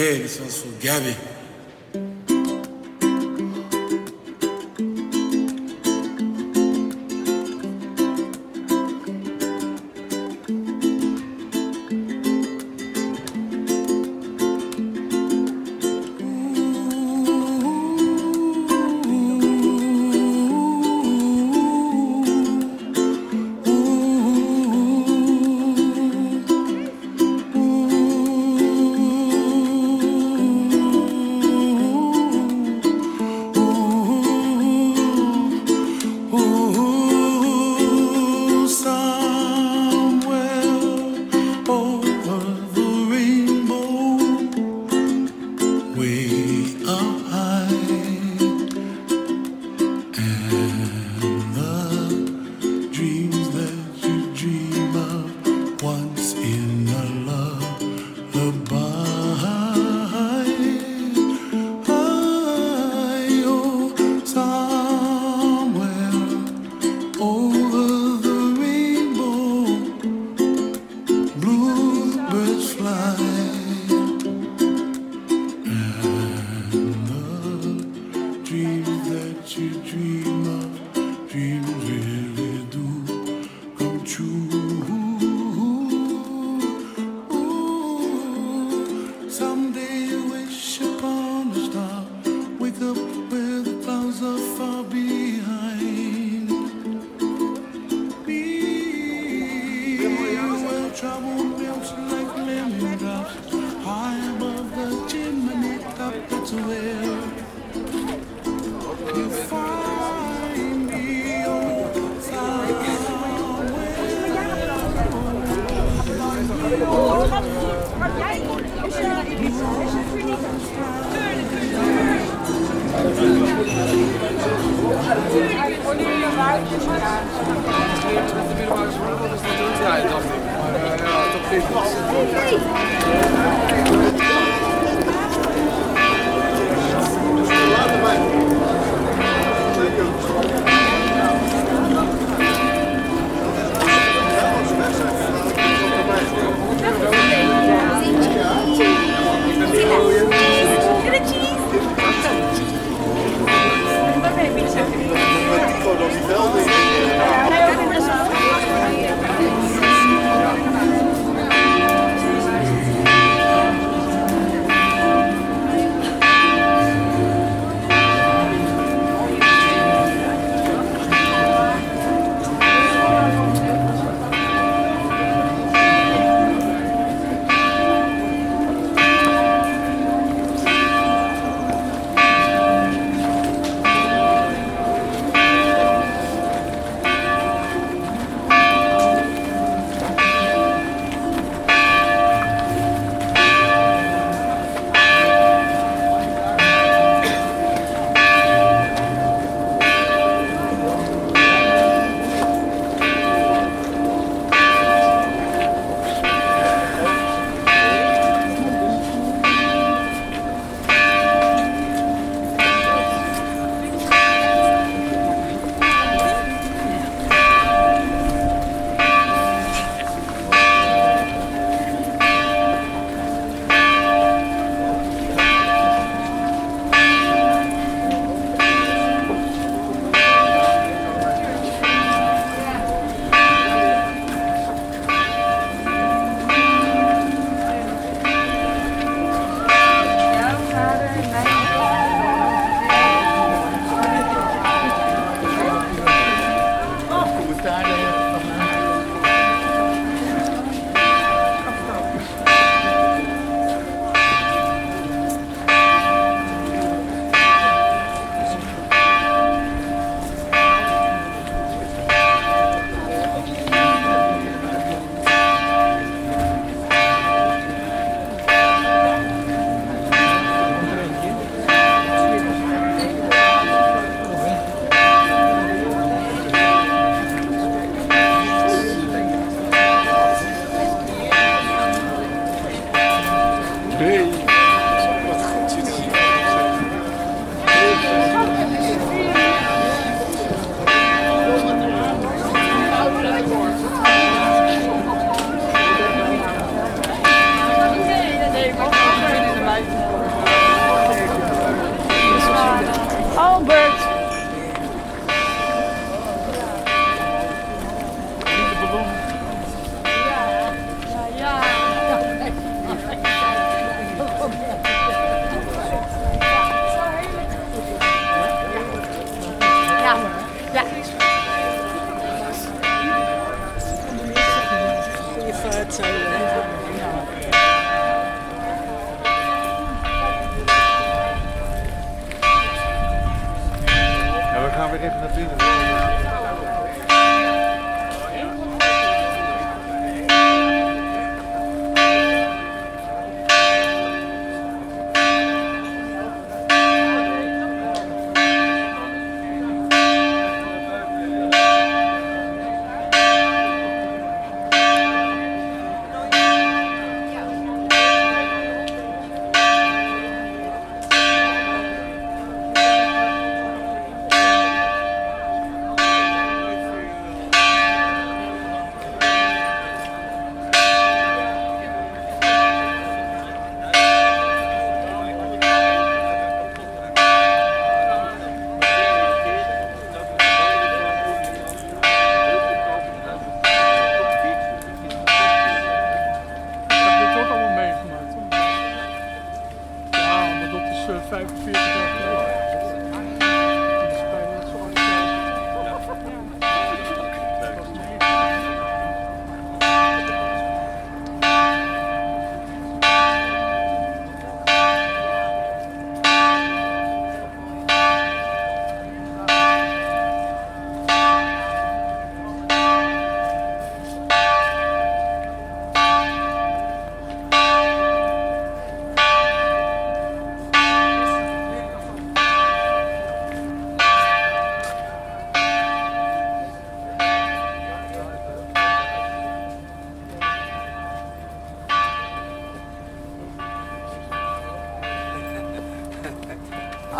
Keyli olsun, Gabi.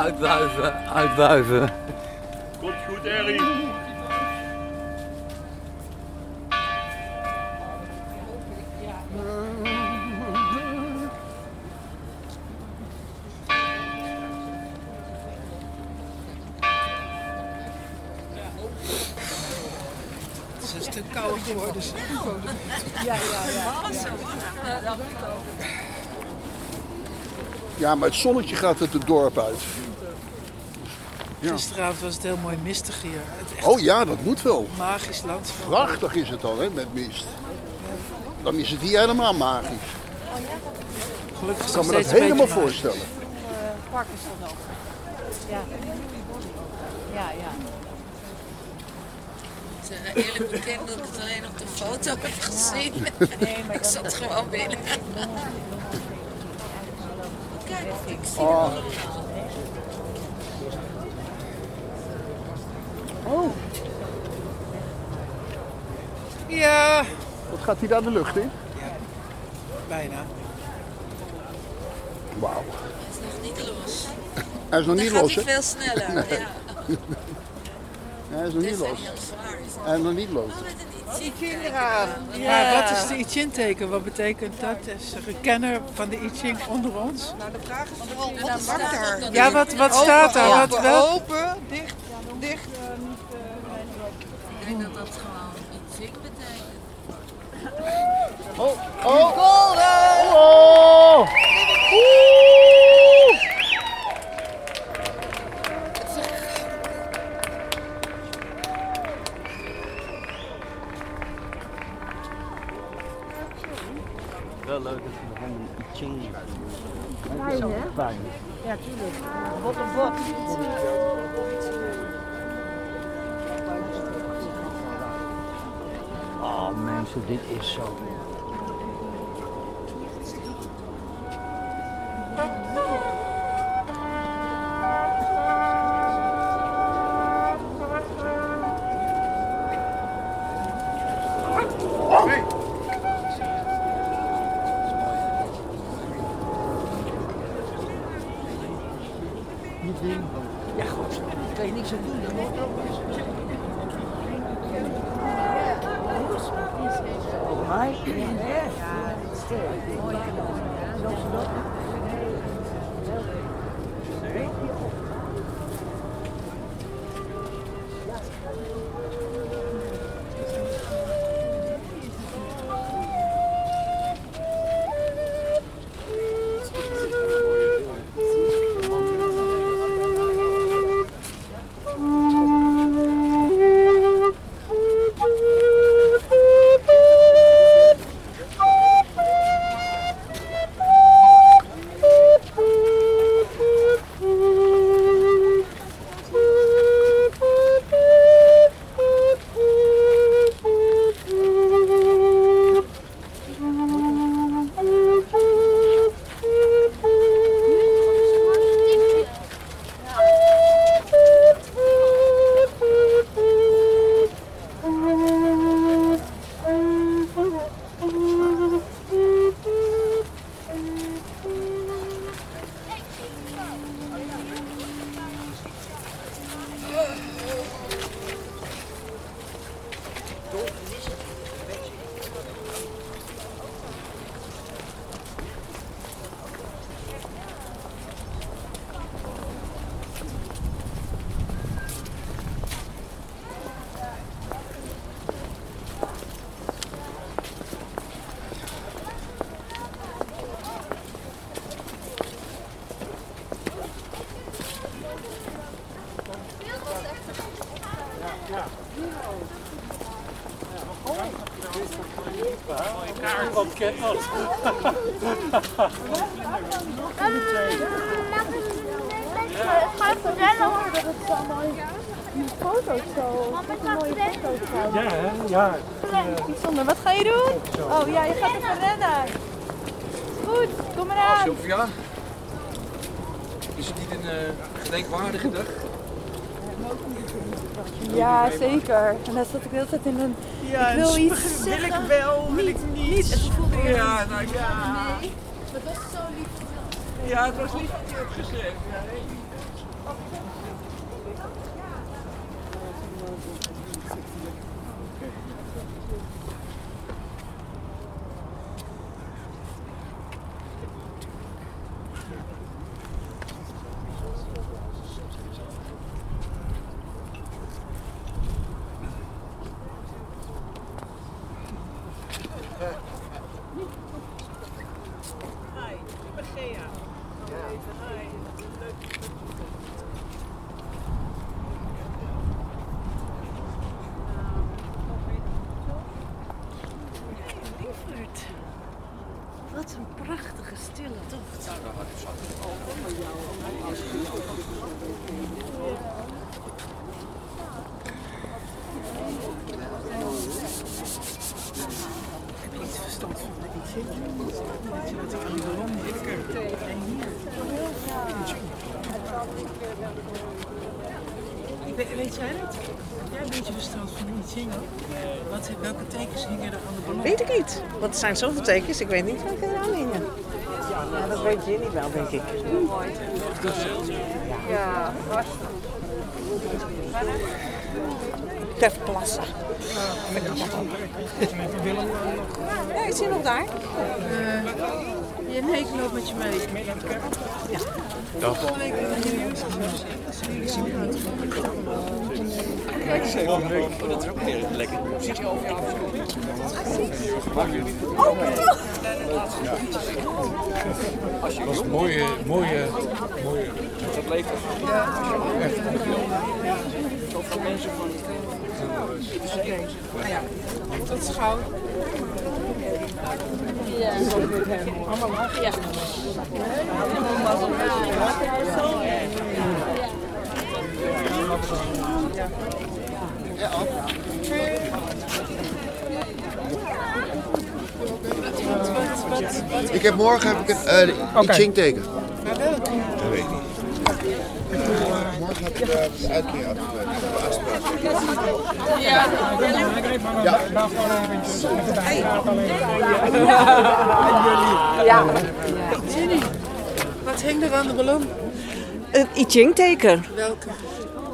Uitwuiven, uitwuiven. Komt goed, Errie. Het is een stuk kouder geworden. Ja, ja, ja. ja. Ja, maar het zonnetje gaat het het dorp uit. Ja. Gisteravond was het heel mooi mistig hier. Echt Oh ja, dat moet wel. Magisch landschap. Prachtig is het dan, hè, met mist. Dan is het hier helemaal magisch. Gelukkig Ik kan me dat helemaal voorstellen. Park is er nog. Ja. Ja, ja. Zijn eerlijk bekend dat ik het alleen op de foto heb gezien. Nee, maar ik zat gewoon binnen. Kijk, ik zie Oh. hem allemaal. Oh, Ja, wat gaat hij daar de lucht in? bijna. Wauw. Het is nog niet los. Hij is nog Dan niet los, hij hè? veel sneller, Nee. ja. Hij is nog niet los. Hij is nog niet los. Maar wat is de I Ching teken? Wat betekent dat? Is er een kenner van de I Ching onder ons? Nou, de vraag is vooral wat staat daar? Ja, wat- wat staat daar? Wat wel- open, dicht, dicht. Ik denk dat dat gewoon iets ik betekent. Oh, oh. Golden! Oh! Oeh! Wel leuk dat je gewoon een I Ching Fijn, hè? Fijn. Ja, tuurlijk. Wat een bot. Oh mensen, dit is zo. Wat een prachtige stille tocht. Heb je iets verstand van de iets wat ik aan die ballon Weet, weet jij dat? Een beetje verstand van iets zingen? Wat, welke tekens hingen er aan de ballon? Weet ik niet. Want er zijn zoveel tekens, ik weet niet welke er aan hingen. Ja, dat weet Jenny wel, denk ik. Ja, Ter plassen. Ja, is hij nog daar? Ja, nee, ik loop met je mee. Ja. Dag. Ben je weer. Oh, dat is ook weer lekker. Zit je over jou? Dat was een mooie, mooie, mooie. Dat leeft Ja, echt. Zoveel mensen van. Ja, tot schouw. Ik heb morgen heb ik het uh. Maar welke? Dat weet ik niet. Morgen heb ik uh, de uitkeer afspraak. Ja. Ja. Ja. Jenny, wat hing er aan de ballon? Het I Ching-teken. Welke?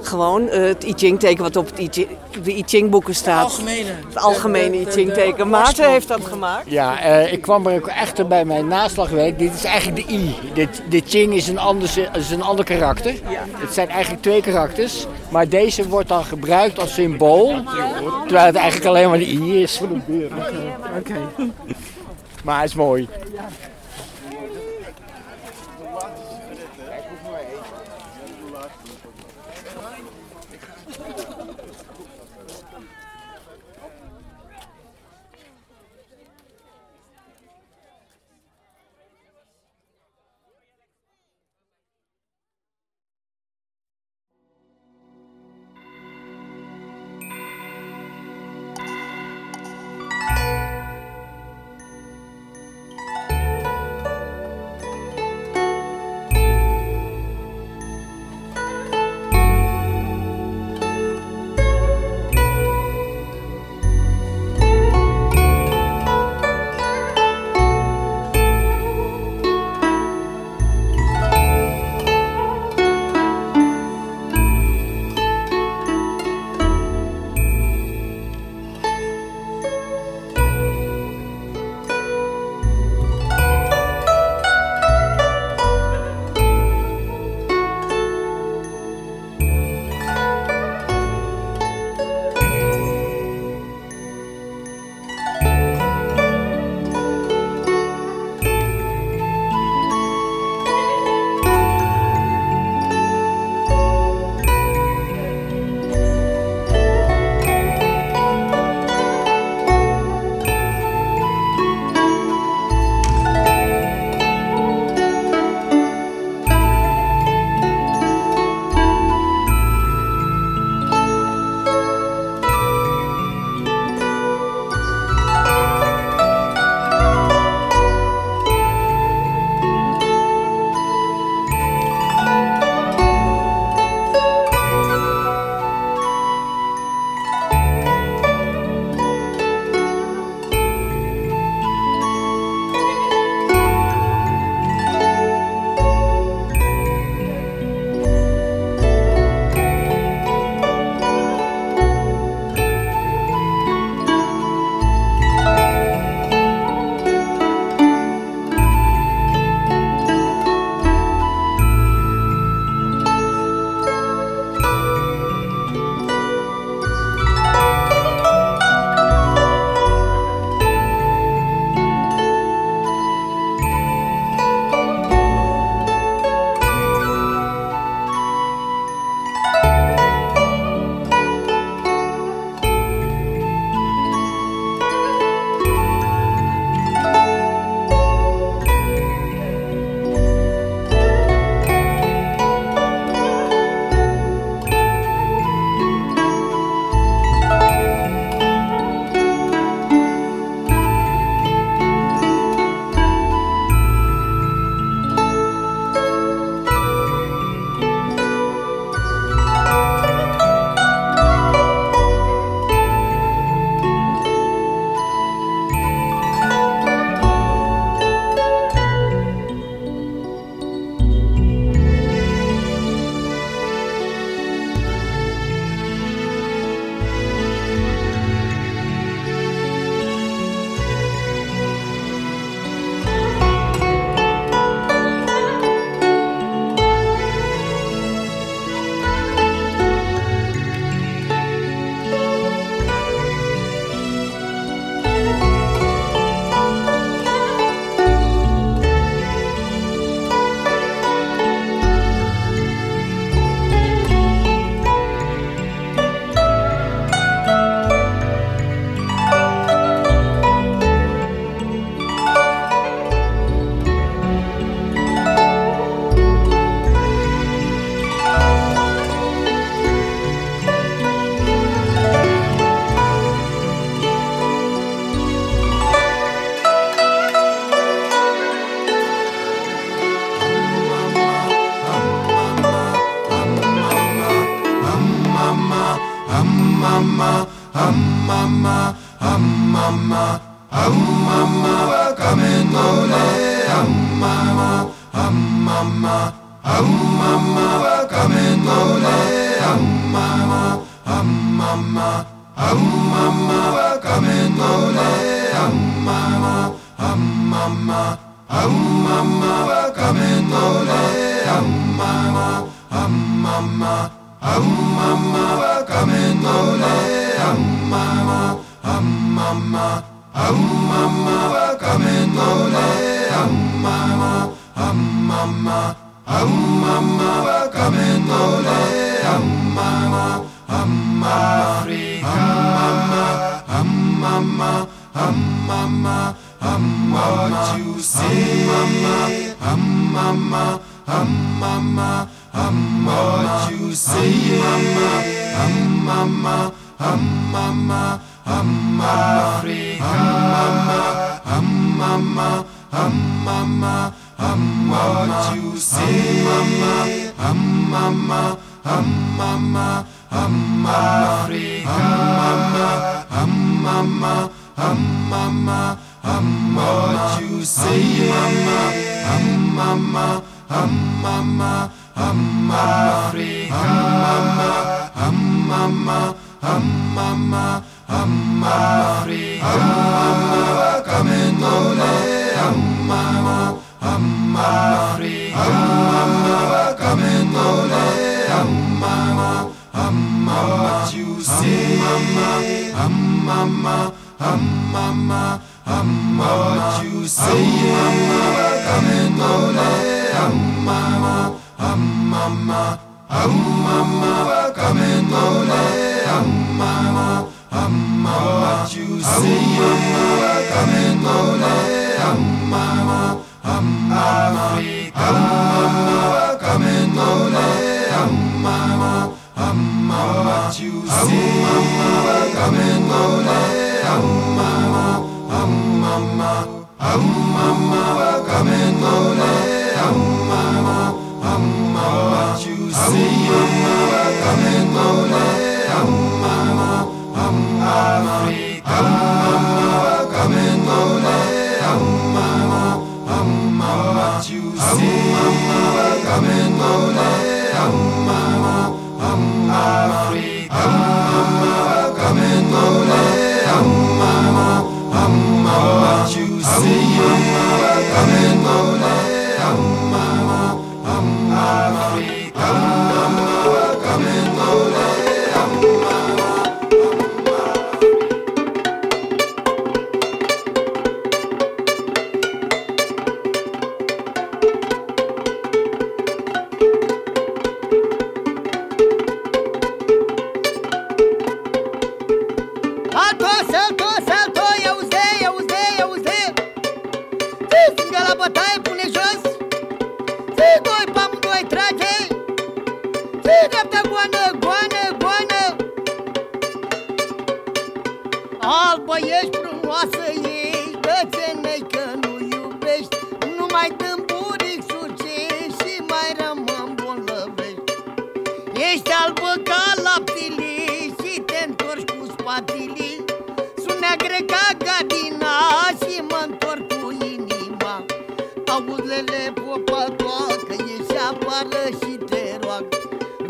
Gewoon eh, het I Ching-teken wat op het I Ching- de I Ching-boeken staat. algemene. Het algemene De- I de- de- Ching-teken. de Maarten oorsprong. heeft dat gemaakt. Ja, eh, ik kwam er ook echt bij mijn naslagwerk. Dit is eigenlijk de I. De, de Ching is een, ander, is een ander karakter. Het zijn eigenlijk twee karakters. Maar deze wordt dan gebruikt als symbool. Terwijl het eigenlijk alleen maar de I is. Oké. Maar het is mooi.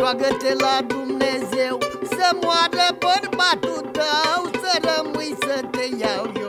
roagă-te la Dumnezeu Să moară bărbatul tău Să rămâi să te iau eu.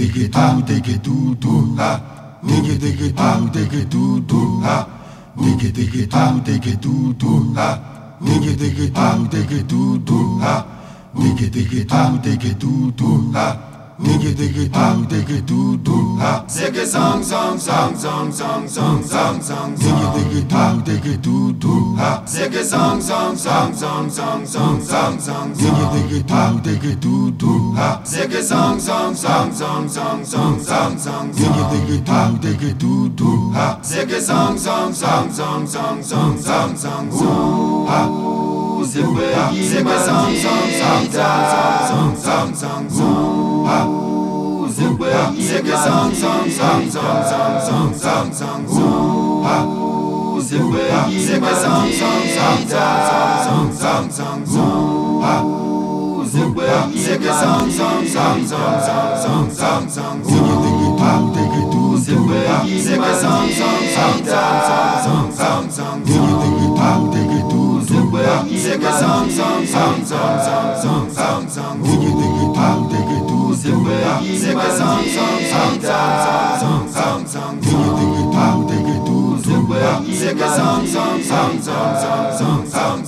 diggy do, diggy do, do, ha. Diggy diggy do, diggy do, do, ha. Diggy diggy do, diggy do, do, ha. Diggy diggy do, diggy do, do, ha. Diggy diggy do, diggy do, do, ha. Doo doo doo ha. Ziggy zong zong zong zong zong zong zong zong. Doo doo doo. Ziggy zong zong zong zong zong zong zong zong. Doo doo doo. Ziggy zong zong zong zong zong zong zong zong. Doo doo doo. Ziggy zong zong zong zong zong zong zong zong zong. Ziggy zong zong zong zong zong zong zong zong Zigwe zang zang zang zang zang zang zang zang zang Zigwe zigwe zang zang zang zang zang zang zang zang Zigwe zigwe zang zang zang zang zang zang zang zang Zigwe digwe tu digwe tu Zigwe zigwe zang zang zang zang zang zang zang Zigwe digwe tu digwe tu Zigwe zigwe zang zang zang zang zang zang Zang zang zang zang zang zang zang zang zang zang zang zang zang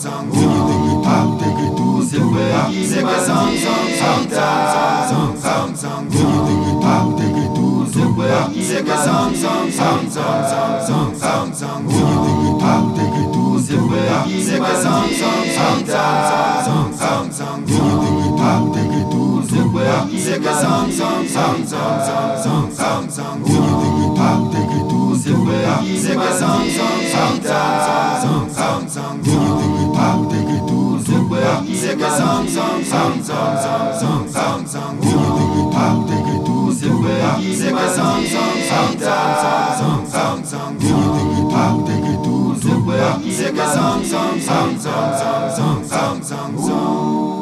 zang Tukwa Seke sang sang sang sang sang sang sang sang Tiki tiki tuk tiki tu Tukwa Seke sang sang sang sang sang sang sang Tiki tiki tuk tiki tu Tukwa Seke sang sang sang sang sang sang sang sang Tiki tiki tuk tiki tu Tukwa Seke sang sang sang sang sang sang sang Tiki tiki tuk tiki tu Tukwa Seke sang sang